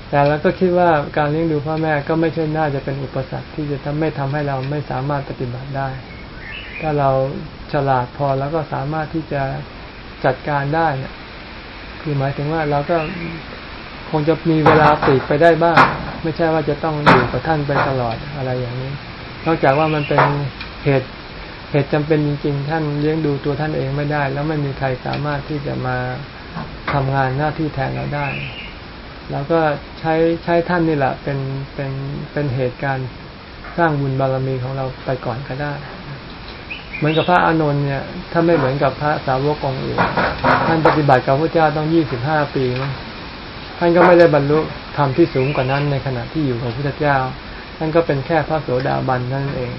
แต่เราก็คิดว่าการเลี้ยงดูพ่อแม่ก็ไม่ใช่น่าจะเป็นอุปสรรคที่จะทำไม่ทำให้เราไม่สามารถปฏิบัติได้ ถ้าเราฉลาดพอแล้วก็สามารถที่จะ จัดการได้เนี่ยคือหมายถึงว่าเราก็คงจะมีเวลาปลีกไปได้บ้าง ไม่ใช่ว่าจะต้องอยู่กับท่านไปตลอดอะไรอย่างนี้ นอกจากว่ามันเป็นเหตุเหตุจำเป็นจริงๆ ท่านเลี้ยงดูตัวท่านเองไม่ได้ แล้วไม่มีใครสามารถที่จะมาทำงานหน้าที่แทนเราได้แล้วก็ใช้ใช้ท่านนี่แหละเป็นเป็นเป็นเหตุการณ์สร้างบุญบารมีของเราไปก่อนก็ได้ เหมือนกับพระอานนท์เนี่ยถ้าไม่เหมือนกับพระสาวกองอื่นท่านปฏิบัติกับพระเจ้าต้องยี่สิบห้าปีมั้งท่านก็ไม่ได้บรรลุธรรมที่สูงกว่านั้นในขณะที่อยู่กับพระพุทธเจ้า ท่านก็เป็นแค่พระโสดาบันนั่นเอง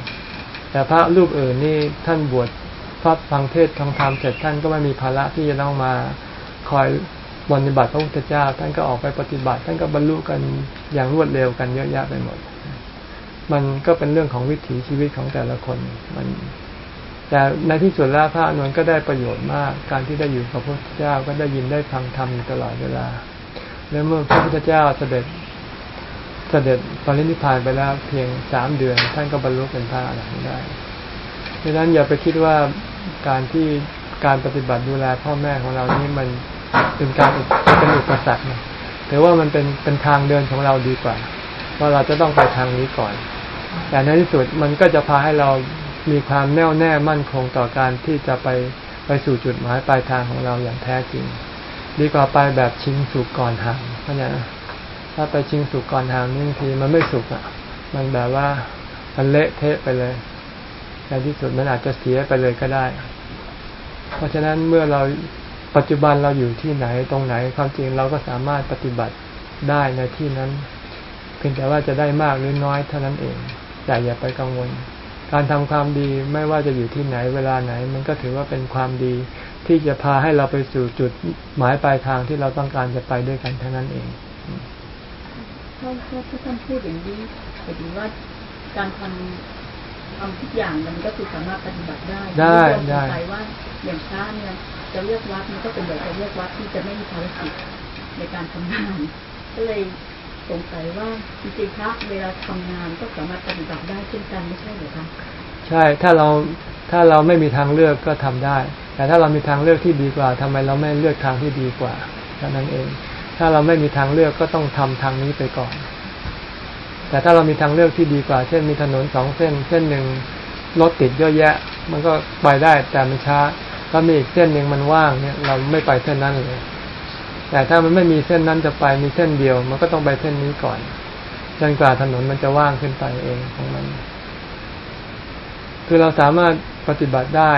แต่พระรูปอื่นนี่ท่านบวชพระฟังเทศน์ฟังธรรมเสร็จท่านก็ไม่มีภาระที่จะต้องมาคอยปฏิบัติพระพุทธเจ้า ท่านก็ออกไปปฏิบัติ ท่านก็บรรลุกันอย่างรวดเร็วกันเยอะแยะไปหมด มันก็เป็นเรื่องของวิถีชีวิตของแต่ละคน มัน แต่ในที่สุดแล้วพระอานนก็ได้ประโยชน์มาก การที่ได้อยู่กับพระพุทธเจ้าก็ได้ยินได้ฟังธรรมอยู่ตลอดเวลา แล้วเมื่อพระพุทธเจ้าเสด็จเสด็จปรินิพพานไปแล้วเพียงสามเดือน ท่านก็บรรลุเป็นพระอรหันต์ได้ดังนั้นอย่าไปคิดว่าการที่การปฏิบัติดูแลพ่อแม่ของเรานี่มันเป็นการเป็นอุปสรรคแต่ว่ามันเป็นเป็นทางเดินของเราดีกว่าว่าเราจะต้องไปทางนี้ก่อน แต่ในที่สุดมันก็จะพาให้เรา มีความแน่วแน่มั่นคงต่อการที่จะไปไปสู่จุดหมายปลายทางของเราอย่างแท้จริง ดีกว่าไปแบบชิงสุกก่อนห่างเข้าใจไหมถ้าไปชิงสุกก่อนห่างนี่บางทีมันไม่สุกอะ มันแบบว่ามันเละเทะไปเลยในที่สุดมันอาจจะเสียไปเลยก็ได้ เพราะฉะนั้นเมื่อเราปัจจุบันเราอยู่ที่ไหนตรงไหนความจริงเราก็สามารถปฏิบัติได้ในที่นั้น เพียงแต่ว่าจะได้มากหรือน้อยเท่านั้นเอง แต่อย่าไปกังวล การทำความดีไม่ว่าจะอยู่ที่ไหนเวลาไหน มันก็ถือว่าเป็นความดีที่จะพาให้เราไปสู่จุดหมายปลายทางที่เราต้องการจะไปด้วยกันเท่านั้นเองถ้าถ้าถ้าท่านพูดอย่างนี้หมายถึงว่าการทำทำทุกอย่างมันก็คือสามารถปฏิบัติได้ได้ม่ได้ต้องสงสัยว่าอย่างพระเนี่ยจะเลือกวัดมันก็เป็นแบบจะเลือกวัดที่จะไม่มีภารกิจในการทำงานก็เลย สงสัยว่าจริงๆพระเวลาทำงานก็สามารถปฏิบัติได้เช่นกันไม่ใช่เหรือคะใช่ถ้าเราถ้าเราไม่มีทางเลือกก็ทำได้ แต่ถ้าเรามีทางเลือกที่ดีกว่าทำไมเราไม่เลือกทางที่ดีกว่าเท่านั้นเอง ถ้าเราไม่มีทางเลือกก็ต้องทำทางนี้ไปก่อน แต่ถ้าเรามีทางเลือกที่ดีกว่า เช่นมีถนนสองเส้น เส้นหนึ่งรถติดเยอะแยะ มันก็ไปได้แต่มันช้าแล้วมีอีกเส้นหนึ่งมันว่างเนี่ย เราไม่ไปเส้นนั้นเลย แต่ถ้ามันไม่มีเส้นนั้นจะไปมีเส้นเดียว มันก็ต้องไปเส้นนี้ก่อนจนกว่าถนนมันจะว่างขึ้นไปเองของมัน คือเราสามารถปฏิบัติได้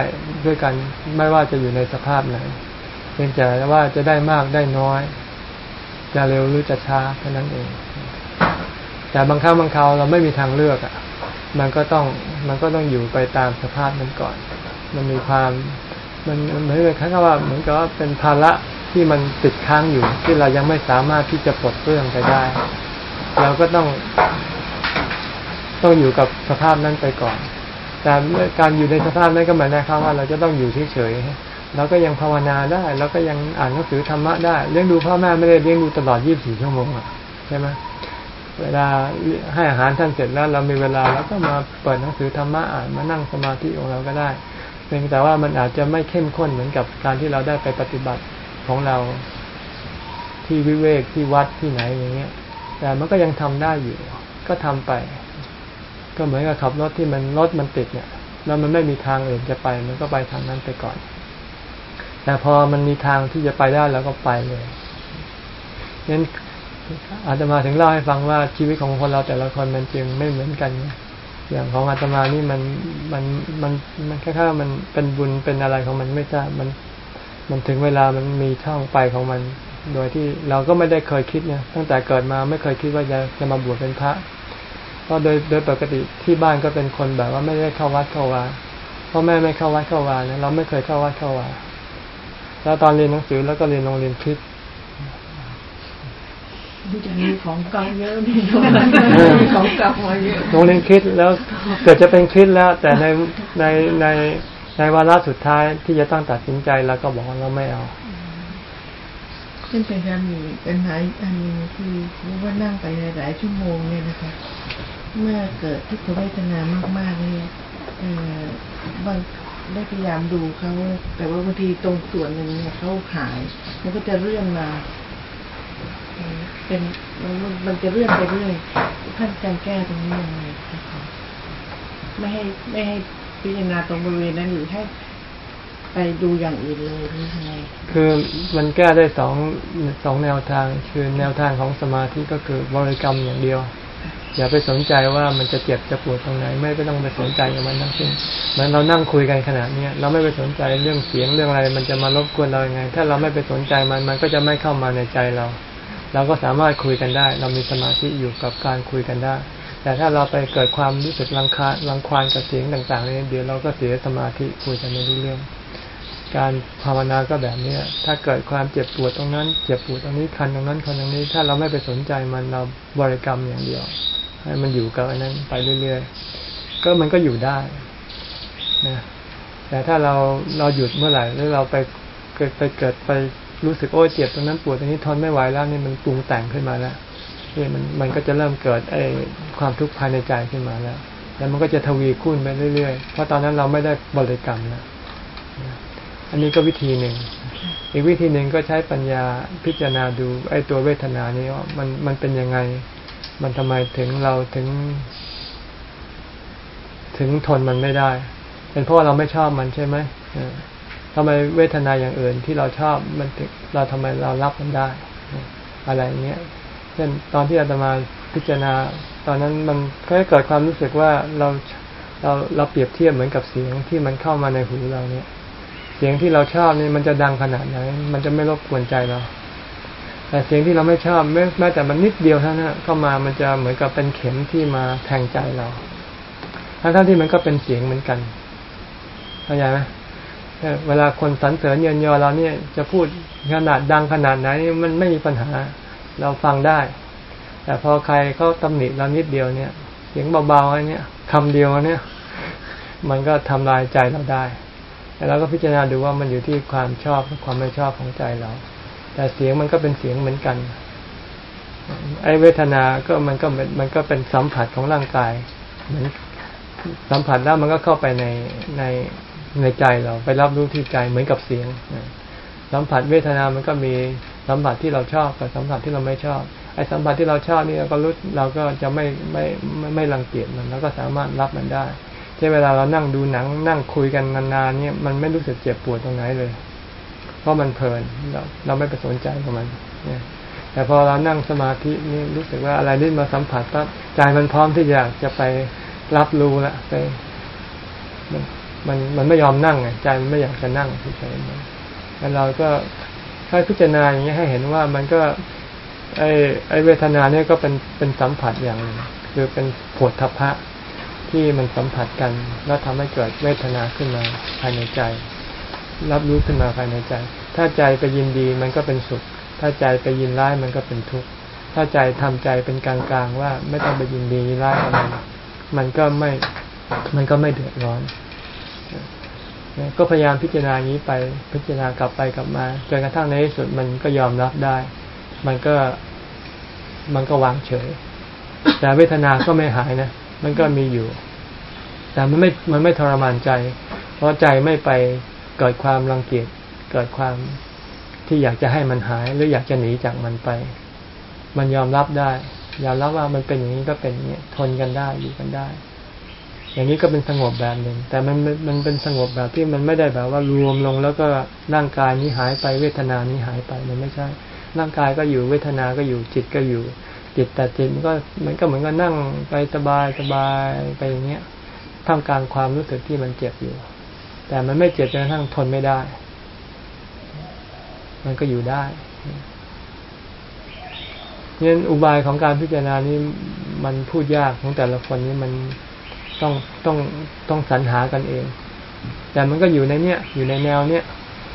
ด้วยกันไม่ว่าจะอยู่ในสภาพไหนเพียงแต่ว่าจะได้มากได้น้อย จะเร็วหรือจะช้าเท่านั้นเอง แต่บางครั้งบางคราวเราไม่มีทางเลือกอะ มันก็ต้องมันก็ต้องอยู่ไปตามสภาพนั้นก่อน มันมีความ มันเหมือนกับคล้ายๆว่าเหมือนกับว่าเป็นภาระ ที่มันติดค้างอยู่ ที่เรายังไม่สามารถที่จะปลดเปลื้องไปได้ เราก็ต้อง ต้องอยู่กับสภาพนั้นไปก่อน แต่การอยู่ในสภาพนั้นก็หมายความว่า เราจะต้องอยู่เฉยๆเราก็ยังภาวนาได้เราก็ยังอ่านหนังสือธรรมะได้เลี้ยงดูพ่อแม่ไม่ได้เลี้ยงดูตลอด 24 ชั่วโมงใช่ไหมเวลาให้อาหารท่านเสร็จแล้วเรามีเวลาเราก็มาเปิดหนังสือธรรมะอ่านมานั่งสมาธิของเราก็ได้เพียงแต่ว่ามันอาจจะไม่เข้มข้นเหมือนกับการที่เราได้ไปปฏิบัติ ของเราที่วิเวกที่วัดที่ไหนอย่างเงี้ย แต่มันก็ยังทำได้อยู่ ก็ทำไป ก็เหมือนกับขับรถที่มันรถมันติดเนี่ย แล้วมันไม่มีทางอื่นจะไป มันก็ไปทางนั้นไปก่อน แต่พอมันมีทางที่จะไปได้แล้วก็ไปเลยนั้นอาตมาถึงเล่าให้ฟังว่าชีวิตของคนเราแต่ละคนมันจึงไม่เหมือนกัน อย่างของอาตมานี่มันมันมันมันแค่ๆมันเป็นบุญเป็นอะไรของมันไม่ทราบมัน มันถึงเวลามันมีช่องไปของมัน โดยที่เราก็ไม่ได้เคยคิดเนี่ยตั้งแต่เกิดมาไม่เคยคิดว่าจะจะมาบวชเป็นพระ เพราะโดยโดยปกติที่บ้านก็เป็นคนแบบว่าไม่ได้เข้าวัดเข้าวาพ่อแม่ไม่เข้าวัดเข้าวาเนี่ยเราไม่เคยเข้าวัดเข้าวาแล้วตอนเรียนหนังสือแล้วก็เรียนโรงเรียนคริสต์มันจะมีของเก่าเยอะนี่มีของเก่ามาเยอะโรงเรียนคริสต์แล้วเกิดจะเป็นคริสต์แล้ว แต่ในในใน ในวาระสุดท้ายที่จะต้องตัดสินใจเราก็บอกว่าเราไม่เอาซึ่งเป็นการมีป็นหาอันหนึงคือรู้ว่านั่งไปหลายชั่วโมงเนี่ยนะคะ เมื่อเกิดทุกขเวทนามากๆเนี่ยเออบางได้พยายามดูเขาแต่ว่าบางทีตรงส่วนหนึ่งเนี่ยเขาหายมันก็จะเลื่อนมา เป็นมันมันจะเลื่อนไปเรื่อยท่านอาจารแก้ตรงนี้ยังไงคะไม่ให้ไม่ให้ พิจารณาตรงบริเวณนั้นหรือให้ไปดูอย่างอื่นเลยหรือยังไงคือมันแก้ได้สองสองแนวทาง คือแนวทางของสมาธิก็คือบริกรรมอย่างเดียว อย่าไปสนใจว่ามันจะเจ็บจะปวดตรงไหน ไม่ไปต้องไปสนใจกับมันทั้งสิ้นเหมือนเรานั่งคุยกันขนาดนี้เราไม่ไปสนใจเรื่องเสียงเรื่องอะไร มันจะมารบกวนเราอยังไง ถ้าเราไม่ไปสนใจมันมันก็จะไม่เข้ามาในใจเรา เราก็สามารถคุยกันได้ เรามีสมาธิอยู่กับการคุยกันได้ แต่ถ้าเราไปเกิดความรู้สึกรังคารังควานกับเสียงต่างๆนี่เดี๋ยวเราก็เสียสมาธิคุยกันไม่รู้เรื่อง การภาวนาก็แบบเนี้ย ถ้าเกิดความเจ็บปวดตรงนั้น เจ็บปวดตรงนี้คันตรงนั้นคันตรงนี้ ถ้าเราไม่ไปสนใจมันเราบริกรรมอย่างเดียว ให้มันอยู่กับอันนั้นไปเรื่อยๆ ก็มันก็อยู่ได้นะแต่ถ้าเราเราหยุดเมื่อไหร่แล้วเราไปเกิดไปเกิดไปรู้สึกโอ้เจ็บตรงนั้นปวดตรงนี้ทนไม่ไหวแล้วนี่มันปรุงแต่งขึ้นมาแล้ว นี่มันมันก็จะเริ่มเกิดไอ้ความทุกข์ภายในใจขึ้นมาแล้ว แล้วมันก็จะทวีคูณไปเรื่อยๆ เพราะตอนนั้นเราไม่ได้บริกรรมนะอันนี้ก็วิธีหนึ่ง อีกวิธีหนึ่งก็ใช้ปัญญาพิจารณาดูไอ้ตัวเวทนานี้ว่ามันมันเป็นยังไง มันทำไมถึงเราถึง ถึงทนมันไม่ได้ เป็นเพราะเราไม่ชอบมันใช่ไหมเออทำไมเวทนาอย่างอื่นที่เราชอบมันถึงเราทำไมเรารับมันได้ อะไรเงี้ย เช่นตอนที่อาตมาพิจารณา ตอนนั้นมันก็เกิดความรู้สึกว่าเราเราเราเปรียบเทียบเหมือนกับเสียงที่มันเข้ามาในหูเราเนี่ย เสียงที่เราชอบนี่มันจะดังขนาดไหน มันจะไม่รบกวนใจเรา แต่เสียงที่เราไม่ชอบแม้แม้แต่มันนิดเดียวเท่านั้นเข้ามามันจะเหมือนกับเป็นเข็มที่มาแทงใจเราทั้งๆที่มันก็เป็นเสียงเหมือนกันเข้าใจไหมเวลาคนสรรเสริญเยินยอเราเนี่ยจะพูดขนาดดังขนาดไหนมันไม่มีปัญหา เราฟังได้ แต่พอใครเขาตำหนิเรานิดเดียวเนี่ย เสียงเบาๆอันเนี้ยคำเดียวอันเนี้ยมันก็ทำลายใจเราได้แล้วเราก็พิจารณาดูว่ามันอยู่ที่ความชอบกับความไม่ชอบของใจเรา แต่เสียงมันก็เป็นเสียงเหมือนกัน ไอ้เวทนาก็มันก็มันก็เป็นสัมผัสของร่างกายเหมือนสัมผัสแล้วมันก็เข้าไปในในในใจเรา ไปรับรู้ที่ใจเหมือนกับเสียง สัมผัสเวทนามันก็มี สัมผัสที่เราชอบกับสัมผัสที่เราไม่ชอบ ไอ้สัมผัสที่เราชอบนี่เราก็รู้เราก็จะไม่ไม่ไม่ไม่รังเกียจมันแล้วก็สามารถรับมันได้ใช่เวลาเรานั่งดูหนังนั่งคุยกันนานๆเนี่ยมันไม่รู้สึกเจ็บปวดตรงไหนเลย เพราะมันเพลินเราเราไม่ไปสนใจกับมันเนี่ยแต่พอเรานั่งสมาธินี่รู้สึกว่าอะไรที่มาสัมผัสปั๊บใจมันพร้อมที่อยากจะไปรับรู้ละไปมันมันมันไม่ยอมนั่งไงใจมันไม่อยากจะนั่งเฉยๆแล้วเราก็ ให้พิจารณาอย่างนี้ให้เห็นว่ามันก็ ไอไอเวทนาเนี่ยก็เป็นเป็นสัมผัสอย่างนึงคือเป็นผดทัพะที่มันสัมผัสกัน แล้วทำให้เกิดเวทนาขึ้นมาภายในใจ รับรู้ขึ้นมาภายในใจ ถ้าใจไปยินดีมันก็เป็นสุข ถ้าใจไปยินร้ายมันก็เป็นทุกข์ถ้าใจทำใจเป็นกลางๆว่าไม่ต้องไปยินดียินร้ายกับมันมันก็ไม่มันก็ไม่เดือดร้อน ก็พยายามพิจารณาอย่างนี้ไปพิจารณากลับไปกลับมาจนกระทั่งในที่สุดมันก็ยอมรับได้ มันก็มันก็วางเฉย แต่เวทนาก็ไม่หายนะมันก็มีอยู่ แต่มันไม่มันไม่ทรมานใจ เพราะใจไม่ไปเกิดความรังเกียจเกิดความที่อยากจะให้มันหาย หรืออยากจะหนีจากมันไป มันยอมรับได้ยอมรับว่ามันเป็นอย่างนี้ก็เป็นอย่างนี้ทนกันได้อยู่กันได้ อย่างนี้ก็เป็นสงบแบบหนึ่ง แต่มันมันเป็นสงบแบบที่มันไม่ได้แบบว่ารวมลงแล้วก็ร่างกายนี้หายไปเวทนานี้หายไปมันไม่ใช่ ร่างกายก็อยู่เวทนาก็อยู่จิตก็อยู่ จิตแต่จิตมันก็มันก็เหมือนกับนั่งไปสบายสบายไปอย่างเงี้ยท่ามกลางความรู้สึกที่มันเจ็บอยู่ แต่มันไม่เจ็บจนกระทั่งทนไม่ได้ มันก็อยู่ได้เนี่ยอุบายของการพิจารณานี้มันพูดยากของแต่ละคนนี้มัน ต้องต้องต้องสรรหากันเอง แต่มันก็อยู่ในเนี้ยอยู่ในแนวเนี้ย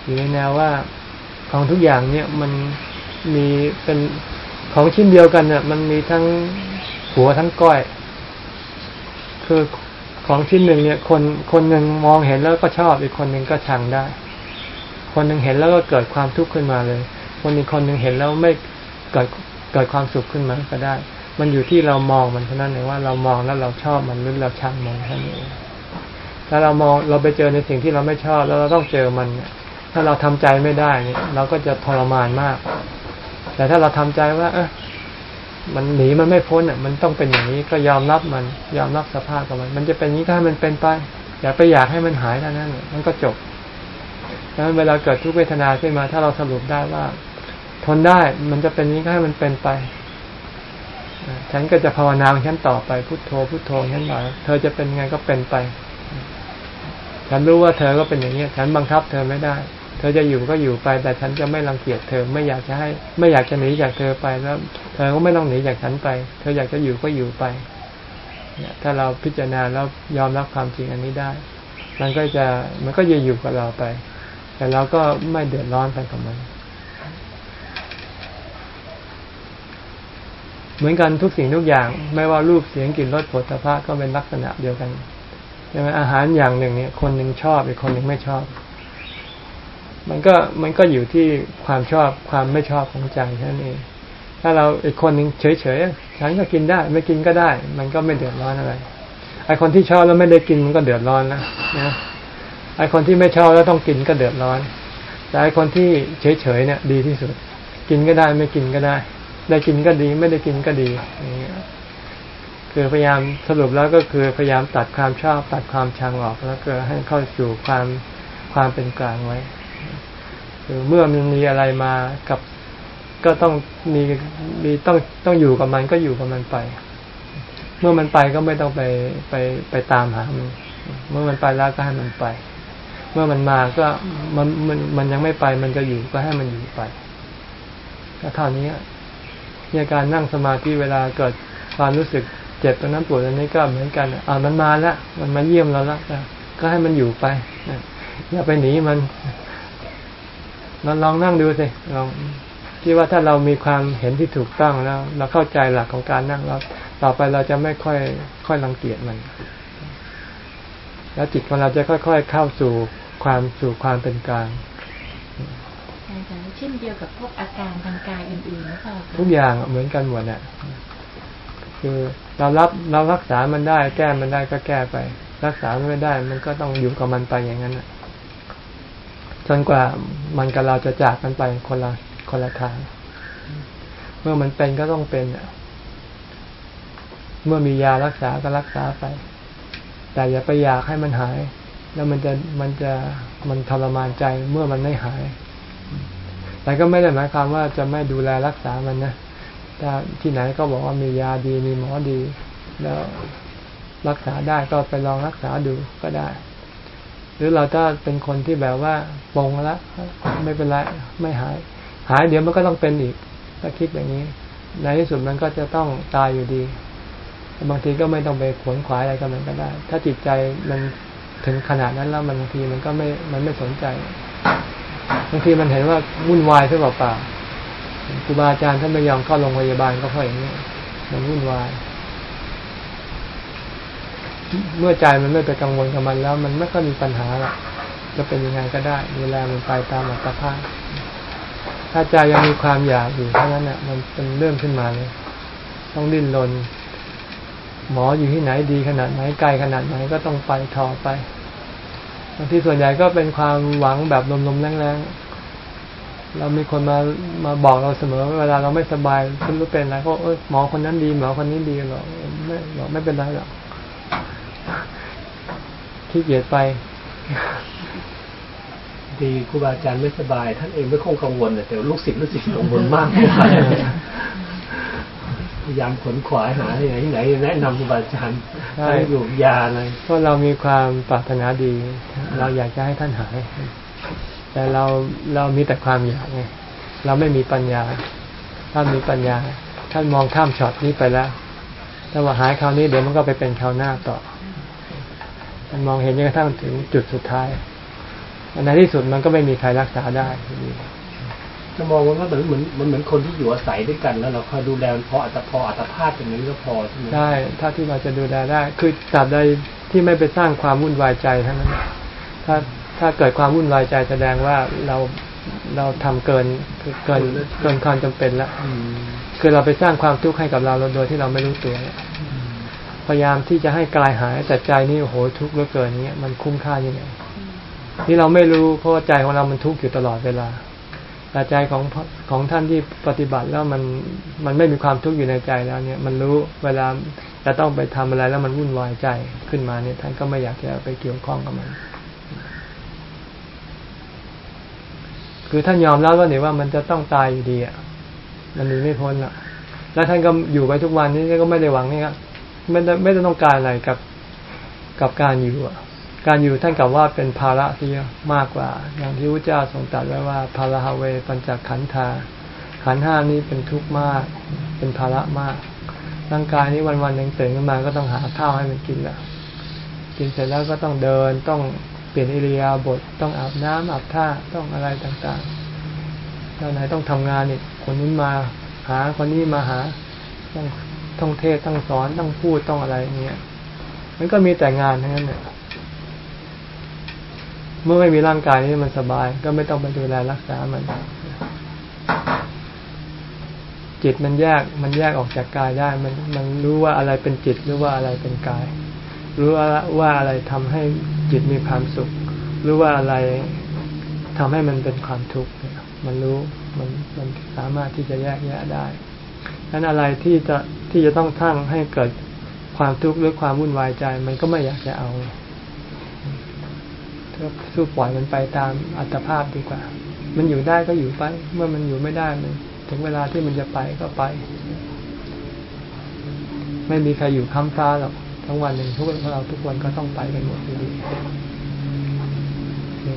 อยู่ในแนวว่าของทุกอย่างเนี่ยมันมีเป็นของชิ้นเดียวกันเนี่ยมันมีทั้งหัวทั้งก้อย คือของชิ้นหนึ่งเนี่ย คนคนหนึ่งมองเห็นแล้วก็ชอบอีกคนหนึ่งก็ชังได้ คนหนึ่งเห็นแล้วก็เกิดความทุกข์ขึ้นมาเลย คนอีกคนหนึ่งเห็นแล้วไม่เกิดเกิดความสุขขึ้นมาก็ได้ มันอยู่ที่เรามองมันเท่านั้นเองว่าเรามองแล้วเราชอบมันหรือเราชังมันเท่านั้นเองถ้าเรามองเราไปเจอในสิ่งที่เราไม่ชอบแล้วเราต้องเจอมัน ถ้าเราทำใจไม่ได้เนี่ยเราก็จะทรมานมาก แต่ถ้าเราทำใจว่า เออมันหนีมันไม่พ้นอะ มันต้องเป็นอย่างนี้ก็ยอมรับมัน ยอมรับสภาพกับมัน มันจะเป็นนี้ก็ให้มันเป็นไป อย่าไปอยากให้มันหายเท่านั้นมันก็จบดังนั้นเวลาเกิดทุกเวทนาขึ้นมา ถ้าเราสรุปได้ว่า ทนได้มันจะเป็นนี้ก็ให้มันเป็นไป ฉันก็จะภาวนาฉันต่อไปพุโทโธพุโทโธฉันหน่อยเธอจะเป็นไงก็เป็นไป ฉันรู้ว่าเธอก็เป็นอย่างนี้ฉันบังคับเธอไม่ได้ เธอจะอยู่ก็อยู่ไป แต่ฉันจะไม่รังเกียจเธอไม่อยากจะให้ ไม่อยากจะหนีจากเธอไปแล้ว เธอก็ไม่ต้องหนีจากฉันไป เธออยากจะอยู่ก็อยู่ไปเนี่ยถ้าเราพิจารณาแล้วยอมรับความจริงอันนี้ได้ มันก็จะมันก็จะอยู่กับเราไป แต่เราก็ไม่เดือดร้อนไปกับมัน เหมือนกันทุกสิ่งทุกอย่าง ไม่ว่ารูปเสียงกลิ่นรสผลิตภัณฑ์ก็เป็นลักษณะเดียวกันใช่ไหมอาหารอย่างหนึ่งเนี่ย คนหนึ่งชอบอีกคนหนึ่งไม่ชอบ มันก็มันก็อยู่ที่ความชอบความไม่ชอบของใจนั่นเอง ถ้าเราอีกคนหนึ่งเฉยๆฉันก็กินได้ ไม่กินก็ได้ มันก็ไม่เดือดร้อนอะไรไอคนที่ชอบแล้วไม่ได้กินมันก็เดือดร้อนแล้วนะไอคนที่ไม่ชอบแล้วต้องกินก็เดือดร้อนแต่ไอคนที่เฉยๆเนี่ย ดีที่สุด กินก็ได้ไม่กินก็ได้ ได้กินก็ดี ไม่ได้กินก็ดีคือพยายามสรุปแล้วก็คือพยายามตัดความชอบตัดความชังออกแล้วก็ให้เข้าสู่ความความเป็นกลางไว้คือเมื่อมันมีอะไรมากับก็ต้องมีมีต้องต้องอยู่กับมันก็อยู่กับมันไป เมื่อมันไปก็ไม่ต้องไปไปไปตามหามันเมื่อมันไปแล้วก็ให้มันไป เมื่อมันมาก็มันมันมันยังไม่ไปมันจะอยู่ก็ให้มันอยู่ไปก็เท่านี้ เนี่ยการนั่งสมาธิเวลาเกิดความรู้สึกเจ็บตรงนั้นปวดตรงนี้ก็เหมือนกันอ่ามันมาแล้วมันมาเยี่ยมเราแล้วก็ให้มันอยู่ไปอย่าไปหนีมันเราลองนั่งดูสิลองคิดว่าถ้าเรามีความเห็นที่ถูกต้องแล้ว เราเข้าใจหลักของการนั่งแล้วต่อไปเราจะไม่ค่อยค่อยรังเกียจมัน แล้วจิตของเราจะค่อย ๆ เข้าสู่ความสู่ความเป็นกลาง เช่นเดียวกับพวกอาการทางกายอื่นๆนะคะทุกอย่างเหมือนกันหมดเนี่ยคือเรารับเรารักษามันได้ แก้มันได้ก็แก้ไป รักษาไม่ได้ มันก็ต้องอยู่กับมันไปอย่างนั้นจนกว่ามันกับเราจะจากกันไปคนละคนละทาง เมื่อมันเป็นก็ต้องเป็นเมื่อมียารักษาก็รักษาไป แต่อย่าไปอยากให้มันหาย แล้วมันจะมันจะมันทรมานใจเมื่อมันไม่หาย แต่ก็ไม่ได้หมายความว่าจะไม่ดูแลรักษามันนะถ้าที่ไหนก็บอกว่ามียาดีมีหมอดี แล้วรักษาได้ก็ไปลองรักษาดูก็ได้ หรือเราถ้าเป็นคนที่แบบว่าปงแล้วไม่เป็นไรไม่หาย หายเดี๋ยวมันก็ต้องเป็นอีก ถ้าคิดอย่างนี้ ในที่สุดมันก็จะต้องตายอยู่ดีบางทีก็ไม่ต้องไปขวนขวายอะไรกับมันก็ได้ ถ้าจิตใจมันถึงขนาดนั้นแล้วมันบางทีมันก็ไม่มันไม่สนใจ บางทีมันเห็นว่าวุ่นวายซะเปล่าครูบาอาจารย์ท่านไม่ยอมเข้าโรงพยาบาลก็เพราะอย่างนี้มันวุ่นวาย เมื่อใจมันไม่ไปกังวลกับมันแล้ว มันไม่ค่อยมีปัญหาละจะเป็นยังไงก็ได้ดูแลมันไปตามอัตภาพถ้าใจยังมีความอยากอยู่เท่านั้นน่ะ มันเป็นเรื่องขึ้นมาเลยต้องดิ้นรนหมออยู่ที่ไหนดีขนาดไหนไกลขนาดไหนก็ต้องไปทอไปางทีส่วนใหญ่ก็เป็นความหวังแบบลมๆแรงๆเรามีคนมามาบอกเราเสมอเวลาเราไม่สบายคุณรู้เป็นอะไรก็เออหมอคนนั้นดีหมอคนนี้ดีหรอกไม่หรอกไม่เป็นไรหรอกขี้เกียจไป ดีครูบาอาจารย์ไม่สบาย ท่านเองไม่คงกังวลแต่ลูกศิษย์ลูกศิษย์กังวลมากพ ยายามขนขวายหาที่ไหนที่ไหนแนะนำครูบาอาจารย์ให้อยู่ยาอะไรเพราะเรามีความปรารถนาดี เราอยากจะให้ท่านหาย แต่เราเรามีแต่ความอยากไงเราไม่มีปัญญา ถ้ามีปัญญา ท่านมองข้ามช็อตนี้ไปแล้วถ้าว่าหายคราวนี้เดี๋ยวมันก็ไปเป็นคราวหน้าต่อท่านมองเห็นจนกระทั่งถึงจุดสุดท้ายในที่สุดมันก็ไม่มีใครรักษาได้ จะมองว่าเหมือนเหมือนมันเหมือนคนที่อยู่อาศัยด้วยกันแล้วเราคอยดูแลพออัตพออัตภาพอย่างนี้ก็พอใช่ไหมใช่ถ้าที่เราจะดูแลได้ คือตราบใดที่ไม่ไปสร้างความวุ่นวายใจทั้งนั้นถ้าถ้าเกิดความวุ่นวายใจแสดงว่าเราเราทำเกินเกินเกินความจำเป็นแล้วคือเราไปสร้างความทุกข์ให้กับเราโดยที่เราไม่รู้ตัวพยายามที่จะให้กายหายแต่ใจนี่โอ้โหทุกข์เหลือเกินเนี้ยมันคุ้มค่ายังไงที่เราไม่รู้เพราะว่าใจของเรามันทุกข์อยู่ตลอดเวลา แต่ใจของของท่านที่ปฏิบัติแล้วมันมันไม่มีความทุกข์อยู่ในใจแล้วเนี่ย มันรู้เวลาจะต้องไปทำอะไรแล้วมันวุ่นวายใจขึ้นมาเนี่ย ท่านก็ไม่อยากจะไปเกี่ยวข้องกับมัน คือท่านยอมแล้วว่าเนี่ยว่ามันจะต้องตายอยู่ดีอะมันหนีไม่พ้นอะ แล้วท่านก็อยู่ไปทุกวันนี้ก็ไม่ได้หวังนี่ครับไม่ได้ไม่ได้ต้องการอะไรกับกับการอยู่อะ การอยู่ท่านกับว่าเป็นภาระที่มากกว่า อย่างที่พระเจ้าทรงตรัสไว้ว่าภาระฮเวปัญจขันธา ขันห้านี้เป็นทุกข์มาก เป็นภาระมาก ร่างกายนี้วันวันหนึ่งตื่นขึ้นมาก็ต้องหาข้าวให้มันกินแล้วกินเสร็จแล้วก็ต้องเดินต้องเปลี่ยนอิริยาบถต้องอาบน้ำอาบท่าต้องอะไรต่างๆแล้วไหนต้องทำงานอีกคนนี้มาหาคนนี้มาหาต้องท่องเทศต้องสอนต้องพูดต้องอะไรเงี้ยมันก็มีแต่งานทั้งนั้นเนี่ย เมื่อไม่มีร่างกายนี้มันสบาย ก็ไม่ต้องไปดูแลรักษามัน จิตมันแยกมันแยกออกจากกายได้ มันมันรู้ว่าอะไรเป็นจิตหรือว่าอะไรเป็นกาย รู้ว่าว่าอะไรทำให้จิตมีความสุขหรือว่าอะไรทำให้มันเป็นความทุกข์มันรู้มันมันสามารถที่จะแยกแยะได้นั้นอะไรที่จะที่จะต้องทั้งให้เกิดความทุกข์หรือความวุ่นวายใจ มันก็ไม่อยากจะเอา สู้ปล่อยมันไปตามอัตภาพดีกว่า มันอยู่ได้ก็อยู่ไป เมื่อมันอยู่ไม่ได้มันถึงเวลาที่มันจะไปก็ไป ไม่มีใครอยู่ค้ำฟ้าหรอกทั้งวันหนึ่งทุกคนเราทุกวันก็ต้องไปกันหมดอยู่ดี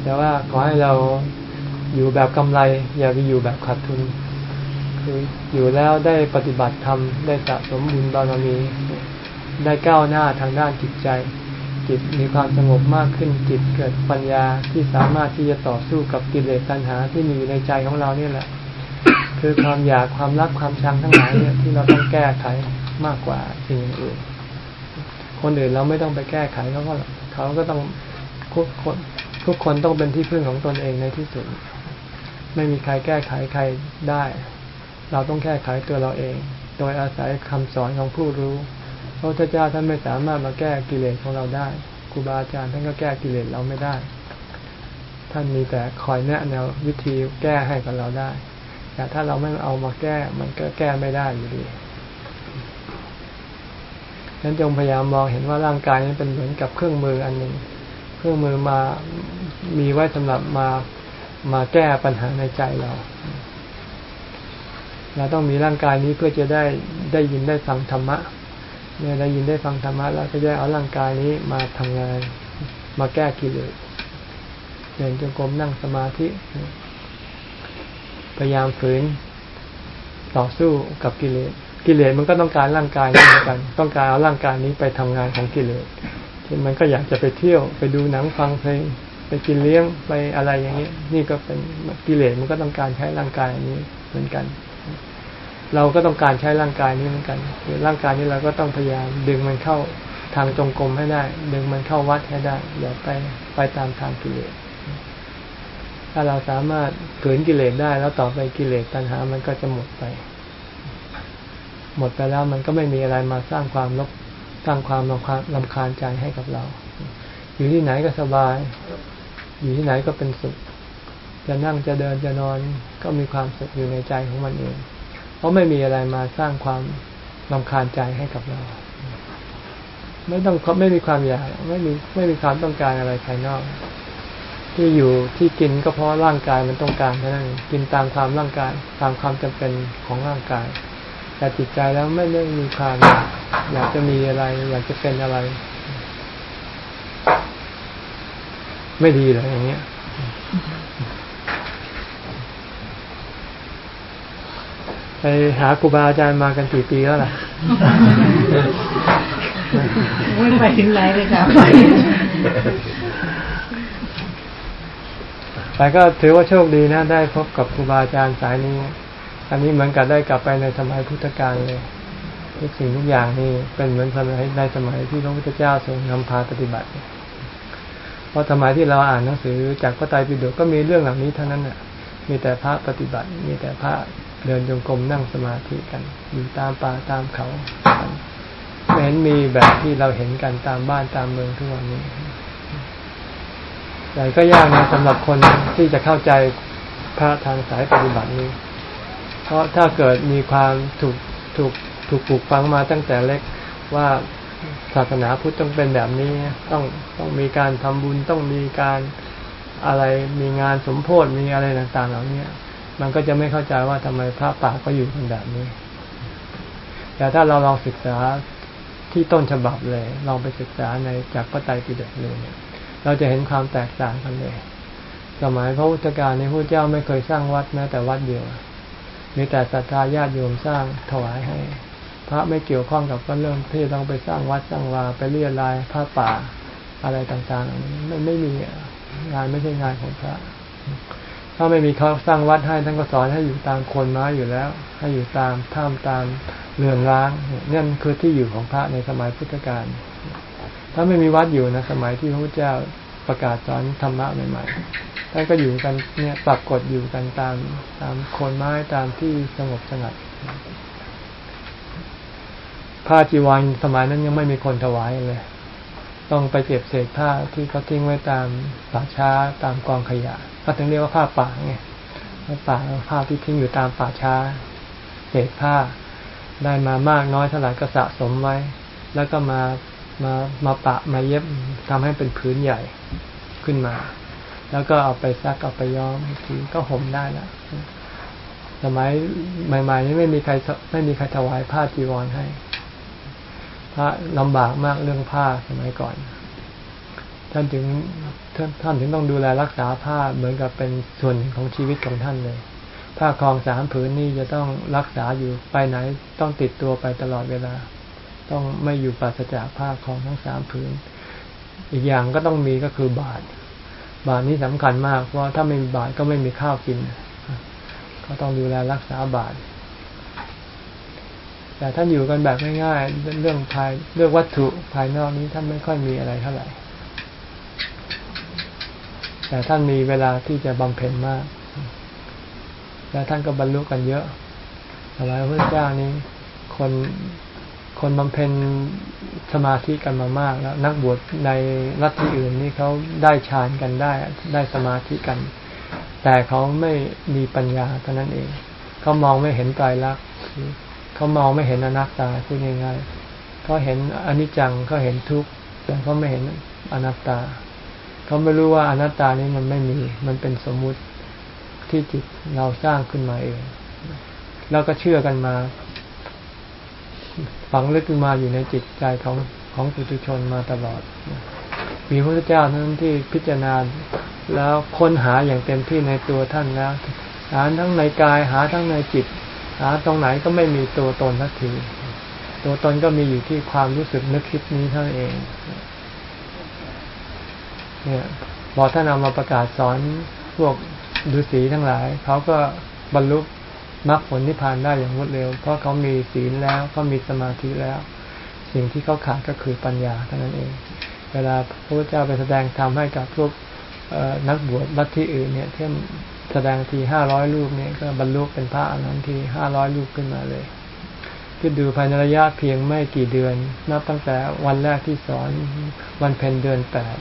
แต่ว่าขอให้เราอยู่แบบกำไร อย่าไปอยู่แบบขาดทุน คืออยู่แล้วได้ปฏิบัติธรรมได้สะสมบุญบารมี ได้ก้าวหน้าทางด้านจิตใจ จิตมีความสงบมากขึ้นจิตเกิดปัญญาที่สามารถที่จะต่อสู้กับกิเลสตัณหาที่มีอยู่ในใจของเราเนี่ยแหละ คือความอยากความรักความชังทั้งหลายเนี่ยที่เราต้องแก้ไขมากกว่าสิ่งอื่น คนอื่นเราไม่ต้องไปแก้ไขเขาก็เขาก็ต้องทุกคนทุกคนต้องเป็นที่พึ่งของตนเองในที่สุด ไม่มีใครแก้ไขใครได้ เราต้องแก้ไขตัวเราเอง โดยอาศัยคำสอนของผู้รู้ ระพุทธเจ้าท่านไม่สามารถมาแก้กิเลสของเราได้ครูบาอาจารย์ท่านก็แก้กิเลสเราไม่ได้ ท่านมีแต่คอยแนะแนววิธีแก้ให้กับเราได้ แต่ถ้าเราไม่เอามาแก้ มันก็แก้ไม่ได้อยู่ดีฉะนั้นจงพยายามมองเห็นว่าร่างกายนี้เป็นเหมือนกับเครื่องมืออันหนึ่งเครื่องมือมามีไว้สำหรับมามาแก้ปัญหาในใจเรา เราต้องมีร่างกายนี้เพื่อจะได้ได้ยินได้ฟังธรรมะ เมื่อได้ยินได้ฟังธรรมะแล้วก็จะเอาร่างกายนี้มาทำงาน มาแก้กิเลสเดินจงกรมนั่งสมาธิ พยายามฝืนต่อสู้กับกิเลสกิเลสมันก็ต้องการร่างกายนี้เหมือนกัน ต้องการเอาร่างกายนี้ไปทำงานของกิเลสเช่นมันก็อยากจะไปเที่ยวไปดูหนังฟังเพลงไปกินเลี้ยงไปอะไรอย่างนี้ นี่ก็เป็นกิเลสมันก็ต้องการใช้ร่างกายนี้เหมือนกัน เราก็ต้องการใช้ร่างกายนี้เหมือนกันคือร่างกายนี้เราก็ต้องพยายามดึงมันเข้าทางจงกรมให้ได้ ดึงมันเข้าวัดให้ได้อย่าไปไปตามทางกิเลสถ้าเราสามารถฝืนกิเลสได้ แล้วต่อไปกิเลสตัณหา มันก็จะหมดไป หมดไปแล้วมันก็ไม่มีอะไรมาสร้างความรบสร้างความรำคาญรำคาญใจให้กับเรา อยู่ที่ไหนก็สบาย อยู่ที่ไหนก็เป็นสุข จะนั่งจะเดินจะนอนก็มีความสุขอยู่ในใจของมันเอง ราะไม่มีอะไรมาสร้างความรำคาญใจให้กับเรา ไม่ต้องไม่มีความอยากไม่มีไม่มีความต้องการอะไรภายนอก ที่อยู่ที่กินก็เพราะร่างกายมันต้องการเท่านั้นกินตามความร่างกายตามความจำเป็นของร่างกาย แต่จิตใจแล้วไม่ได้มีความอยากจะมีอะไร อยากจะเป็นอะไร ไม่ดีเลยอย่างเงี้ย ไปหาครูบาอาจารย์มากันกี่ปีแล้วล่ะไม่ไปถึงไหนเลยค่ะไปแต่ก็ถือว่าโชคดีนะ ได้พบกับครูบาอาจารย์สายนี้ อันนี้เหมือนกับได้กลับไปในสมัยพุทธกาลเลยทุกสิ่งทุกอย่างนี่เป็นเหมือนสมัยในสมัยที่พระพุทธเจ้าทรงนำพาปฏิบัติ เพราะสมัยที่เราอ่านหนังสือจากพระไตรปิฎกก็มีเรื่องเหล่านี้เท่านั้นน่ะ มีแต่พระปฏิบัติ มีแต่พระ เดินจงกรมนั่งสมาธิกัน อยู่ตามป่าตามเขาไม่เห็นมีแบบที่เราเห็นกันตามบ้านตามเมืองทุกวันนี้แต่ก็ยากนะสำหรับคนที่จะเข้าใจพระทางสายปฏิบัตินี้ เพราะถ้าเกิดมีความถูกถูกถูกปลูกฝังมาตั้งแต่เล็กว่าศาสนาพุทธต้องเป็นแบบนี้ต้องต้องมีการทำบุญต้องมีการอะไรมีงานสมโพธิมีอะไรต่าง ๆ เหล่านี้ มันก็จะไม่เข้าใจว่าทำไมพระป่าก็อยู่กันแบบนี้ แต่ถ้าเราลองศึกษาที่ต้นฉบับเลย ลองไปศึกษาในจากพระไตรปิฎกเลยเนี่ย เราจะเห็นความแตกต่างกันเลย สมัยพระพุทธการในพระเจ้าไม่เคยสร้างวัดแม้แต่วัดเดียว มีแต่ศรัทธาญาติโยมสร้างถวายให้ พระไม่เกี่ยวข้องกับก็เรื่องที่ต้องไปสร้างวัดสร้างวาไปเรียรายพระป่าอะไรต่างๆมันไม่มีงานไม่ใช่งานของพระ ถ้าไม่มีเขาสร้างวัดให้ท่านก็สอนให้อยู่ตามคนไม้อยู่แล้ว ให้อยู่ตามถ้ำตามเรือนร้างนี่นคือที่อยู่ของพระในสมัยพุทธกาลถ้าไม่มีวัดอยู่นะสมัยที่พระพุทธเจ้าประกาศสอนธรรมะใหม่ๆท่านก็อยู่กันเนี่ยปรากฏอยู่กันตามตามโคนไม้ตามที่สงบสงัดผ้าจีวรสมัยนั้นยังไม่มีคนถวายเลย ต้องไปเก็บเศษผ้าที่เขาทิ้งไว้ตามป่าช้าตามกองขยะ ก็ถึงเรียกว่าผ้าป่าไงผ้าป่าผ้าที่ทิ้งอยู่ตามป่าช้าเศษผ้าได้มามากน้อยเท่าไหร่ก็สะสมไว้ แล้วก็มามามาปะมาเย็บทำให้เป็นผืนใหญ่ขึ้นมา แล้วก็เอาไปซักเอาไปย้อมทีก็ห่มได้ล้วสมัยใหม่ๆนี้ไม่มีใครไม่มีใครถวายผ้าจีวรให้พระลำบากมากเรื่องผ้าสมัยก่อน ท่านถึงท่านท่านถึงต้องดูแลรักษาผ้าเหมือนกับเป็นส่วนของชีวิตของท่านเลย ผ้าคลองสามผืนนี่จะต้องรักษาอยู่ไปไหนต้องติดตัวไปตลอดเวลา ต้องไม่อยู่ปราศจากผ้าคลองทั้งสามผืน อีกอย่างก็ต้องมีก็คือบาตรบาตรนี้สำคัญมากเพราะถ้าไม่มีบาตรก็ไม่มีข้าวกิน ก็ต้องดูแลรักษาบาตรแต่ท่านอยู่กันแบบง่ายๆเรื่องภายเรื่องวัตถุภายนอกนี้ท่านไม่ค่อยมีอะไรเท่าไหร่ แต่ท่านมีเวลาที่จะบำเพ็ญมาก และท่านก็บรรลุกันเยอะสมัยพระเจ้านี้ คนคนบำเพ็ญสมาธิกันมามาก แล้ว นักบวชในรัฐที่อื่นนี่เขาได้ฌานกันได้ ได้สมาธิกัน แต่เขาไม่มีปัญญาเท่านั้นเอง เขามองไม่เห็นไตรลักษณ์เขามองไม่เห็นอนัตตาพูดง่ายๆเขาเห็นอนิจจังเขาเห็นทุกข์แต่เขาไม่เห็นอนัตตา เขาไม่รู้ว่าอนัตตานี้มันไม่มี มันเป็นสมมุติที่จิตเราสร้างขึ้นมาเอง แล้วก็เชื่อกันมา ฝังลึกขึ้นมาอยู่ในจิตใจของของปุถุชนมาตลอด มีพระเจ้านั้นที่พิจารณาแล้วค้นหาอย่างเต็มที่ในตัวท่านแล้วหาทั้งในกายหาทั้งในจิต หาตรงไหนก็ไม่มีตัวตนทักทีตัวตนก็มีอยู่ที่ความรู้สึกนึกคิดนี้เท่านั้นเอง เนี่ยพอท่านเอามาประกาศสอนพวกฤาษีทั้งหลาย เขาก็บรรลุมรรคผลนิพพานได้อย่างรวดเร็ว เพราะเขามีศีลแล้วเขามีสมาธิแล้ว สิ่งที่เขาขาดก็คือปัญญาเท่านั้นเอง เวลาพระพุทธเจ้าไปแสดงธรรมให้กับพวกนักบวชลัทธิอื่นเนี่ยเช่นแสดงทีห้าร้อยรูปเนี่ยก็บรรลุเป็นพระอรหันต์ทีห้าร้อยรูปขึ้นมาเลยคิดดูภายในระยะเพียงไม่กี่เดือน นับตั้งแต่วันแรกที่สอนวันเพ็ญเดือนแปด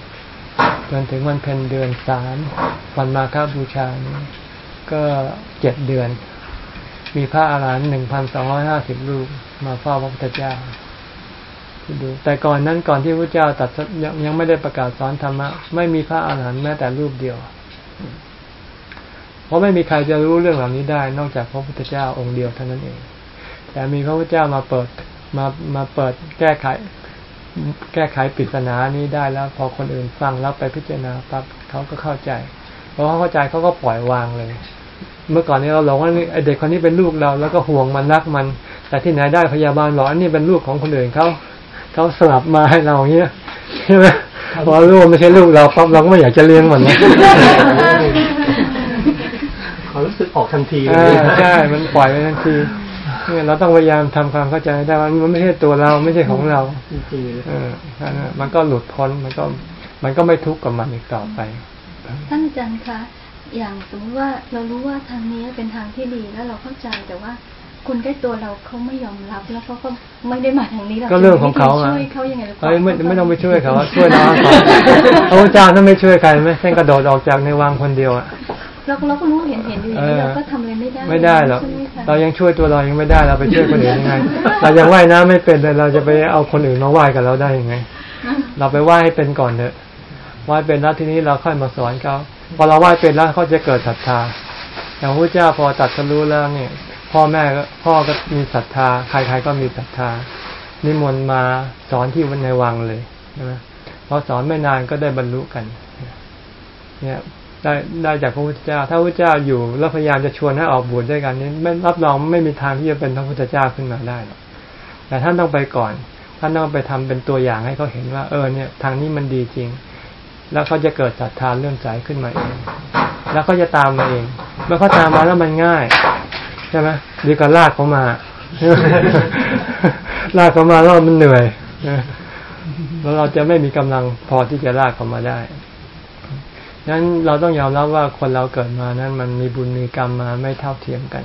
จนถึงวันเพ็ญเดือนสามวันมาฆบูชานี้ก็เจ็ดเดือน มีพระอาหารหันต์หนึ่งพันสองร้อยห้าสิบรูปมาเฝ้าพระพุทธเจ้าดูแต่ก่อนนั้นก่อนที่พระเจ้าตัดยังยังไม่ได้ประกาศสอนธรรมะไม่มีพระอาหารหันต์แม้แต่รูปเดียว เพราะไม่มีใครจะรู้เรื่องเหล่านี้ได้ นอกจากพระพุทธเจ้าองค์เดียวเท่านั้นเอง แต่มีพระพุทธเจ้ามาเปิดมามาเปิดแก้ไข แก้ไขปริศนานี้ได้แล้ว พอคนอื่นฟังแล้วไปพิจารณาปั๊บเขาก็เข้าใจพอเขาเข้าใจเขาก็ปล่อยวางเลย เมื่อก่อนนี้เราหลงว่าไอเด็กคนนี้เป็นลูกเรา แล้วก็ห่วงมันรักมัน แต่ที่ไหนได้พยาบาลบอกอันนี้เป็นลูกของคนอื่นเขาเขาสลับมาให้เราอย่างเงี้ยใช่ไหมพอรู้ว่าไม่ใช่ลูกเราปั๊บเราก็ไม่อยากจะเลี้ยงมันนะเขารู้สึกออกทันทีเลอ่ายใช่ มันปล่อยไปทันที เนี่ยเราต้องพยายามทำความเข้าใจให้ได้ว่ามันไม่ใช่ตัวเราไม่ใช่ของเราจริงๆเลยเออมันก็หลุดพ้นมันก็มันก็ไม่ทุกข์กับมันอีกต่อไปท่านอาจารย์คะอย่างสมมติว่าเรารู้ว่าทางนี้เป็นทางที่ดีแล้วเราเข้าใจแต่ว่าคนใกล้ตัวเราเขาไม่ยอมรับแล้วเขาก็ไม่ได้มาทางนี้เราก็เรื่องของเขาจะอะช่วยเขายังไงหรือเปล่าเอ้ยไม่ไม่ต้องไปช่วยเขาช่วยน้องเขาพระพุทธเจ้าท่านไม่ช่วยใครไหมท่านกระโดดออกจากในวังคนเดียวอะ เราเราก็รู้เห็นเห็นอยู่อย่างนี้เออเราก็ทำอะไรไม่ได้ ไม่ได้หรอกใช่ไหมคะเรายังช่วยตัวเรายังไม่ได้เราไปช่วยคนอื่นยังไง เรายังว่ายน้ำไม่เป็นเลยเราจะไปเอาคนอื่นมาว่ายกับเราได้ยังไง เราไปว่ายให้เป็นก่อนเถอะว่ายเป็นแล้วทีนี้เราค่อยมาสอนเขาพอเราว่ายเป็นแล้วเขาจะเกิดศรัทธาอย่างพระเจ้าพอตัดสรู้แล้วเนี่ย พ่อแม่ก็พ่อก็มีศรัทธา ใครๆก็มีศรัทธานิมนต์มาสอนที่วันในวังเลยใช่ไหมพอสอนไม่นานก็ได้บรรลุกัน เนี่ย ได้ได้จากพระพุทธเจ้า ถ้าพระพุทธเจ้าอยู่แล้วพยายามจะชวนให้ออกบวชด้วยกันนี้ไม่รับรองไม่มีทางที่จะเป็นพระพุทธเจ้าขึ้นมาได้หรอกแต่ท่านต้องไปก่อน ท่านต้องไปทำเป็นตัวอย่างให้เขาเห็นว่า เออเนี่ย ทางนี้มันดีจริง แล้วเขาจะเกิดศรัทธาเลื่อมใสขึ้นมาเองแล้วก็จะตามมาเองเมื่อเขาตามมาแล้วมันง่ายใช่ไหมดีกว่าลากเขามาลากเขามาแล้วมันเหนื่อยแล้วเราจะไม่มีกำลังพอที่จะลากเขามาได้ นั้นเราต้องยอมรับว่าคนเราเกิดมานั้นมันมีบุญมีกรรมมาไม่เท่าเทียมกัน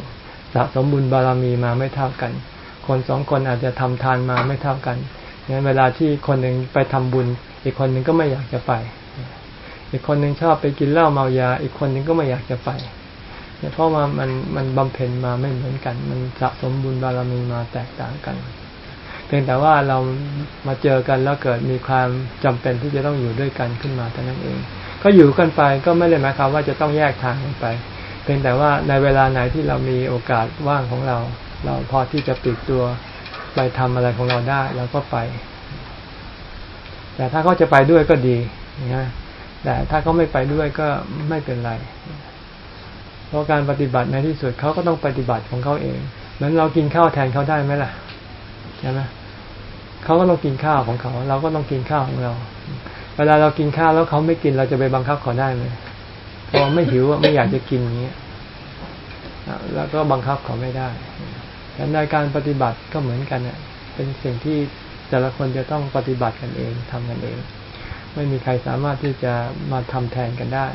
สะสมบุญบารมีมาไม่เท่ากัน คนสองคนอาจจะทำทานมาไม่เท่ากันงั้นเวลาที่คนหนึ่งไปทำบุญ อีกคนหนึ่งก็ไม่อยากจะไป อีกคนหนึ่งชอบไปกินเหล้าเมายา อีกคนหนึ่งก็ไม่อยากจะไปเนี่ยเพราะว่ามันมันบำเพ็ญมาไม่เหมือนกัน มันสะสมบุญบารมีมาแตกต่างกัน เพียงแต่ว่าเรามาเจอกันแล้วเกิดมีความจำเป็นที่จะต้องอยู่ด้วยกันขึ้นมาเท่านั้นเอง ก็อยู่กันไปก็ไม่ได้หมายความว่าจะต้องแยกทางกันไป เพียงแต่ว่าในเวลาไหนที่เรามีโอกาสว่างของเรา เราพอที่จะปลีกตัวไปทำอะไรของเราได้เราก็ไป แต่ถ้าเขาจะไปด้วยก็ดีนะแต่ถ้าเขาไม่ไปด้วยก็ไม่เป็นไร เพราะการปฏิบัติในที่สุดเขาก็ต้องปฏิบัติของเขาเองเหมือนเรากินข้าวแทนเขาได้ไหมล่ะใช่ไหมเขาก็ต้องกินข้าวของเขา เราก็ต้องกินข้าวของเรา เวลาเรากินข้าวแล้วเขาไม่กินเราจะไปบังคับเขาได้ไหมพอไม่หิวไม่อยากจะกินอย่างเงี้ยแล้วก็บังคับเขาไม่ได้แต่ในการปฏิบัติก็เหมือนกันเนี่ยเป็นสิ่งที่แต่ละคนจะต้องปฏิบัติกันเองทำกันเอง ไม่มีใครสามารถที่จะมาทำแทนกันได้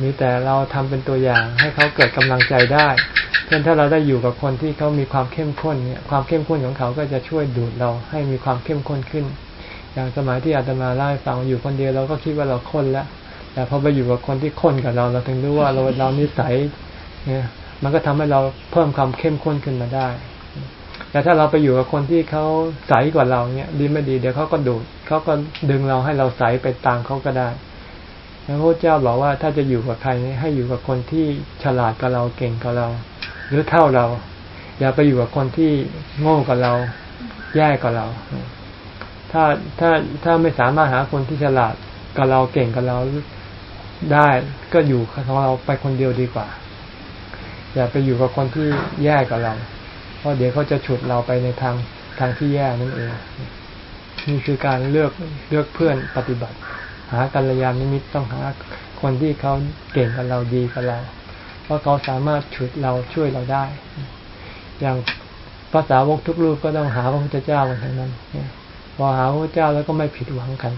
มีแต่เราทำเป็นตัวอย่างให้เขาเกิดกำลังใจได้ เช่นถ้าเราได้อยู่กับคนที่เขามีความเข้มข้นเนี่ย ความเข้มข้นของเขาก็จะช่วยดูดเราให้มีความเข้มข้นขึ้น อย่างสมัยที่อาตมาเล่าให้ฟังอยู่คนเดียวเราก็คิดว่าเราข้นแล้วแต่พอไปอยู่กับคนที่ข้นกับเราเราถึงรู้ว่าเราเรานิสัยเนี่ยมันก็ทำให้เราเพิ่มความเข้มข้นขึ้นมาได้ แต่ถ้าเราไปอยู่กับคนที่เขาใสกว่าเราเนี่ยดีไม่ดีเดี๋ยวเขาก็ดูดเขาก็ดึงเราให้เราใสไปตามเขาก็ได้แล้วพระเจ้าบอกว่าถ้าจะอยู่กับใครให้อยู่กับคนที่ฉลาดกับเราเก่งกับเรา หรือเท่าเรา อย่าไปอยู่กับคนที่โง่กับเรา แย่กับเรา ถ้าถ้าถ้าไม่สามารถหาคนที่ฉลาดกับเราเก่งกับเราได้ก็อยู่ของเราไปคนเดียวดีกว่า อย่าไปอยู่กับคนที่แย่กับเรา เพราะเดี๋ยวเขาจะฉุดเราไปในทางทางที่แย่นั่นเองนี่คือการเลือกเลือกเพื่อนปฏิบัติ หากัลยาณมิตรต้องหาคนที่เขาเก่งกับเราดีกับเรา เพราะเขาสามารถฉุดเราช่วยเราได้ อย่างภาษาวกทุกรูปก็ต้องหาพระพุทธเจ้ากันทั้งนั้น พอหาพระเจ้าแล้วก็ไม่ผิดหวังกัน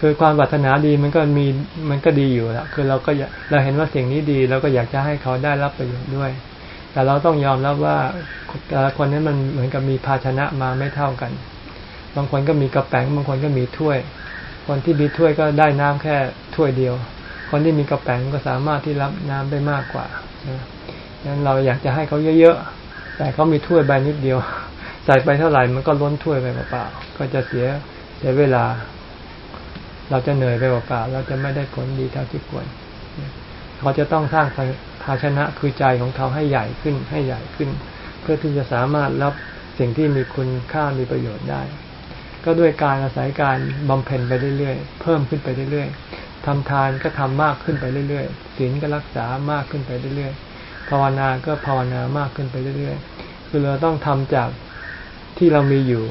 คือความปรารถนาดีมันก็มีมันก็ดีอยู่แล้วคือเราก็เราเห็นว่าสิ่งนี้ดีเราก็อยากจะให้เขาได้รับประโยชน์ด้วย แต่เราต้องยอมรับว่าแต่ละคนนี้มันเหมือนกับมีภาชนะมาไม่เท่ากัน บางคนก็มีกระแป้งบางคนก็มีถ้วย คนที่มีถ้วยก็ได้น้ำแค่ถ้วยเดียว คนที่มีกระแป้งก็สามารถที่รับน้ำได้มากกว่าดั งนั้นเราอยากจะให้เขาเยอะๆ แต่เขามีถ้วยใบนิดเดียว ใส่ไปเท่าไหร่มันก็ล้นถ้วยไปเปล่าๆ ก็จะเสียเสียเวลา เราจะเหนื่อยไปเปล่าๆ เราจะไม่ได้ผลดีเท่าที่ควร เขาจะต้องสร้างภาชนะคือใจของเขาให้ใหญ่ขึ้นให้ใหญ่ขึ้น เพื่อที่จะสามารถรับสิ่งที่มีคุณค่ามีประโยชน์ได้ ก็ด้วยการอาศัยการบำเพ็ญไปเรื่อยๆ เพิ่มขึ้นไปเรื่อยๆทำทานก็ทำมากขึ้นไปเรื่อยๆศีลก็รักษามากขึ้นไปเรื่อยๆ ภาวนาก็ภาวนามากขึ้นไปเรื่อยๆ คือเราต้องทำจากที่เรามีอยู่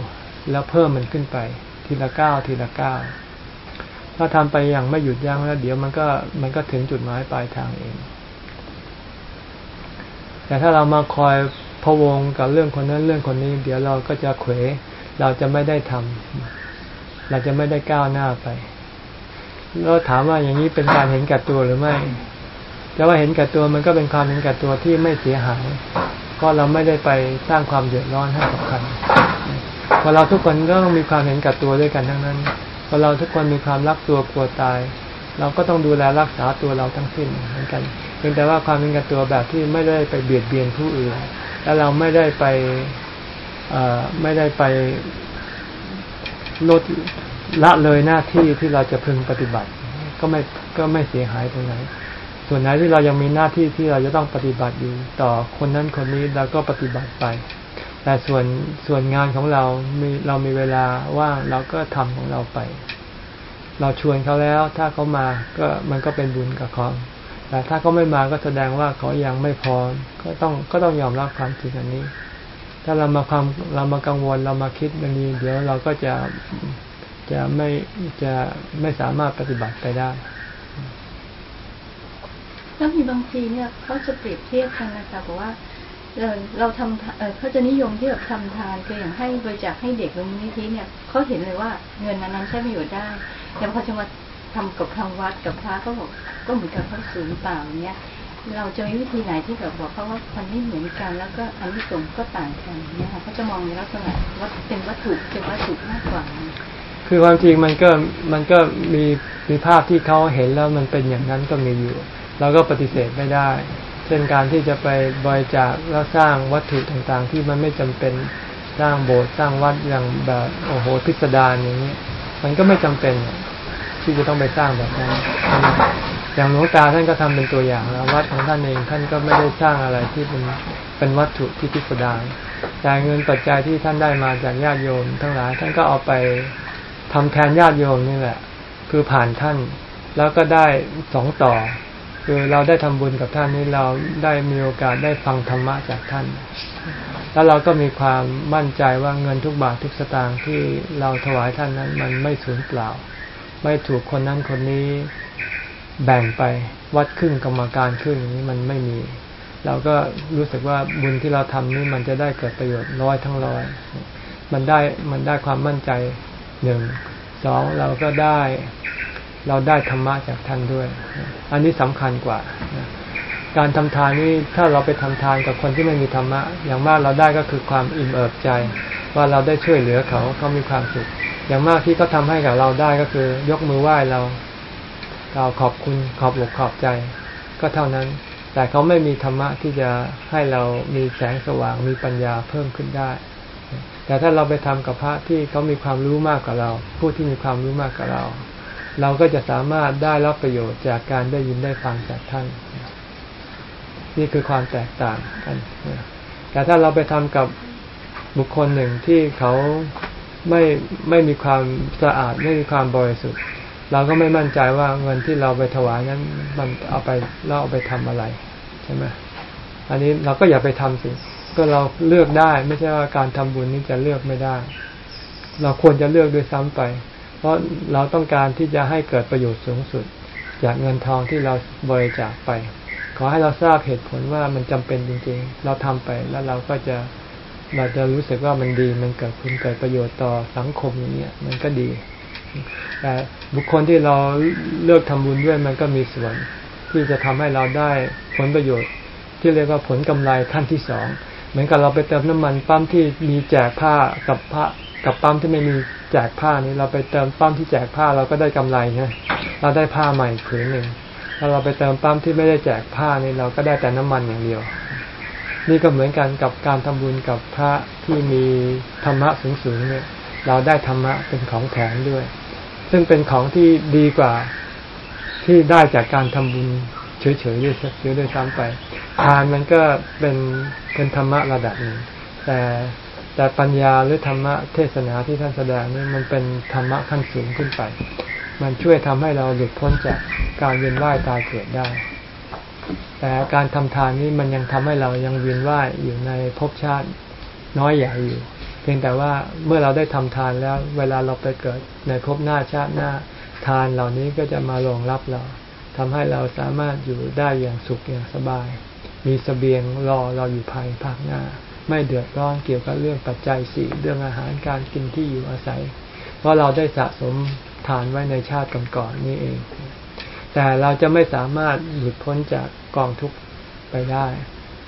แล้วเพิ่มมันขึ้นไป ทีละก้าวทีละก้าวถ้าทำไปอย่างไม่หยุดยั้งแล้ว เดี๋ยวมันก็มันก็ถึงจุดหมายปลายทางเอง แต่ถ้าเรามาคอยพะวงกับเรื่องคนนั้นเรื่องคนนี้ เดี๋ยวเราก็จะเขวเราจะไม่ได้ทำเราจะไม่ได้ก้าวหน้าไปแล้วถามว่าอย่างนี้เป็นการเห็นแก่ตัวหรือไม่ แต่ว่าเห็นแก่ตัวมันก็เป็นความเห็นแก่ตัวที่ไม่เสียหายก็เราไม่ได้ไปสร้างความเดือดร้อนให้กับใครพอเราทุกคนก็ต้องมีความเห็นแก่ตัวด้วยกันทั้งนั้นพอเราทุกคนมีความรักตัวกลัวตาย เราก็ต้องดูแลรักษาตัวเราทั้งสิ้นเหมือนกันเพียงแต่ว่าความเป็นกับตัวแบบที่ไม่ได้ไปเบียดเบียนผู้อื่น และเราไม่ได้ไปไม่ได้ไปลดละเลยหน้าที่ที่เราจะพึงปฏิบัติ ก็ไม่ก็ไม่เสียหายตรงไหน ส่วนไหนที่เรายังมีหน้าที่ที่เราจะต้องปฏิบัติอยู่ต่อคนนั้นคนนี้เราก็ปฏิบัติไป แต่ส่วนส่วนงานของเรามีเรามีเวลาว่างเราก็ทำของเราไป เราชวนเขาแล้วถ้าเขามาก็มันก็เป็นบุญกับเขาแต่ถ้าเขาไม่มาก็แสดงว่าเขายังไม่พร้อมก็ต้องก็ต้องยอมรับความจริงอันนี้ ถ้าเรามาความเรามากังวลเรามาคิดมันนี้เดี๋ยวเราก็จะจะไม่จะไม่สามารถปฏิบัติไปได้ แล้วมีบางทีเนี่ยเขาจะเปรียบเทียบกันนะคะบอกว่าเราเราทำเเขาจะนิยมที่แบบทำทานคืออย่างให้บริจาคให้เด็กตรงนี้ทีเนี่ยเขาเห็นเลยว่าเงินนั้นใช้ประโยชน์ได้แต่พอจะมาทำกับทางวัดกับพระก็บอกก็เหมือนกับเขาสูงเปล่าเนี้ยเราจะมีวิธีไหนที่แบบบอกเขาว่ามันไม่เหมือนกัน แล้วก็อันนี้สงก็ต่างกันเนี่ยค่ะเขาจะมองในลักษณะว่าเป็นวัตถุเป็นวัตถุมากกว่า คือความจริงมันก็มันก็มีมีภาพที่เขาเห็นแล้วมันเป็นอย่างนั้นก็มีอยู่ เราก็ปฏิเสธไม่ได้ เช่นการที่จะไปบริจาคแล้วสร้างวัตถุต่างๆ ที่มันไม่จำเป็นสร้างโบสถ์สร้างวัดอย่างแบบโอ้โหพิสดารอย่างนี้ มันก็ไม่จำเป็นที่จะต้องไปสร้างแบบนั้นอย่างหลวงตาท่านก็ทำเป็นตัวอย่างแล้ววัดของท่านเองท่านก็ไม่ได้สร้างอะไรที่เป็นเป็นวัตถุที่พิสดารแต่เงินปัจจัยที่ท่านได้มาจากญาติโยม ทั้งหลายท่านก็เอาไปทำแทนญาติโยมนี่แหละ คือผ่านท่านแล้วก็ได้สองต่อ คือเราได้ทำบุญกับท่านนี้เราได้มีโอกาสได้ฟังธรรมะจากท่าน แล้วเราก็มีความมั่นใจว่าเงินทุกบาททุกสตางค์ที่เราถวายท่านนั้น มันไม่สูญเปล่า ไม่ถูกคนนั้นคนนี้แบ่งไปวัดครึ่งกรรมการครึ่งนี้มันไม่มี เราก็รู้สึกว่าบุญที่เราทำนี้มันจะได้เกิดประโยชน์ร้อยทั้งร้อย มันได้มันได้ความมั่นใจหนึ่งสองเราก็ได้ เราได้ธรรมะจากท่านด้วย อันนี้สำคัญกว่า การทำทานนี้ถ้าเราไปทำทานกับคนที่ไม่มีธรรมะ อย่างมากเราได้ก็คือความอิ่มเอิบใจ ว่าเราได้ช่วยเหลือเขาเขามีความสุข อย่างมากที่เขาทาให้กับเราได้ก็คือ ยกมือไหว้เราเราขอบคุณขอบอกขอบใจ ก็เท่านั้น แต่เขาไม่มีธรรมะที่จะให้เรามีแสงสว่างมีปัญญาเพิ่มขึ้นได้แต่ถ้าเราไปทำกับพระที่เขามีความรู้มากกว่าเรา ผู้ที่มีความรู้มากกว่าเรา เราก็จะสามารถได้รับประโยชน์จากการได้ยินได้ฟังจากท่าน นี่คือความแตกต่างกัน แต่ถ้าเราไปทำกับบุคคลหนึ่งที่เขาไม่ไม่มีความสะอาดไม่มีความบริสุทธิ์ เราก็ไม่มั่นใจว่าเงินที่เราไปถวายนั้น มันเอาไปเราเอาไปทำอะไรใช่ไหมอันนี้เราก็อย่าไปทำสิก็เราเลือกได้ ไม่ใช่ว่าการทำบุญนี้จะเลือกไม่ได้ เราควรจะเลือกด้วยซ้ำไป เพราะเราต้องการที่จะให้เกิดประโยชน์สูงสุด จากเงินทองที่เราบริจาคไป ขอให้เราทราบเหตุผลว่ามันจำเป็นจริง ๆ เราทำไปแล้วเราก็จะเราจะรู้สึกว่ามันดีมันเกิดคุณเกิดประโยชน์ต่อสังคมอย่างเงี้ยมันก็ดีแต่บุคคลที่เราเลือกทำบุญด้วยมันก็มีส่วนที่จะทำให้เราได้ผลประโยชน์ ที่เรียกว่าผลกำไรขั้นที่สองเหมือนกับเราไปเติมน้ำมันปั๊มที่มีแจกผ้ากับผ้ากับปั๊มที่ไม่มี แจกผ้านี้เราไปเติมปั๊มที่แจกผ้าเราก็ได้กำไรนะเราได้ผ้าใหม่ผืนหนึ่งถ้าเราไปเติมปั๊มที่ไม่ได้แจกผ้านี่เราก็ได้แต่น้ำมันอย่างเดียว นี่ก็เหมือนกันกับการทำบุญกับพระที่มีธรรมะสูงๆเนี่ย เราได้ธรรมะเป็นของแถมด้วย ซึ่งเป็นของที่ดีกว่าที่ได้จากการทำบุญเฉยๆด้วยเยอะด้วยซ้ำไปทานมันก็เป็นเป็นธรรมะระดับหนึ่งแต่ แต่ปัญญาหรือธรรมะเทศนาที่ท่านแสดงนี่มันเป็นธรรมะขั้นสูงขึ้นไป มันช่วยทำให้เราหลุดพ้นจากการเวียนว่ายตายเกิดได้ แต่การทำทานนี้มันยังทำให้เรายังเวียนว่ายอยู่ในภพชาติน้อยใหญ่อยู่ เพียงแต่ว่าเมื่อเราได้ทำทานแล้ว เวลาเราไปเกิดในภพหน้าชาติหน้าทานเหล่านี้ก็จะมารองรับเราทำให้เราสามารถอยู่ได้อย่างสุขอย่างสบาย มีสเสบียงรอเราอยู่ภายภาคหน้า ไม่เดือดร้อนเกี่ยวกับเรื่องปัจจัยสี่เรื่องอาหารการกินที่อยู่อาศัย เพราะเราได้สะสมทานไว้ในชาติก่อนๆนี่เอง แต่เราจะไม่สามารถหลุดพ้นจากกองทุกข์ไปได้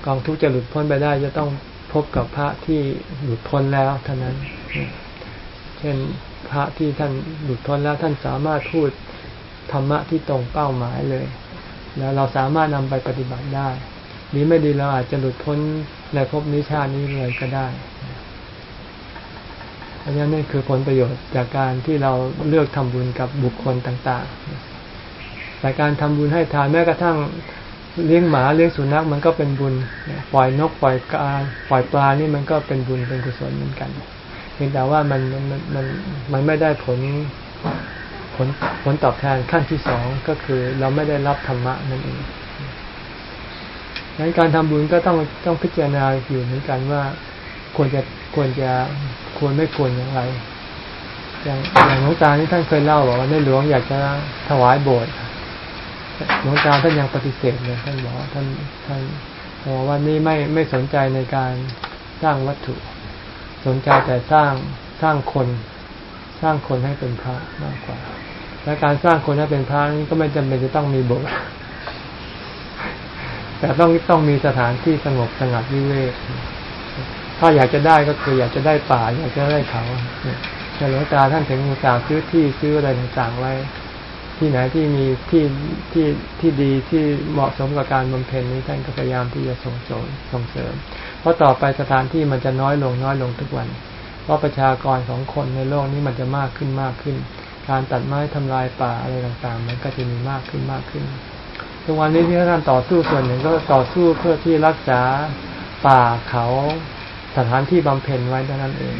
กองทุกข์จะหลุดพ้นไปได้จะต้องพบกับพระที่หลุดพ้นแล้วเท่านั้น เช่นพระที่ท่านหลุดพ้นแล้วท่านสามารถพูดธรรมะที่ตรงเป้าหมายเลย แล้วเราสามารถนำไปปฏิบัติได้ดีไม่ดีเราอาจจะหลุดพ้น ในภพนิชาตินี้เลยก็ได้อันนี้นี่คือผลประโยชน์จากการที่เราเลือกทำบุญกับบุคคลต่างๆ แต่การทำบุญให้ทานแม้กระทั่งเลี้ยงหมาเลี้ยงสุนัขมันก็เป็นบุญ ปล่อยนกปล่อยกาปล่อยปลานี่มันก็เป็นบุญเป็นกุศลเหมือนกันเพียงแต่ว่ามันมันมันมันไม่ได้ผลผลผลตอบแทนขั้นที่สองก็คือเราไม่ได้รับธรรมะนั่นเอง งั้นการทำบุญก็ต้องต้องพิจารณาอยู่เหมือนกันว่า ควรจะควรจะควรไม่ควรอย่างไร อย่างอย่างหลวงตาที่ท่านเคยเล่าบอกว่าในหลวงอยากจะถวายโบสถ์หลวงตาท่านยังปฏิเสธเลยท่านบอกท่านท่านบอกว่านี่ไม่ไม่สนใจในการสร้างวัตถุ สนใจแต่สร้างสร้างคน สร้างคนให้เป็นพระมากกว่าและการสร้างคนให้เป็นพระนี่ก็ไม่จำเป็นจะต้องมีโบสถ์ แต่ต้องต้องมีสถานที่สงบสงัดวิเวกถ้าอยากจะได้ก็คืออยากจะได้ป่าอยากจะได้เขาเนี่หลวงตาท่านถึงอุตส่าห์ซื้อที่ซื้ออะไรต่างๆไว้ ที่ไหนที่มีที่ที่ที่ดีที่เหมาะสมกับการบำเพ็ญนี้ท่านก็พยายามที่จะส่งเสริมส่งเสริม เพราะต่อไปสถานที่มันจะน้อยลงน้อยลงทุกวัน เพราะประชากรของคนในโลกนี้มันจะมากขึ้นมากขึ้น การตัดไม้ทำลายป่าอะไรต่างๆ มันก็จะมีมากขึ้นมากขึ้น ทุกวันนี้ที่ท่านต่อสู้ส่วนหนึ่งก็ต่อสู้เพื่อที่รักษาป่าเขาสถานที่บำเพ็ญไว้เท่านั้นเอง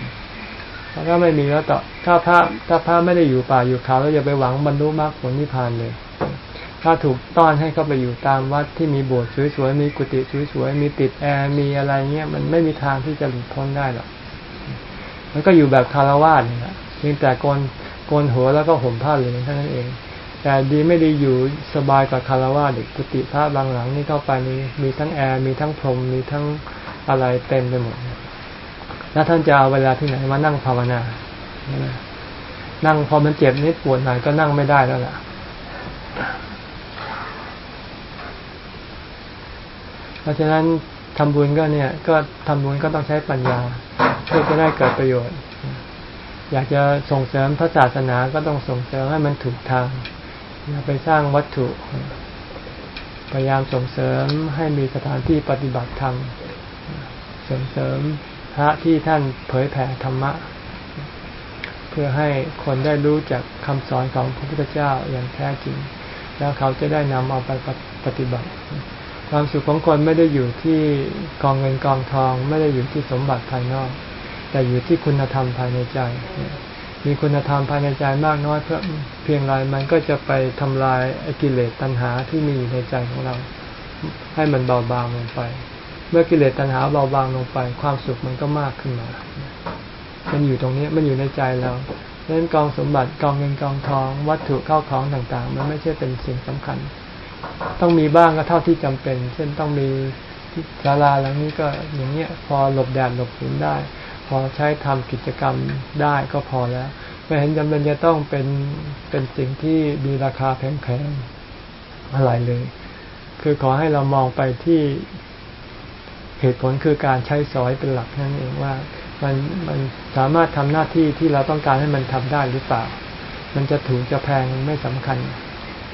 แล้วก็ไม่มีแล้วต่อถ้าพระถ้าพระไม่ได้อยู่ป่าอยู่เขาแล้วอย่าไปหวังบรรลุมรรคผลนิพพานเลย ถ้าถูกต้อนให้เข้าไปอยู่ตามวัดที่มีโบสถ์สวยๆมีกุฏิสวยๆมีติดแอร์มีอะไรเงี้ยมันไม่มีทางที่จะหลุดพ้นได้หรอกมันก็อยู่แบบฆราวาสนี่แหละเพียงแต่โกนโกนหัวแล้วก็ห่มผ้าเหลืองเท่านั้นเอง แต่ดีไม่ดีอยู่สบายกว่าฆราวาสอีกกุฏิพระบางหลังนี่เข้าไปนี่มีทั้งแอร์มีทั้งพรมมีทั้งอะไรเต็มไปหมด แล้วท่านจะเอาเวลาที่ไหนมานั่งภาวนา นั่งพอมันเจ็บนิดปวดหน่อยก็นั่งไม่ได้แล้วล่ะ เพราะฉะนั้นทำบุญก็เนี่ย ก็ทำบุญก็ต้องใช้ปัญญาเพื่อจะได้เกิดประโยชน์ อยากจะส่งเสริมพระศาสนาก็ต้องส่งเสริมให้มันถูกทาง อย่าไปสร้างวัตถุ พยายามส่งเสริมให้มีสถานที่ปฏิบัติธรรมส่งเสริมพระที่ท่านเผยแผ่ธรรมะ เพื่อให้คนได้รู้จากคำสอนของพระพุทธเจ้าอย่างแท้จริง แล้วเขาจะได้นำเอาไปปฏิบัติ ความสุขของคนไม่ได้อยู่ที่กองเงินกองทอง ไม่ได้อยู่ที่สมบัติภายนอก แต่อยู่ที่คุณธรรมภายในใจ มีคุณธรรมภายในใจมากน้อยเพื่อเพียงไรมันก็จะไปทำลายกิเลสตัณหาที่มีอยู่ในใจของเรา ให้มันเบาบางลงไป เมื่อกิเลสตัณหาเบาบางลงไป ความสุขมันก็มากขึ้นมา มันอยู่ตรงนี้มันอยู่ในใจเราเพราะฉะนั้นกองสมบัติกองเงินกองทอง วัตถุเข้าของต่างๆ มันไม่ใช่เป็นสิ่งสำคัญ ต้องมีบ้างก็เท่าที่จำเป็น เช่นต้องมีศาลาหลังนี้ก็อย่างเงี้ยพอหลบแดดหลบฝนได้ พอใช้ทำกิจกรรมได้ก็พอแล้ว ไม่เห็นจำเป็นจะต้องเป็นเป็นสิ่งที่มีราคาแพงๆอะไรเลย คือขอให้เรามองไปที่เหตุผลคือการใช้สอยเป็นหลักนั่นเองว่า มันมันสามารถทำหน้าที่ที่เราต้องการให้มันทำได้หรือเปล่า มันจะถูกจะแพงไม่สำคัญ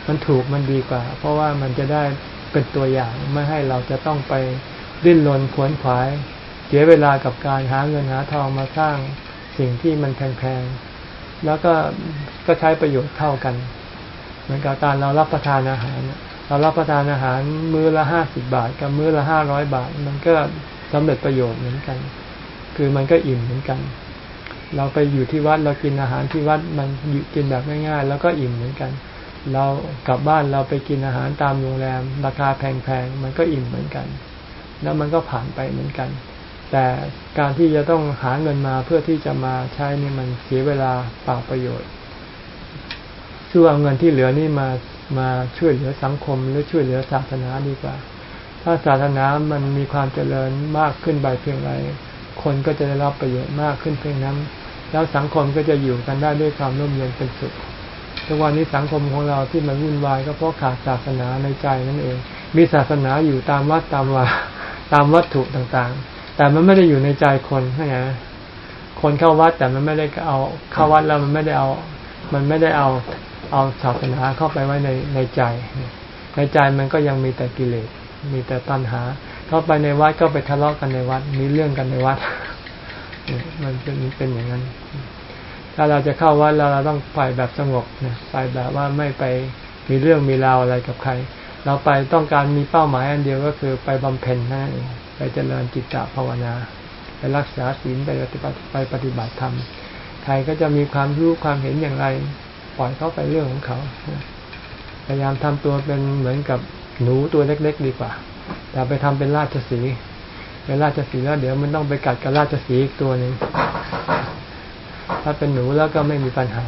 มันถูกมันดีกว่า เพราะว่ามันจะได้เป็นตัวอย่างไม่ให้เราจะต้องไปดิ้นรนขวนขวาย เสียเวลากับการหาเงินหาทองมาสร้างสิ่งที่มันแพงๆ แล้วก็ก็ใช้ประโยชน์เท่ากัน เหมือนกับการเรารับประทานอาหาร เรารับประทานอาหารมื้อละห้าสิบบาท กับมื้อละห้าร้อยบาท มันก็สำเร็จประโยชน์เหมือนกัน คือมันก็อิ่มเหมือนกัน เราไปอยู่ที่วัดเรากินอาหารที่วัดมันกินแบบง่ายๆ แล้วก็อิ่มเหมือนกัน เรากลับบ้านเราไปกินอาหารตามโรงแรม ราคาแพงๆ มันก็อิ่มเหมือนกัน แล้วมันก็ผ่านไปเหมือนกัน แต่การที่จะต้องหาเงินมาเพื่อที่จะมาใช้นี่มันเสียเวลาเปล่าประโยชน์ช่วยเอาเงินที่เหลือนี่มามาช่วยเหลือสังคมหรือช่วยเหลือศาสนาดีกว่า ถ้าศาสนามันมีความเจริญมากขึ้นไปเพียงไรคนก็จะได้รับประโยชน์มากขึ้นเพียงนั้น แล้วสังคมก็จะอยู่กันได้ด้วยความร่มเย็นเป็นสุขทุกวันนี้สังคมของเราที่มันวุ่นวายก็เพราะขาดศาสนาในใจนั่นเอง มีศาสนาอยู่ตามวัดตามวาตามวัตถุต่างๆ แต่มันไม่ได้อยู่ในใจคนใช่ไหคนเข้าวัดแต่มันไม่ได้เอาเข้าวัดแล้วมันไม่ได้เอา มันไม่ได้เอาเอาศาสนาเข้าไปไว้ในในใจ ในใจมันก็ยังมีแต่กิเลสมีแต่ตัณหา เข้าไปในวัดก็ไปทะเลาะกันในวัด มีเรื่องกันในวัด มันเป็นเป็นอย่างนั้น ถ้าเราจะเข้าวัดเราเราต้องไปแบบสงบนะไปแบบว่าไม่ไปมีเรื่องมีราวอะไรกับใคร เราไปต้องการมีเป้าหมายอันเดียวก็คือไปบำเพ็ญนั่นเอง ไปเจริญจิตตภาวนา ไปรักษาศีลไปปฏิบัติไปปฏิบัติธรรมใครก็จะมีความรู้ความเห็นอย่างไรปล่อยเขาไปเรื่องของเขาพยายามทำตัวเป็นเหมือนกับหนูตัวเล็ก ๆ ดีกว่าแต่ไปทำเป็นราชสีเป็นราชสีแล้วเดี๋ยวมันต้องไปกัดกับราชสีอีกตัวหนึ่งถ้าเป็นหนูแล้วก็ไม่มีปัญหา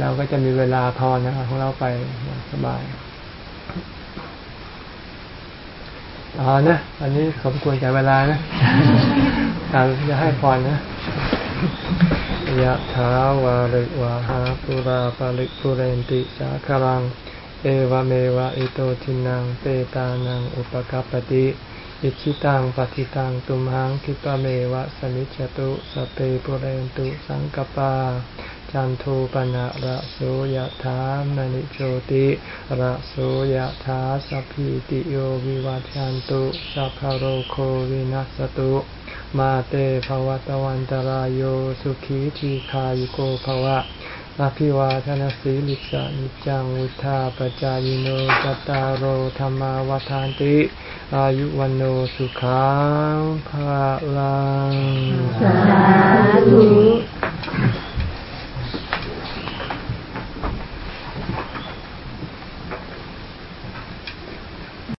เราก็จะมีเวลาพอนะของเราไปสบาย อ๋อนะอันนี้สมควรแก่เวลานะการจะให้พรนะยะถาวาริวาหาปุราปาริปุเรนติสาคลัง เอวเมวะอิโตทินังเปตานังอุปกัปปติอิชิตังปฏิตังตุมหังคิปะเมวะสมิจจตุสพเปปุเรนตุสังกปา จันโทปนะระโสยถามณิโชติระโสยถาสัพพิติโยวิวัชานตุสัพพะโรโควินัสตุ มาเตภวัตวันตรายโยสุขีทีขายุโกภวะอภิวาทนสีลิสานิจังวุธาปจายโนจตารโอธรรมาวทานติ อายุวันโนสุขังภาลังสา